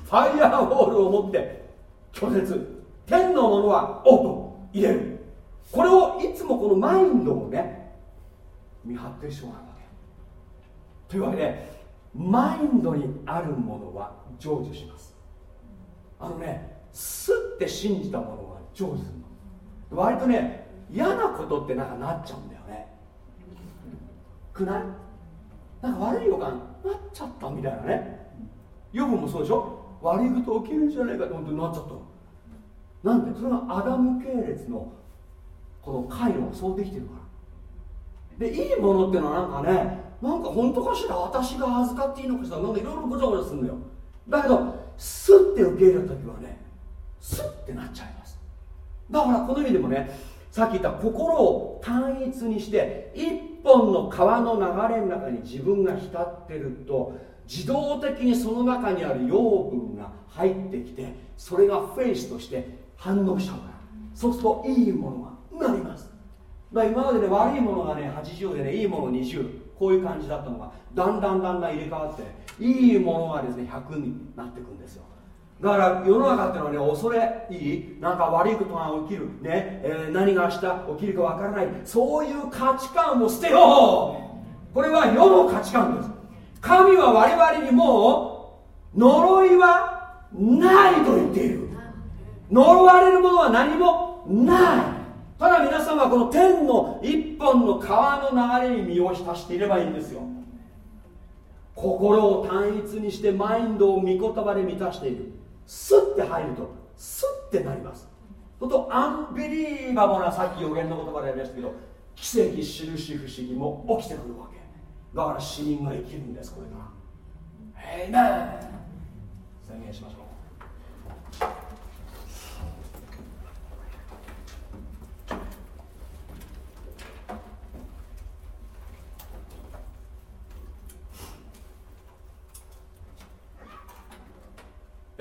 [SPEAKER 1] ァイヤーウォールを持って拒絶。天のものはオープン。入れる。これをいつもこのマインドをね見張ってしまうわけ。というわけでマインドにあるものは成就します。あのねすって信じたものは成就するの。割とね嫌なことってなんかなっちゃうんだよね。くない？なんか悪い予感なっちゃったみたいなね。予分もそうでしょ？悪いこと起きるんじゃないかと思ってなっちゃったなんで？それがアダム系列のこの回路がそうできてるから。でいいものっていうのはなんかねなんか本当かしら私が預かっていいのかしらなんかいろいろごちゃごちゃするのよ。だけどスッて受け入れた時はねスッてなっちゃいます。だからこの意味でもねさっき言った心を単一にして一本の川の流れの中に自分が浸ってると自動的にその中にある養分が入ってきてそれがフェイスとして反応しちゃうからそうするといいものがなります。だから今までね悪いものがね80でねいいもの20こういう感じだったのがだんだんだんだん入れ替わっていいものがですね100になっていくんですよ。だから世の中っていうのはね恐れいいなんか悪いことが起きるね、えー、何が明日起きるかわからないそういう価値観を捨てよう。これは世の価値観です。神は我々にもう呪いはないと言っている。呪われるものは何もない。ただ皆さんはこの天の一本の川の流れに身を浸していればいいんですよ。心を単一にしてマインドを御言葉で満たしている。スッて入るとスッてなります。そとアンビリーバボなさっき予言の言葉でありましたけど奇跡印不思議も起きてくるわけ。だから死人が生きるんですこれがエイメン宣言しましょう。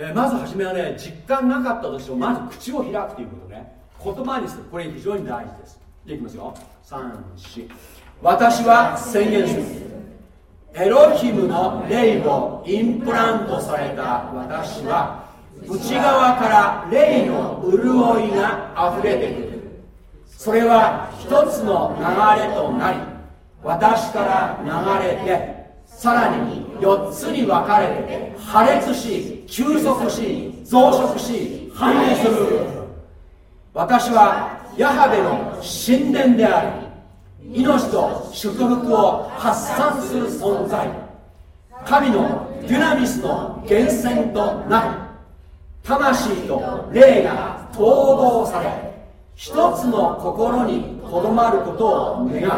[SPEAKER 1] えー、まず初めはね実感なかったとしてもまず口を開くということね。言葉にする。これ非常に大事です。でいきますよ。34私は宣言す。るエロヒムの霊をインプラントされた私は内側から霊の潤いが溢れてくる。それは一つの流れとなり私から流れてさらに4つに分かれて破裂し休息し増殖し繁栄する。私はヤハベの神殿であり命と祝福を発散する存在。神のデュナミスの源泉となる魂と霊が統合され一つの心にとどまることを願う。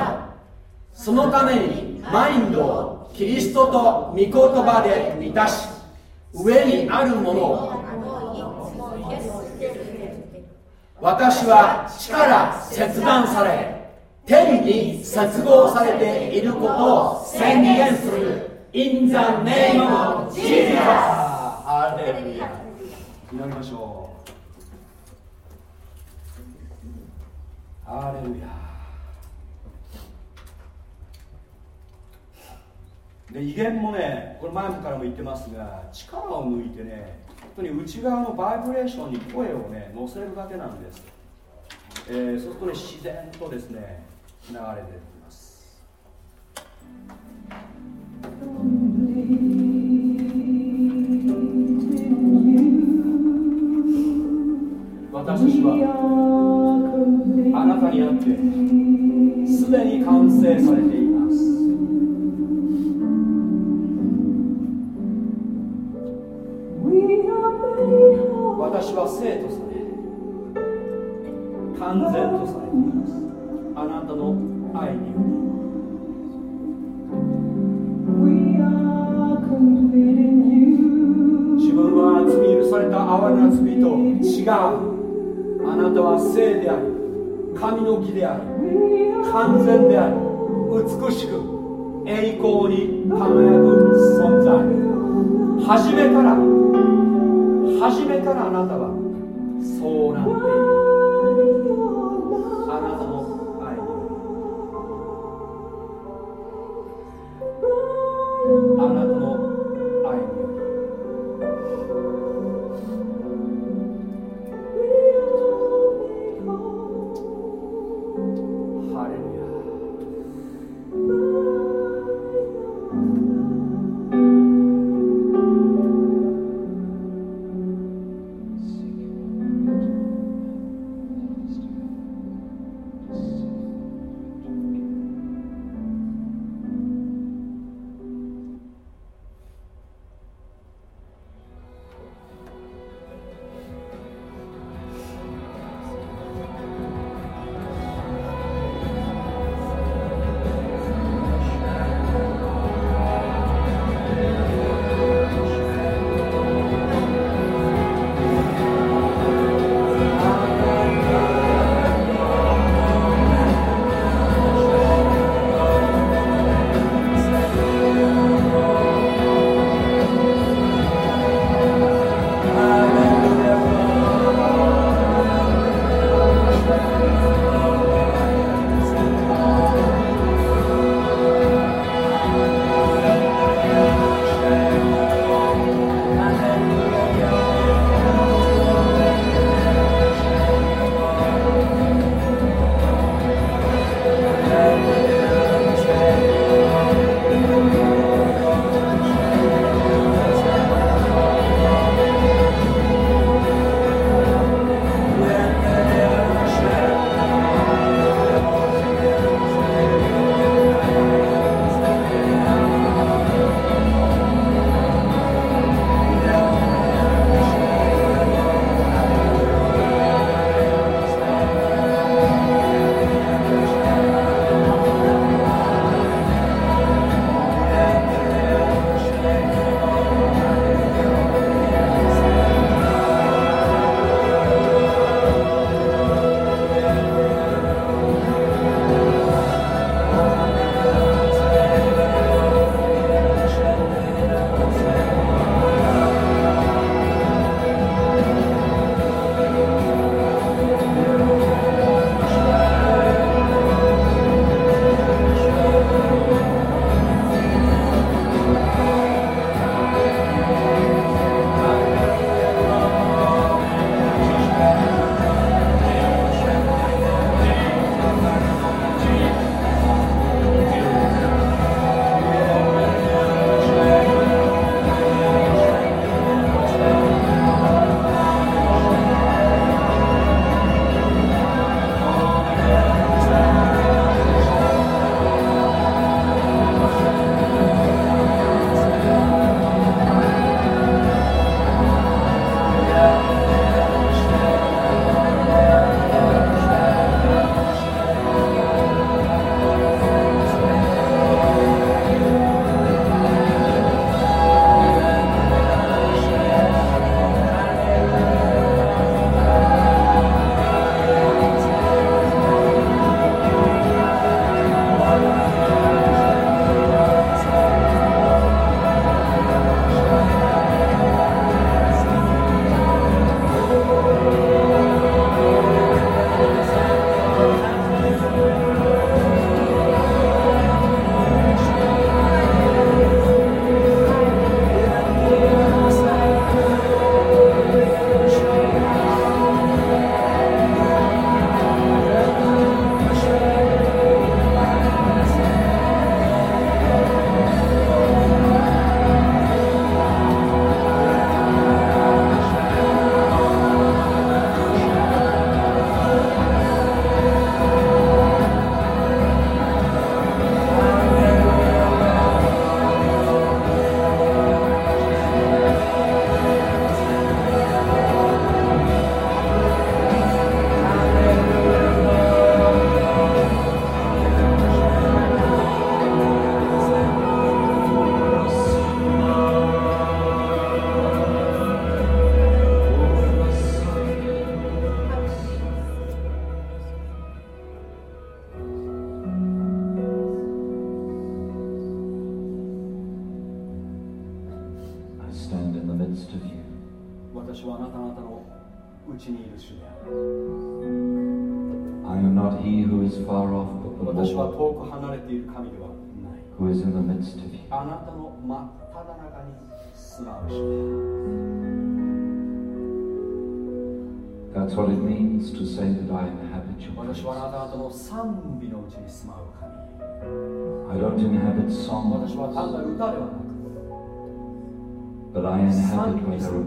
[SPEAKER 1] そのためにマインドをキリストと御言葉で満たし上にあるものを。私は地から切断され天に接合されていることを宣言する。In the name of Jesus! ハレルヤ祈りましょう。ハレルヤで威厳もねこれ前からも言ってますが力を抜いてね本当に内側のバイブレーションに声をね乗せるだけなんです、えー、そうするとね自然とですね流れていきます。私たちはあなたにあってすでに完成されている私は生とされ完全とされていますあなたの愛に自分は罪許された哀れな罪と違うあなたは聖であり神の義であり完全であり美しく栄光に輝く存在。初めから初めからあなたは。そうなっている。あなたの愛にあなた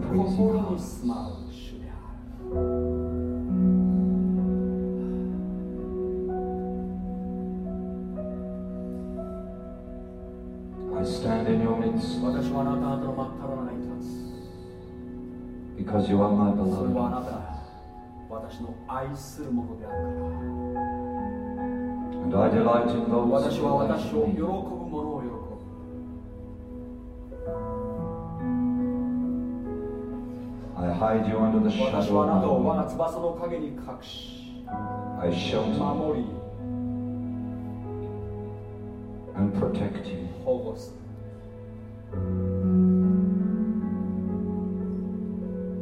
[SPEAKER 1] 賛
[SPEAKER 8] inhabit
[SPEAKER 1] 美
[SPEAKER 8] where
[SPEAKER 1] す
[SPEAKER 8] there
[SPEAKER 1] る
[SPEAKER 8] are praising
[SPEAKER 1] 心に.住まう主である。
[SPEAKER 8] I stand in your midst
[SPEAKER 1] 私はあなた方の真っ只中に立つ。
[SPEAKER 8] because you are my
[SPEAKER 1] それは
[SPEAKER 8] beloved.
[SPEAKER 1] あなたが私の愛するものであるか
[SPEAKER 8] And I delight in
[SPEAKER 1] ら。
[SPEAKER 8] those
[SPEAKER 1] 私は私を喜
[SPEAKER 8] hide you under the
[SPEAKER 1] 私
[SPEAKER 8] shadow of
[SPEAKER 1] 我
[SPEAKER 8] my
[SPEAKER 1] が
[SPEAKER 8] wings. I shelter you and protect you.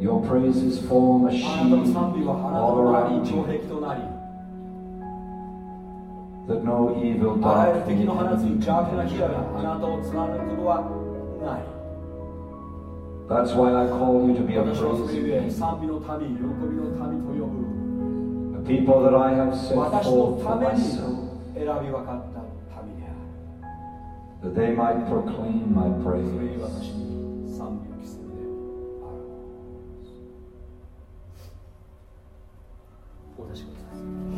[SPEAKER 8] Your praises form a shield all around you that no evil
[SPEAKER 1] あらゆる
[SPEAKER 8] dart
[SPEAKER 1] 敵
[SPEAKER 8] from
[SPEAKER 1] の放つ
[SPEAKER 8] the enemy
[SPEAKER 1] 邪悪
[SPEAKER 8] can
[SPEAKER 1] な火矢があ.なたを貫くことはない。
[SPEAKER 8] That's why I call you to be a
[SPEAKER 1] praise. The
[SPEAKER 8] people that I have set forth for myself, that they might proclaim my praise.
[SPEAKER 1] Thank you.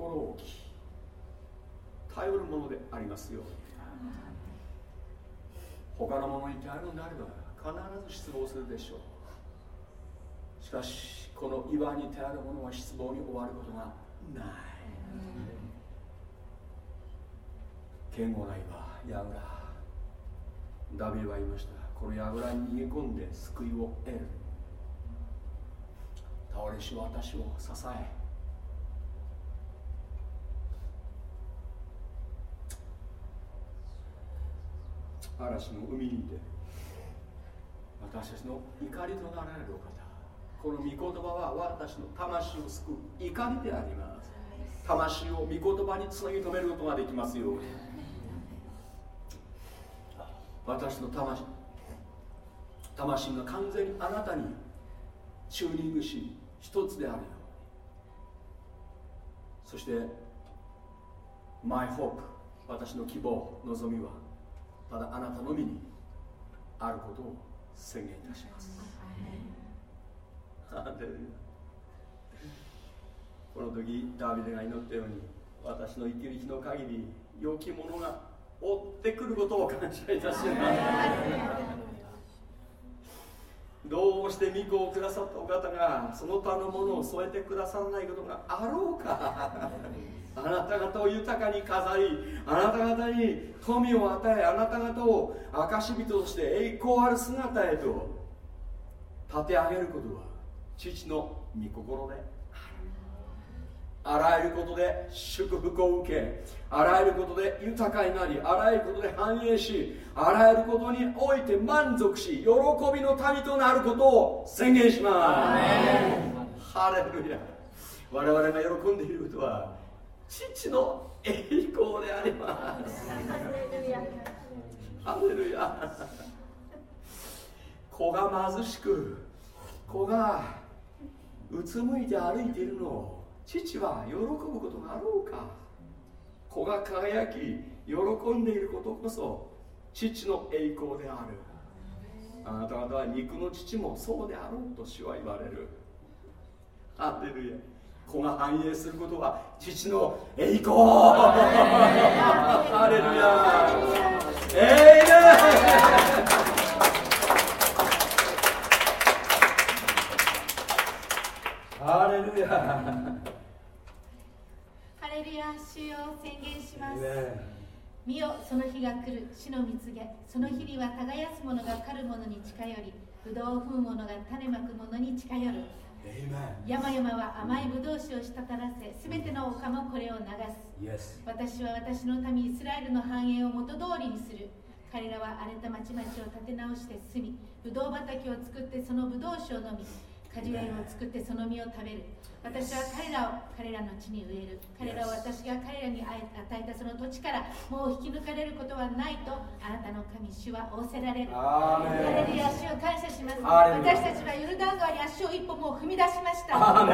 [SPEAKER 1] 心を置き頼るものでありますように。他のものに頼るんであれば必ず失望するでしょう。しかしこの岩に頼るものは失望に終わることがない。堅固な岩櫓。ダビデは言いました。この櫓に逃げ込んで救いを得る。倒れし私を支え嵐の海にいて。私たちの怒りとなられるお方。この御言葉は私の魂を救う。怒りであります。魂を御言葉につなぎ止めることができますように。私の魂魂が完全にあなたにチューニングし一つであるよそしてマイホープ私の希望望みはただあなたのみにあることを宣言いたします。この時ダービデが祈ったように私の生きる日の限り良きものが追ってくることを感謝いたします。どうして御子をくださったお方がその他のものを添えてくださらないことがあろうかあなた方を豊かに飾りあなた方に富を与えあなた方を証人として栄光ある姿へと立て上げることは父の御心であらゆることで祝福を受けあらゆることで豊かになりあらゆることで繁栄しあらゆることにおいて満足し喜びの民となることを宣言します。ハレルヤ。我々が喜んでいることは父の栄光であります。ハレルヤ。子が貧しく子がうつむいて歩いているのを父は喜ぶことがあろうか。子が輝き喜んでいることこそ父の栄光である。あなた方は肉の父もそうであろうと主は言われる。ハレルヤ。子が繁栄することは父の栄光。*laughs* ハレルヤ。エイメン。ハレルヤ。
[SPEAKER 5] レルヤ主よ宣言します。見よその日が来る。死の蜜げ。その日には耕す者が狩る者に近寄りブドウを踏む者が種まく者に近寄る山々は甘いブドウ酒を滴らせすべての丘もこれを流す、yes. 私は私の民イスラエルの繁栄を元通りにする。彼らは荒れた町々を立て直して住みブドウ畑を作ってそのブドウ酒を飲み果樹園を作ってその実を食べる。私は彼らを彼らの地に植える。彼らを私が彼らに与えたその土地からもう引き抜かれることはないとあなたの神主は仰せられる。ハレルヤ足を感謝します。私たちはヨルダン川に足を一歩もう踏み出しました。こ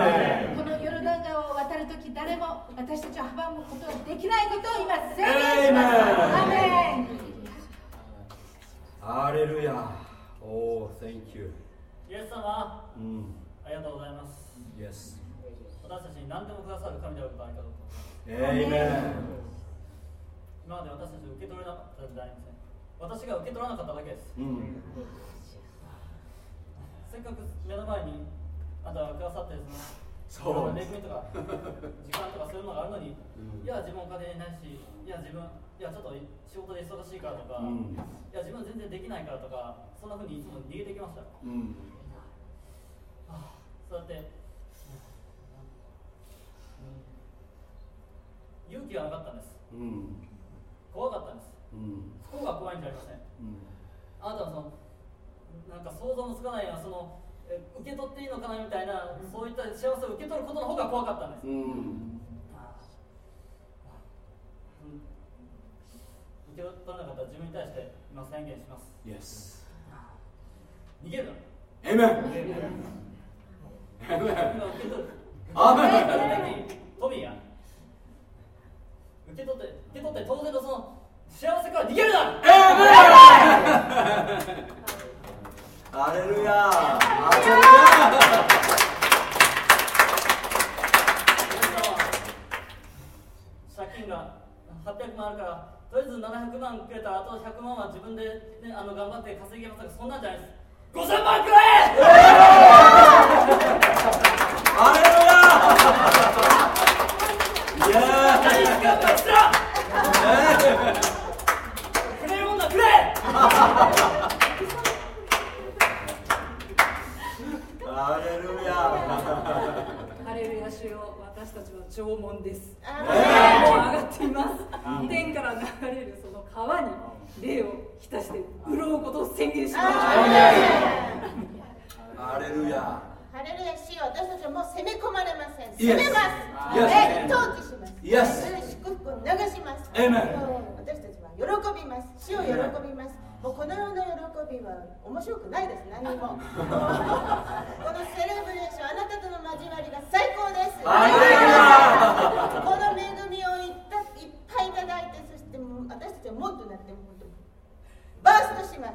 [SPEAKER 5] のヨルダン川を渡るとき誰も私たちを阻むことができないことを今宣言します。アメン。
[SPEAKER 1] ハレルヤおお、Thank you
[SPEAKER 9] イエス様、うん、ありがとうございます。
[SPEAKER 1] Yes.
[SPEAKER 9] 私たちに何でもくださる神であることありがとう
[SPEAKER 1] え
[SPEAKER 9] 今まで私たち受け取れなかった時代ですね私が受け取らなかっただけです、うん、せっかく目の前にあなたがくださってるそのそう。恵みとか時間とかそういうのがあるのに、うん、いや自分お金ないしいや自分いやちょっと仕事で忙しいからとか、うん、いや自分全然できないからとかそんなふうにいつも逃げてきました、うん、あそうやって。勇気がなかったんです、うん、怖かったんです、うん、不幸が怖いんじゃありません、うん、あなたはそのなんか想像もつかないようなその受け取っていいのかなみたいな、そういった幸せを受け取ることの方が怖かったんです、うん、受け取らなかった自分に対して今宣言します、
[SPEAKER 1] yes.
[SPEAKER 9] 逃げるな
[SPEAKER 1] エメン
[SPEAKER 9] 今受け取るアメントミーや。受け取って受け取って当然のその幸せから逃げるな。エ
[SPEAKER 1] メンハレルヤハレルヤ
[SPEAKER 9] 借金が800万あるからとりあえず700万くれたらあと100万は自分で、ね、あの頑張って稼ぎますそんなんじゃないです。5000万くれ *laughs*
[SPEAKER 7] 浸して潤うことを宣言します
[SPEAKER 1] ハレルヤ
[SPEAKER 10] ハレルヤ主よ私たちはもう攻め込まれません攻めます統治します
[SPEAKER 1] Yes.
[SPEAKER 10] 祝福を流します.私たちは喜びます主を喜びますもうこのような喜びは面白くないです何もこのセレブレーションあなたとの交わりが最高ですこの恵みをいったいっぱいいただいてそして私たちはもっとなってもバーストします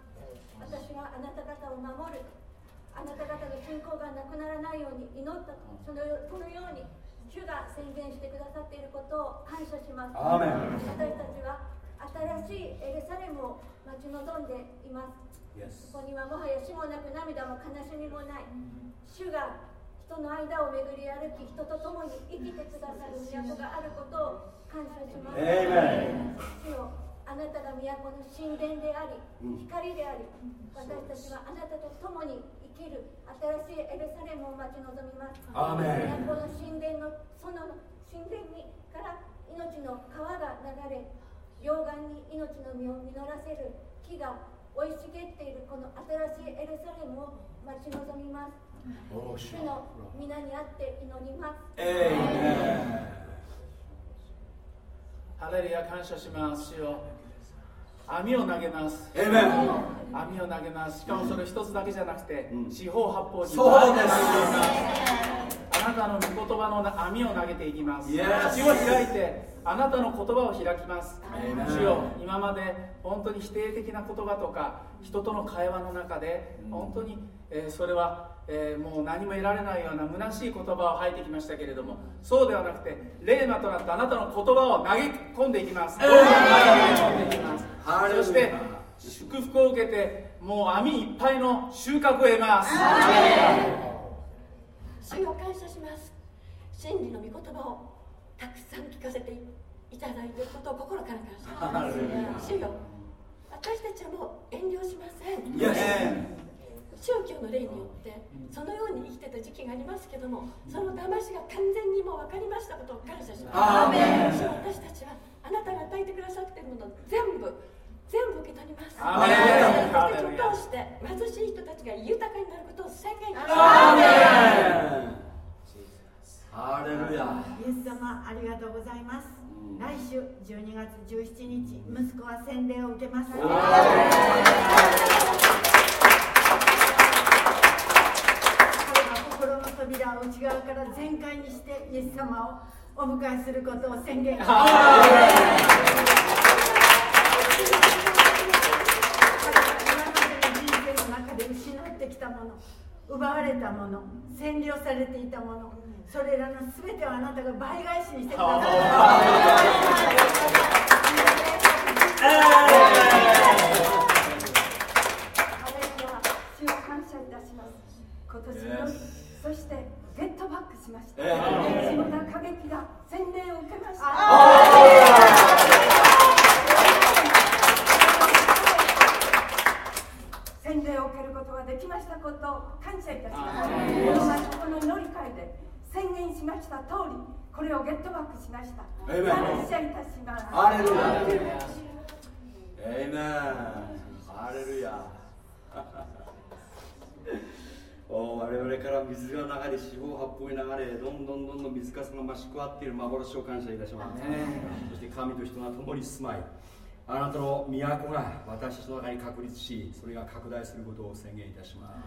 [SPEAKER 11] 私はあなた方を守る。あなた方の信仰がなくならないように祈ったそのこのように主が宣言してくださっていることを感謝します。私たちは新しいエルサレムを待ち望んでいます。ここにはもはや死もなく涙も悲しみもない。主が人の間を巡り歩き人と共に生きてくださる都があることを感謝します。あなたが都の神殿であり、光であり、私たちはあなたと共に生きる新しいエルサレムを待ち望みます。都の神殿のその神殿にから命の川が流れ、溶岩に命の実を実らせる木が生い茂っているこの新しいエルサレムを待ち望みます。主の皆にあって祈ります。
[SPEAKER 12] ハレルヤ感謝します。主よ網を投げます。網を投げます。しかもそれ一つだけじゃなくて、うん、四方八方に
[SPEAKER 1] そうです
[SPEAKER 12] あなたの御言葉の網を投げていきます。口を開いて、あなたの言葉を開きます。主よ今まで本当に否定的な言葉とか、人との会話の中で、本当に、えー、それはえー、もう何も得られないような虚しい言葉を吐いてきましたけれどもそうではなくて霊魔となったあなたの言葉を投げ込んでいきます。投げ込んでいきます。そして祝福を受けてもう網いっぱいの収穫を得ます。
[SPEAKER 11] 主を感謝します。真理の御言葉をたくさん聞かせていただいていることを心から感謝します。主よ私たちはもう遠慮しません、宗教の例によってそのように生きてた時期がありますけどもその騙しが完全にもう分かりましたことを感謝します。私たちはあなたが与えてくださっているもの全部全部受け取ります。私たちを通して貧しい人たちが豊かになることを宣言します
[SPEAKER 1] ハレルヤ
[SPEAKER 10] イエス様ありがとうございます、来週12月17日息子は洗礼を受けます心の扉を内側から全開にしてイエス様をお迎えすることを宣言します。失ってきたもの奪われたもの占領されていたものそれらの全てをあなたが倍返しにしてください。今年のそしてゲットバックし
[SPEAKER 13] ました、えー、下田景樹が洗礼を受けました。洗礼を受けることができましたことを感謝いたします。今この乗り換えで宣言しました。通りこれをゲットバックしました感謝いたします
[SPEAKER 1] アレルヤエイメン。アレルヤ。我々から水が流れ四方八方に流れどんどんどんどん水かさが増し加わっている幻を感謝いたします、そして神と人が共に住まい。あなたの都が私たちの中に確立しそれが拡大することを宣言いたします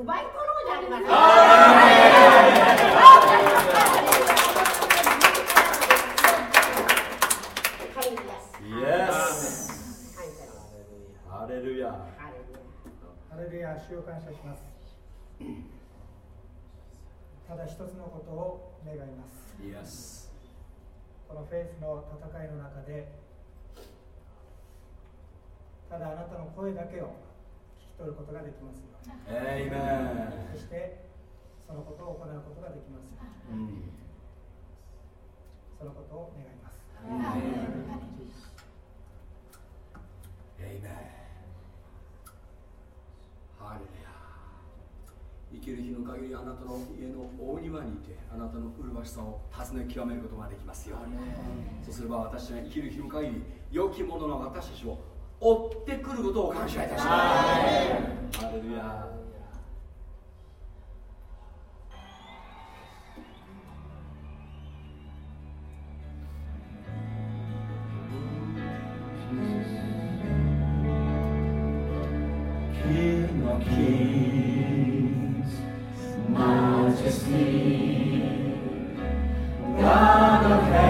[SPEAKER 3] 奪い取ろうじゃありません。か
[SPEAKER 1] ハレルヤ
[SPEAKER 14] ハレルヤ主を感謝しますただ一つのことを願い。ます、
[SPEAKER 1] yes.
[SPEAKER 14] このフェイスの戦い。の中でただあなたの声だけを聞き取ることができますよ
[SPEAKER 15] エイメ
[SPEAKER 14] ンそしてそのことを行うことができます。よ、うん、そのことを願います。
[SPEAKER 15] エイメンハレルヤ生きる日の限りあなたの家の大庭にいてあなたの麗しさを尋ね極めることができますよそうすれば私が生きる日の限り良き者の私たちを追ってくることを感謝いたします。ハレルヤ
[SPEAKER 1] I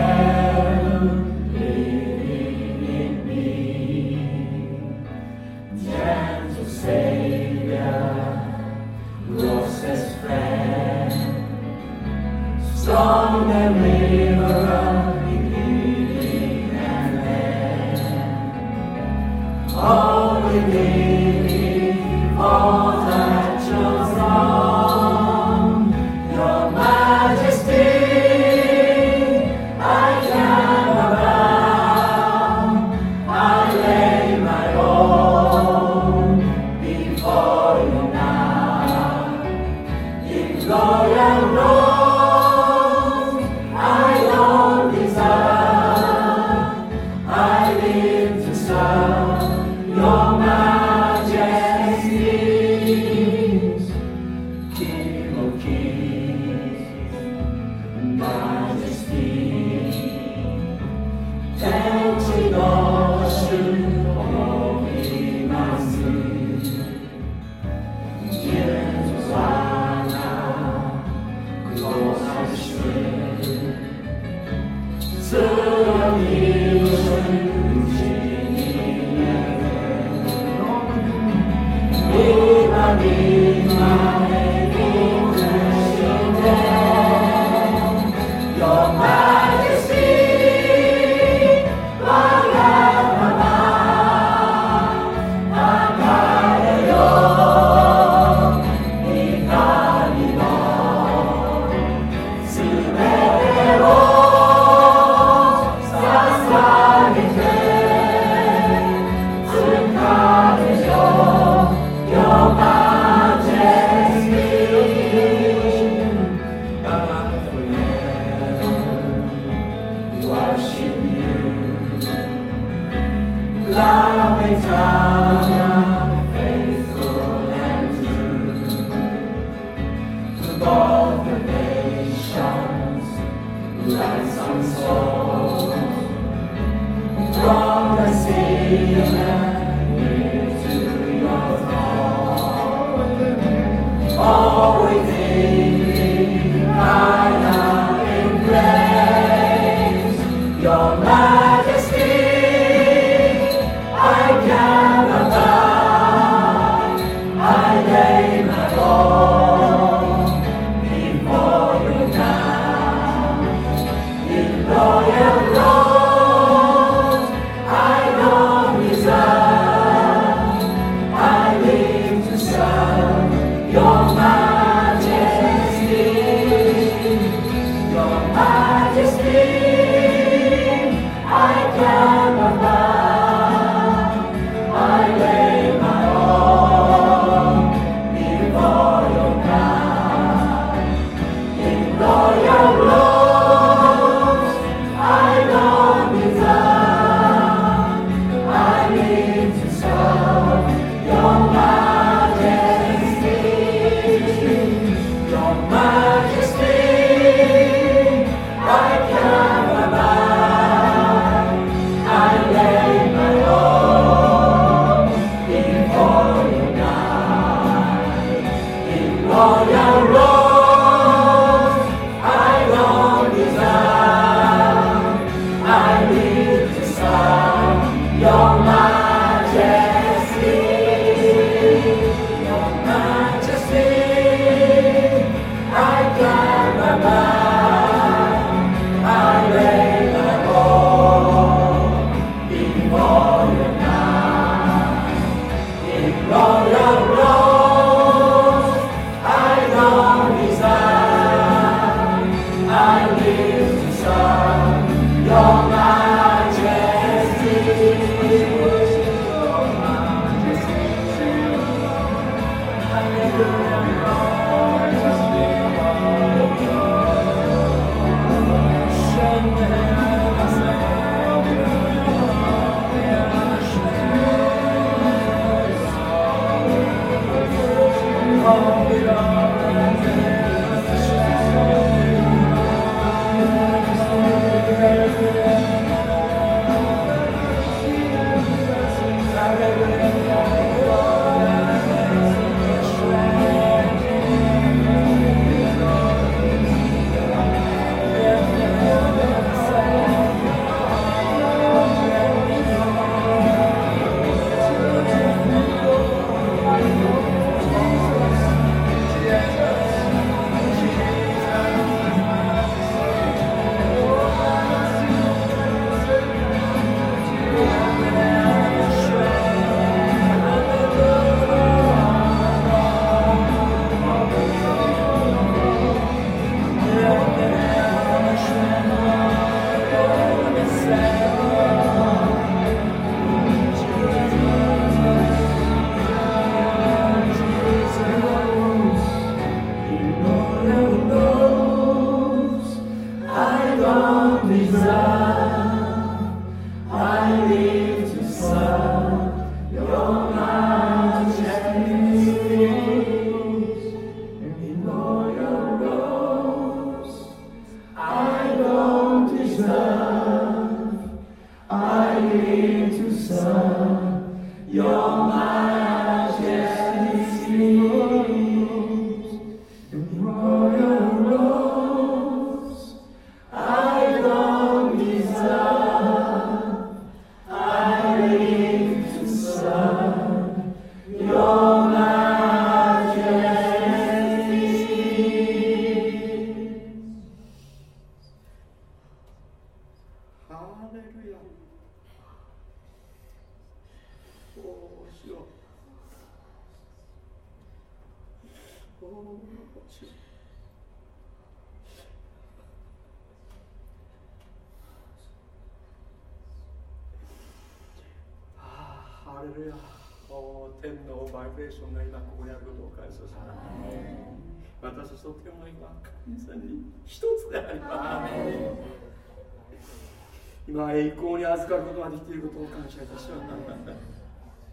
[SPEAKER 1] 栄光に預かることができていることを感謝いたします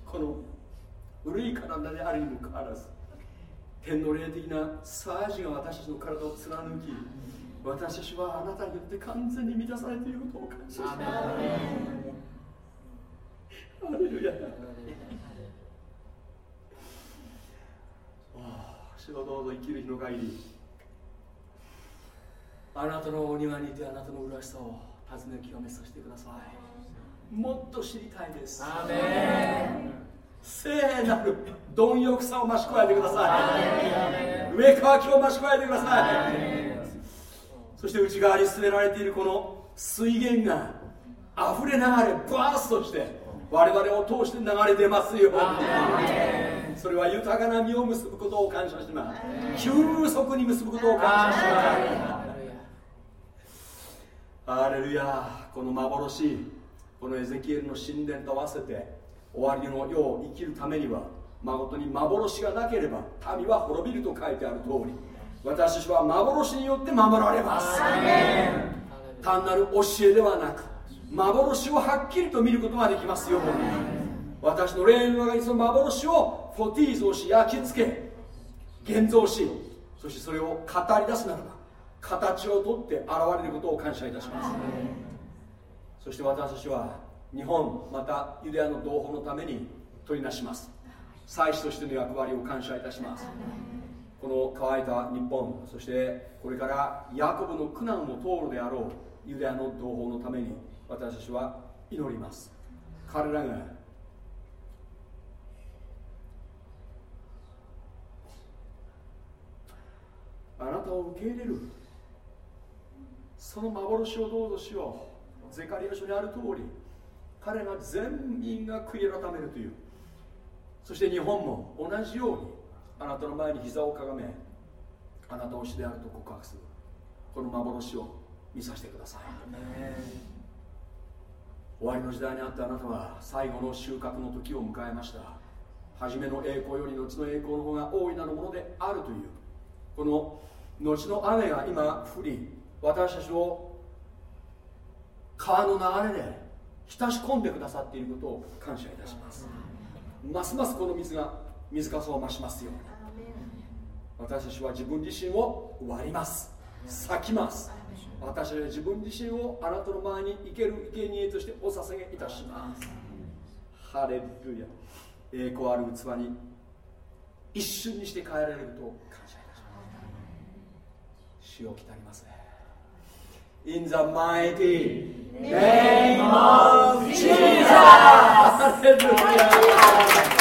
[SPEAKER 1] この古い体であるにもかかわらず天の霊的なサージが私たちの体を貫き私たちはあなたによって完全に満たされていることを感謝しますハレルヤ主をどうぞ生きる日の限りあなたのお庭にいてあなたのうらしさを尋ね極めさせてください。もっと知りたいです。聖なる貪欲さを増し加えてください。上乾きを増し加えてください。そして内側に進められているこの水源が溢れ流れバーストして我々を通して流れ出ますよそれは豊かな実を結ぶことを感謝します。急速に結ぶことを感謝しますアレルヤこの幻このエゼキエルの神殿と合わせて終わりの世を生きるためには誠に幻がなければ民は滅びると書いてある通り私たちは幻によって守られます。単なる教えではなく幻をはっきりと見ることができますように。私の霊の中にその幻をフォティーズをし焼き付け現像しそしてそれを語り出すならば形をとって現れることを感謝いたします。そして私たちは日本またユダヤの同胞のために取りなします。祭司としての役割を感謝いたします。この乾いた日本そしてこれからヤコブの苦難を通るであろうユダヤの同胞のために私たちは祈ります。彼らがあなたを受け入れるその幻をどうぞしよう。ゼカリア書にある通り彼が全員が悔い改めるという。そして日本も同じようにあなたの前に膝をかがめあなた推しであると告白する。この幻を見させてください。終わりの時代にあってあなたは最後の収穫の時を迎えました。初めの栄光より後の栄光の方が大いなるものであるという。この後の雨が今降り私たちを川の流れで浸し込んでくださっていることを感謝いたします。ますますこの水が水かさを増しますように。私たちは自分自身を割ります。咲きます。私たちは自分自身をあなたの前に生ける生贄としてお捧げいたします。ハレルヤ。栄光ある器に一瞬にして変えられると感謝いたします。主を来たります In the mighty name of Jesus! Hallelujah!